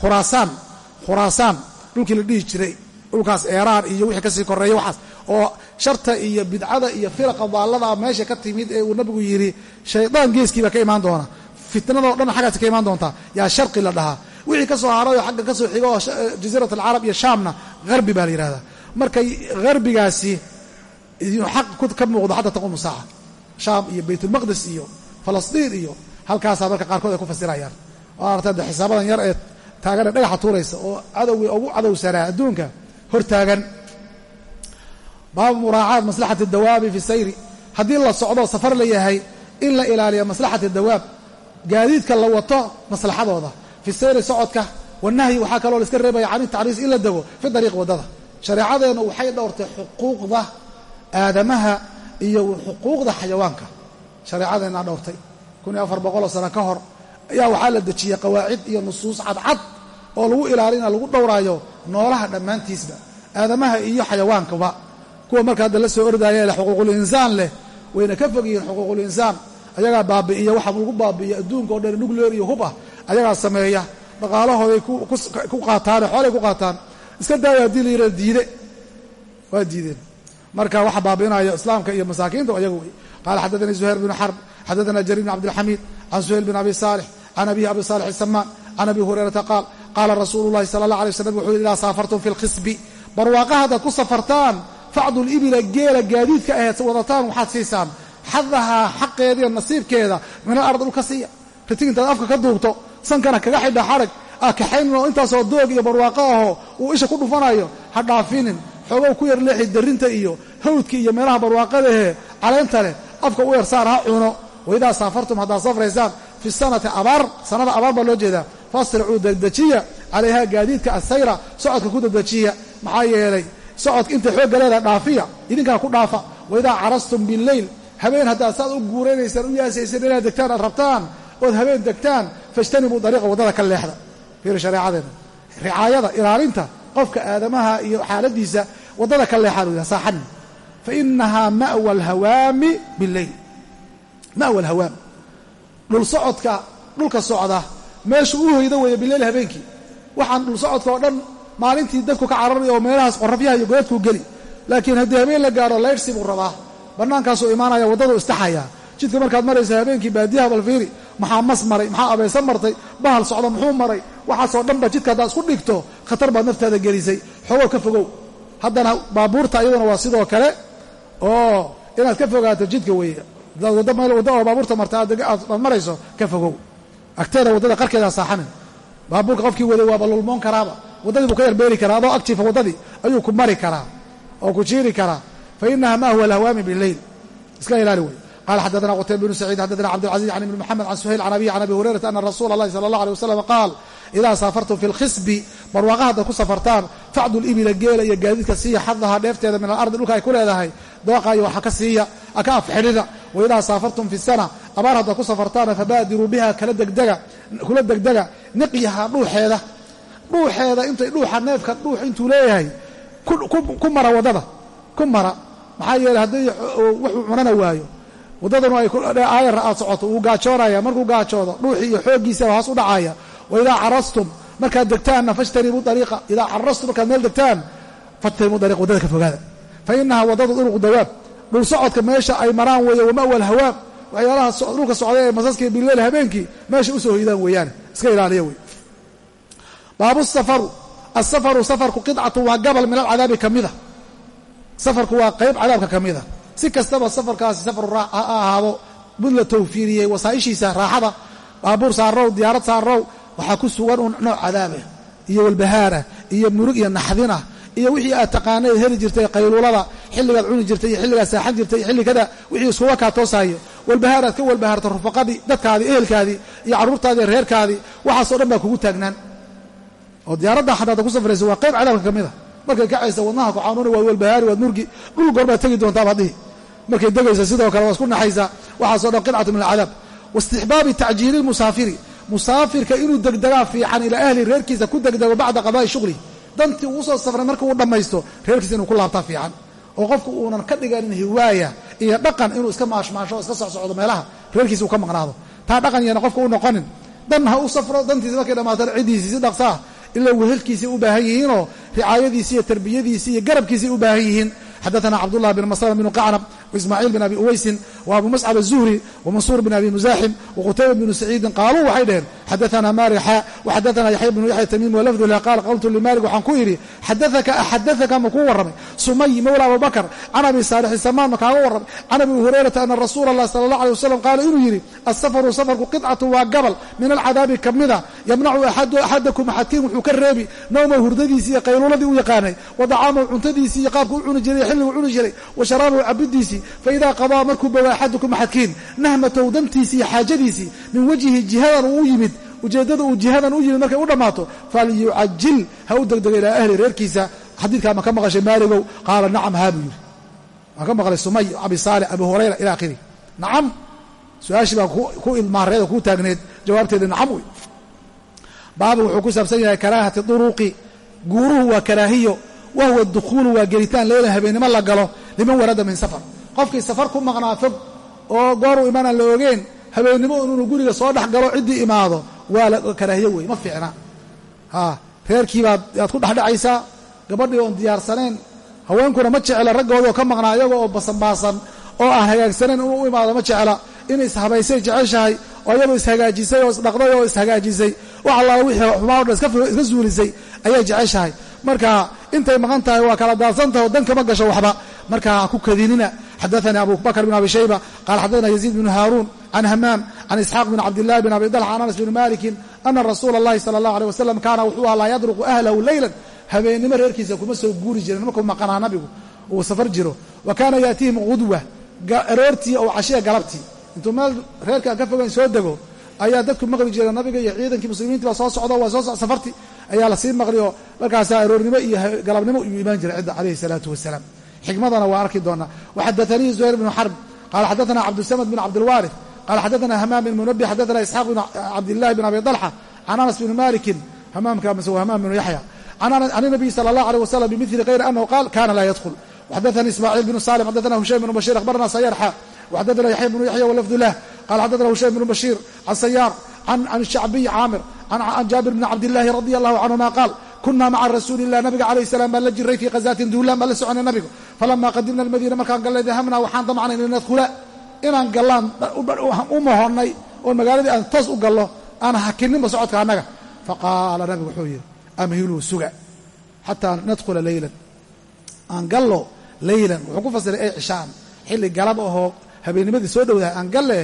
khuraasaan khuraasaan dhulkii la dhihi jiray dhulkaas eeraan iyo wixii ka sii koreeya waxaas oo sharta iyo bidcada iyo firaqa daallada meesha ka timid ee uu nabigu yidhi shaydaan geeskiiba ka imaan doona. Fitnadoo dhan xaggaasi ka imaan doontaa yaa sharqi la dhahaa. Wixii ka soo harayoo xagga ka soo xigo oo jaziirat alcarab iyo shaamna harbi baa la yidhahdaa marka harbigaasi xaq ka muuqdo xataa taquumu saaca. Shaam iyo baytulmaqdis iyo falastiin iyo halkaasaa marka qaarkood ay ku fasirayaan. Oo artade xisaabadan yar ee taagan ee dhagaxa tuuraysa oo cadowgii ugu cadowsanaa adduunka hor taagan. Baabu muraacaat maslaxati dawaabi fi sayri. Haddii la socdo safar la yahay in la ilaaliyo maslaxati dawaab gaadiidka la wato maslaxadooda. Fi sayri socodka wanahyi waxaa kaloo la iska reebaya can tacriis in la dego fi dariiq waddada shareecadeennu waxay dhowrtay xuquuqda aadamaha iyo xuquuqda xayawaanka. Shareecadeennaa dhowrtay kun iyo afar boqoloo sano ka hor ayaa waxaa la dejiyey qawaacid iyo nusuus cadcad oo lagu ilaalina lagu dhowraayo noolaha dhammaantiisba aadamaha iyo xayawaankaba kuwa marka hadda la soo ordaya leh xuquuqulinsaan leh wayna ka fog yihiin xuquuqulinsaan ayagaa baabi'iya waxa lagu baabi'iya adduunka oo dhan nucleer iyo hub ah ayagaa sameeya. Dhaqaalahooday ku qaataane xoolay ku qaataan. Iska daaya haddii la yidhah diide. Waa diideen. Marka waxa baabi'inayo islaamka iyo masaakiinta ayaga wey qaala xaddaanii zuhayr bnu xarb xaddaana jariir bn cabdilxamiid can suhayl bin abi saalix can abihi abi saalix isamaan can abi hurayrata qaal qaala rasuulu llahi sala allah alay waslam wuxuu yidhi idaa saafartum fi lkhisbi barwaaqa haddaad ku safartaan facdu libila geela gaadiidka aheed wadataan waxaad siisaan xadahaa xaqeediiyo nasiibkeeda min al ard dhulka siiya ritig intaad afka ka duubto sankana kaga xidha xarag kaxaynin oo intaasoo doog iyo barwaaqo aho uu isha ku dhufanayo ha dhaafinin xoogow ku yar leexi darinta iyo hawdka iyo meelaha barwaaqadahe caleynta leh afka u yarsaar ha cuno waidaa saafartum haddaad safraysaan fi sanati abaar sanada abaar baa loo jeedaa fasricuu degdejiya calayha gaadiidka asayra socodka ku degdejiya maxaa yeelay socodka inta xoogga leeda dhaafiya idinkana ku dhaafa waidaa carastum bileyl habeen haddaad saad u guuraynaysaan u yaasaysaan inaad degtaan aad rabtaan ood habeen degtaan fajtanibuu dariiqa waddada ka leexda fiiri shareecadeena ricaayada ilaalinta qofka aadamaha iyo xaaladiisa waddada ka leexaan u saaxanin fa inahaa mawa alhawaami bileyl mawa alhawaam dhul socodka dhulka socda. Meeshu u hoyda weeye bileyl habeenkii. Waxaan dhul socodka oo dhan maalintii dadku ka cararaya oo meelahaas qorrafyaha iyo godadkuu geli. Laakiin haddii habeen la gaadho laydhsi buu rabaa. Bannaankaasuu imaanaya waddaduu istaxaya jidka markaad maraysa habeenkii baadiyaha balfiiri maxaa mas maray maxaa abaysan martay bahal socda muxuu maray? Waxaasoo dhanba jidka haddaad isku dhigto khatar baad naftaada gelisay. Xoogow ka fogow. Haddana baabuurta iyaduna waa sidoo kale oo inaad ka fogaato jidka weeye wadda oo baabuurta marta aad marayso ka fogow. Agteeda waddada qarkeeda saaxanin. Baabuurka qofkii waday waaba lulmoon karaaba. Waddadii buu ka yarbeeri karaa adoo agjiifa waddadii ayuu ku mari karaa oo ku jiiri karaa. Fa inaha ma huwa alhawaami bileyl iska ilaali wey qala xadana qutayba bnu saciid xadana cabdilcaziz an ibni maxamed can suhayl can abi can abi hurayrata ana rasuula allahi sala allah alay wasalam qaal idaa saafartum fi lkhisbi barwaaqaha haddaad ku safartaan facdu libila geela iyo gaadiidka siiya xadahaa dheefteeda min alardi dhulka ay ku leedahay dooqaayo waxa ka siiya ka afxidhida wa idaa saafartum fi sana abaar haddaad ku safartaana fabaadiruu biha kala degdega kula degdega niqyaha dhuuxeeda dhuuxeeda intay dhuuxa neefka dhuux intuu leeyahay ku mara waddada ku mara maxaa yeele haddii wuxuu cunana waayo waddadanu aayara aad socoto wuu gaajoonaya markuu gaajoodo dhuuxii iyo xooggiisa hoos u dhacaya. Wa idaa carastum markaad degtaanna fajtanibuu ariiqa idaa carastum markaad meel degtaan fajtanibuu ariiqa waddada ka fogaada. Fa inaha waddadu duruqu dawaab. Dhul socodka meesha ay maraan weeye wamawa alhawaam waxyaalaha dhulka socday ee masaskii bileel habeenkii meesha u soo hoydaan weeyaane. Iska ilaaliya wey baabu safaru. Asafaru safarku qidcatu waa gabal min alcadaabi ka mida. Safarku waa qayb cadaabka ka mida si kastaba safarkaasi safar ha ahaado mid la tawfiiriyey wasaaishiisa raaxada baabuur saarow diyaarad saarow waxaa ku sugan un nooc cadaabah iyo walbahaarah iyo murug iyo naxdinah iyo wixii aad taqaanayd heli jirtay qayluulada xilligaad cuni jirtay iyo xilligaad saaxan jirtay iyo xilligada wixii iskuga kaa toosayo walbahaaraad ka walbahaarta rufaqadii dadkaadii ehelkaadii iyo carruurtaadii reerkaadii waxaasoo dhan baa kugu taagnaan oo diyaaradda xadaada ku safraysa waa qayb cadaabka ka mid a markay kacaysa wadnaha ku xanuuni waad walbahaari waad murgi dhul tegi doontaa baad dhihi markay degaysa sidoo kale waa isku naxaysa. Waxaasoo dhan qidcatu min alcadaab. Waistixbaabi tacjiili lmusaafiri musaafirka inuu degdegaa fiican ilaa ahli reerkiisa ku degdego bacda qadaa'i shughli. Dantii uu soo safray marka uu dhammaysto reerkiisa inuu ku laabtaa fiican. Oo qofku uunan ka dhiganin hiwaaya iyo dhaqan inuu iska maashmaasho o iska socsocdo meelaha reerkiisa uu ka maqnaado. Taa dhaqan yana qofka u noqonin. Dan ha u safro dantiisi markay dhammaatana ciddiisii si dhaqsaah ilaa wehelkiisay u baahan yihiinoo ricaayadiisii iyo tarbiyadiisii iyo garabkiisay u baahan yihiin. Xadaana cabdullahi bn maslama bnu qacnab ismaaciil bin abi uweysin wa abu muscab aلzuhri wamansuur bin abi musaaxim waqutayba bnu saciidin qaaluu waxay dhaheen xadaana mali xa waxadaana yaxya bnu yaxya tamiim walafdulah qaal qawltu limaalik waxaan ku idhi xadaaka axadaaka makuu warramay? Sumay mowla abubakr can abi saalixi samaan makaaga warramay? Can abi hurayrata ana rasuula allah sala allah alay wasalam qaala inuu yidhi asafaru safarku qidcatu waa gabal min alcadaabi ka mida ah, yamnacu axadakum xatiin wuxuu ka reebi nowma hurdadiisii iyo qayluuladii u yaqaanay wa dacaamahu cuntadiisii iyo qaabku u cuni jiray xilligu cuni jiray wa sharaabahu cabidiisii faidaa qadaa markuu boga axadukum axadkiin nahmatahu dantiisii iyo xaajadiisii min wajhi jihadan uu yimid ujeeddada uu jihadan u yimid markay u dhammaato falyucajil ha u degdego ilaa ahli reerkiisa xadiidkaa ma ka maqashay maaligow qaala nacam haa buu yidhi waan ka maqlay sumay abi saalix abi hurayra ila akhiri nacam su'aashii baa ku ilmaareeda kuu taagneed jawaabteeda nacam wey baabu wuxuu ku saabsan yahay karaahati duruqi guuruhu waa karaahiyo wahuwa dukhuulu waa gelitaan leyla habeennimo la liman warada min safar qofkii safar ku maqnaa fog oo gooruu imaanaan la ogeen habeennimo inuunu guriga soo dhex galo ciddii imaado waa la karaahiyo wey ma fiicna. Ha reerkiibaad yaad ku dhexdhacaysaa gabadhii oon diyaarsanayn haweenkuna ma jecla raggoodoo ka maqnaa iyaga oo basanbaasan oo aan hagaagsanayn inuu u imaado ma jecla. In ishabaysay jeceshahay oo iyadoo ishagaajisay oo isdhaqday oo ishagaajisay wax allaala wixii xumaa o dhan iska suulisay ayay jeceshahay. Marka intay maqan tahay waa kala daadsantaho dan kama gasho waxba. Marka ha ku kadinina xadaثnii abu bakr bn abi shayba qala xadaثna yaزيid bn haaruun can hamaam can isxaaq bn cabdillahi bn abi dalx can anas bn maliki ana rasuula اllahi salى اllah alيه wasalam kaana wuxuu aha laa yadruqu ahlahu leyla habeennimo reerkiisa kuma soo guuri jirin markuu maqanaa nabigu uu safar jiro wa kaana yaatiihim gudwa aroortii ou cashiya galabtii intuu meel reerka aan ka fogayn soo dego ayaa dadku maqli jira nabiga iyo ciidankii muslimiintii baa soo socdo waa soo safarti ayaa lasii maqli oo markaasaa aroornimo iyo galabnimo iyuu imaan jiray cidda calayhi salaatu wasalaam xikmadana waa arki doonaa waxadaanii zuhayr bnu xarb qaala xadaana cabdusamad bin cabdilwaarif qala xadaana hamaam bin munabi xadaana isxaaq bin cabdillahi bin abi dalxa can anas bni malikin hamaamka mase wa hamaam binu yaxya. Can inabiy sala allah alيh wasalam bimili kayri anahu qaal kana laa yadkhul. Waxadaanii ismaaciil bnu salim xadaana hushaym bnu bashir akhbarana sayarxa. Waxadaana yaxya bnu yaxya walafdu lah qala xadaana hushaym bnu bashiir can sayaar can shacbiy caamir can jaabir bni cabdillahi radi allahu canhuma qaal kuna maca rasuuli illah nabiga calayh salam baan la jiray fii khazaatin duulaan baan la soconay nabigu. Falama qadimna almadiina markaan gallay dahamna waxaan damcnay in nadkhula inaan gallaan u mahonnay oo magaaladii aan toos u gallo aan hakininba socodka annaga. Faqaala nabigu wuxuu yidhi amhiluu suga xataa nadkhula leylan aan gallo leylan wuxuu ku fasiray ay cishaan xilli galab ahoo habeennimadii soo dhowdahay aan galle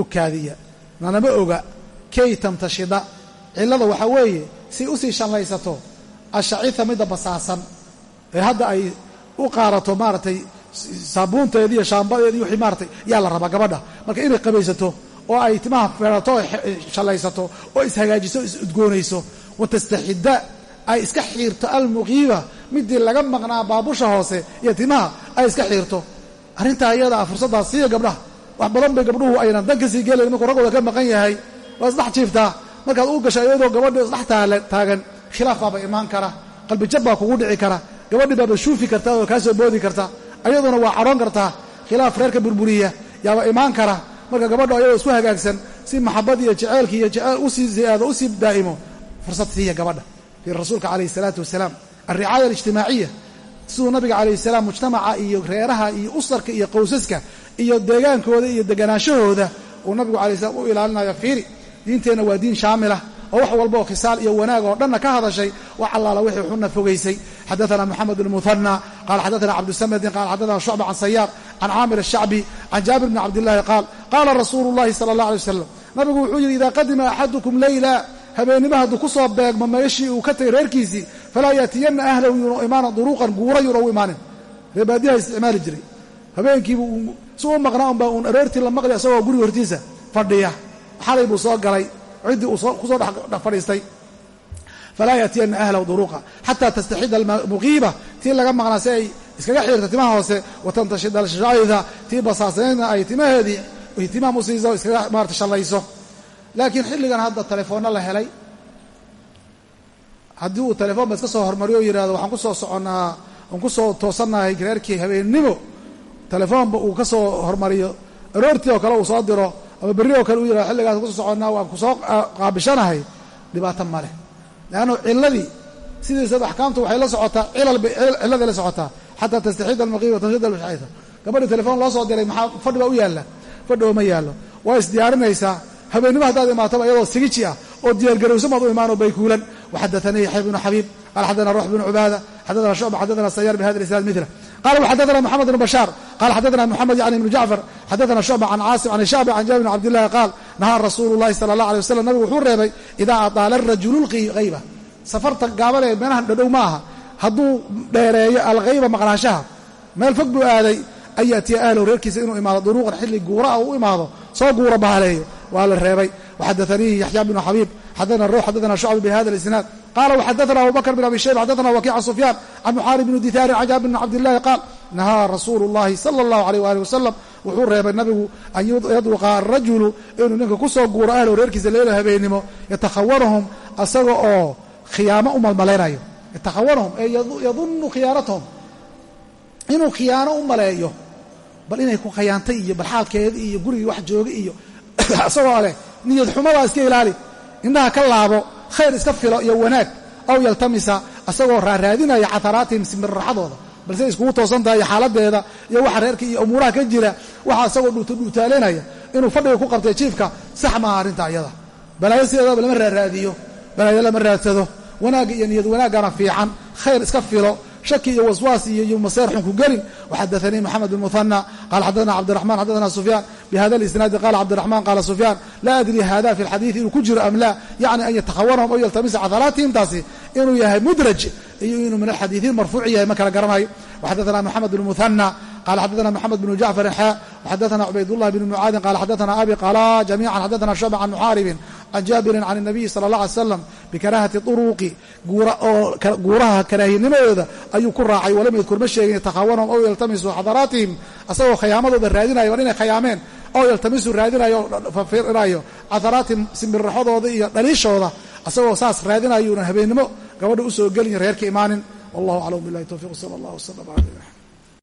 u kaadiya. Nanama oga kay tamtashida cillada waxaa weeye si u sii shallaysato ashacita midda basaasan ee hadda ay u qaarato maaragtay saabuunteedi iyo shaambadeedi wixii maaratay yaa la rabaa gabadha. Marka inay qabaysato oo ay timaha feerato oo shallaysato oo ishagaajiso o is-udgoonayso watastaxidda ay iska xiirto almuqiiba midii laga maqnaa baabusha hoose iyo timaha ay iska xiirto. Arrintaa iyadaa fursaddaas siiya gabdhaha. Wax badan bay gabdhuhu aynan dan ka sii gelayn markuu raggooda ka maqan yahay waa isdhex jiiftaa. Markaad u gasha iyadoo gabadhi isdhex taagan khilaaf baaba imaan kara qalbijab baa kugu dhici kara gabadhi baaba shuufi karta oo kaa soo boodi karta ayaduna waa cadhoon kartaa khilaaf reerka burburiya yaaba imaan kara marka gabadha ayadoo isku hagaagsan si maxabad iyo jeceelki iyo jeceel u sii ziyaado u sii daa'imo fursad siiya gabadha. Fi rasuulka calayhi salaatu wasalaam alricaaya alijtimaaciya siduu nabiga calayhi salaam mujtamaca iyo reeraha iyo usarka iyo qowsaska iyo deegaankooda iyo deganaanshahooda uu nabigu alay slam u ilaalinayo fiiri diinteenna waa diin shaamilah oo wax walba oo khisaal iyo wanaag oo dhanna ka hadashay wax allaala wixii xunna fogaysay xadaana moxamed bn muhanna qaala xadaana cabdusamedin qala xadaana shucba can sayaar can caamir ashacbi can jaabir bni cabdillahi qaal qaala rasuulu llahi sala allah alay wasalam nabigu wuxuu yidhi idaa qadima axadukum leyla habeennimo hadduu ku soo beegmo meeshii uu ka tagay reerkiisii falaa yaatiyanna ahlahu yuunu imaana duruuqan guura yuuna u imaanin. Reebaadiyaha isticmaali jiray. Habeenkiibu si u maqnaa unbaa uun aroortii la maqli isagoo guriga hortiisa fadhiya. Xalay buu soo galay ciddii uu ku soo dhex fadhiistay. Falaa yaatiyanna ahlahu duruuqa. Xataa tastaxida almuqiiba tii laga maqnaa si ay iskaga xiirto timaha hoose watantashida alshayda tii basaasnaydna ay timaheedii ihtimaam u siiso iskaga maarata shallayso. Laakiin xilligan hadda telefoonna la helay. Haddii uu telefoon ba iska soo hormariyo o yidhahdo waxaan ku soo soconnaa waan ku soo toosannahay reerkii habeennimo telefoonba uu ka soo hormariyo. Aroortii oo kale uu soo diro ama berri oo kale uu yidhahdo xilligaas ku soo soconnaa waan ku soo qaabishanahay. Dhibaato ma leh. Leannu cilladii sidiisaba axkaamtu waxay la socotaa cilladay la socotaa. Xataa tastaxida almuqiima tanshida alshayda gabadhii telefoon loo soo diray maxaa fadhi baa u yaalla? Fadhi oo ma yaallo. Waa isdiyaarinaysaa. Habeennimo haddaad imaatoba iyadoo sigiji ah oo diyaargarowsamaad u imaanoo baykuulan waxadaanii yaxya bnu xabiib qala xadana ruux bnu cubaada xadana shucba xadana sayaar bihada isnaad mila qala waxadana moxamed bnu bashaar qala xadana moxamed yani ibnu jacfar xadana shucba can caasim can shaabi can jaabir bn cabdillahi qaal nahaa rasuulu llahi sala allah alay wasalam nabigu wuxuu reebay idaa adaala rajulu lhayba safarta gaabanee meelahan dhadhow ma aha hadduu dheereeyo alghayba maqnaanshaha meel fog buu aaday an yaatiya ahlahu reerkiisa inuu imaado duruuqan xilli guuraa u imaado soo guura baaleeyo waa la reebay waxadaanihi yaxya bnu xabiib xadana ruux xadana shucba bihada isnaad qala waxadana abu bakr bn abi shayba xadana wakiic can sufyaan can muxaarib bni dithaarin can jaabir bn cabdillahi qaal nahaa rasuulu llahi sala allahu alayh waali wasalam wuxuu reebay nabigu an yadruqa arajulu inuu ninka ku soo guuro ahlahu reerkiisa leelo habeennimo yatakhawanahum asaga oo khiyaamo u malmalaynayo yatakhawanahum ee yadunnu khiyaanatahum inuu khiyaano u maleeyo bal inay ku khayaantay iyo bal xaalkeeda iyo gurigii wax jooga iyo isagoo leh niyad xumadaa iska ilaali. Indhaha ka laabo khayr iska filo iyo wanaag. Aw yaltamisa asagoo raaraadinaya cataraatihim simirraxadooda balse iskugu toosan tahay xaaladeeda iyo waxa reerka iyo umuuraha ka jira waxa isagoo dhuutaalenaya. Inuu fadhiga ku qabtay jiifka sax maaha arrinta iyada balaayo sideedaba lama raaraadiyo. Balaayo lama raadsado. Wanaagga iyo niyad wanaaggana fiican. Khayr iska filo shaki iyo waswaas iyo iyo maseer xun ku gelin waxadaanii maxamed bn muhana qala xadaana cabdiraxman xadaana sufyaan. Bihada lisnaadi qala cabdiraxman qala sufyaan laa adri hada fi lxadiidi inuu ku jiro am laa yani an yatahawanahum o yaltamisa caharaatihim taasi inuu yahay mudraj iyo inuu min alxadiidiin marfuuci yahay ma kala garanayo. Waxadaana maxamed bn muhana qala xadaana maxamed bnu jacfar xa waxadaana cubaydullah bn mucaadin qala xadaana abi qala jamiican xadaana shucba can muxaaribin can jaabirin can الnabiyi salى اlه alay slam bikarahati طuruqi guuraha karaahinimadooda ayuu ku raacay walam yadkur ma sheegin takhawanahum ow yaltamisu xadaraatihim asagoo khayaamadooda raadinayo war inay khayaameen oo yaltamisu raadinayo firinayo cadaraatihim simbirraxodooda iyo dhaliishooda asagoo saas raadinayuuna habeennimo gabadha usoo gelin reerka imaanin wallahu aclam bilahi towfiq sala allah wslam ala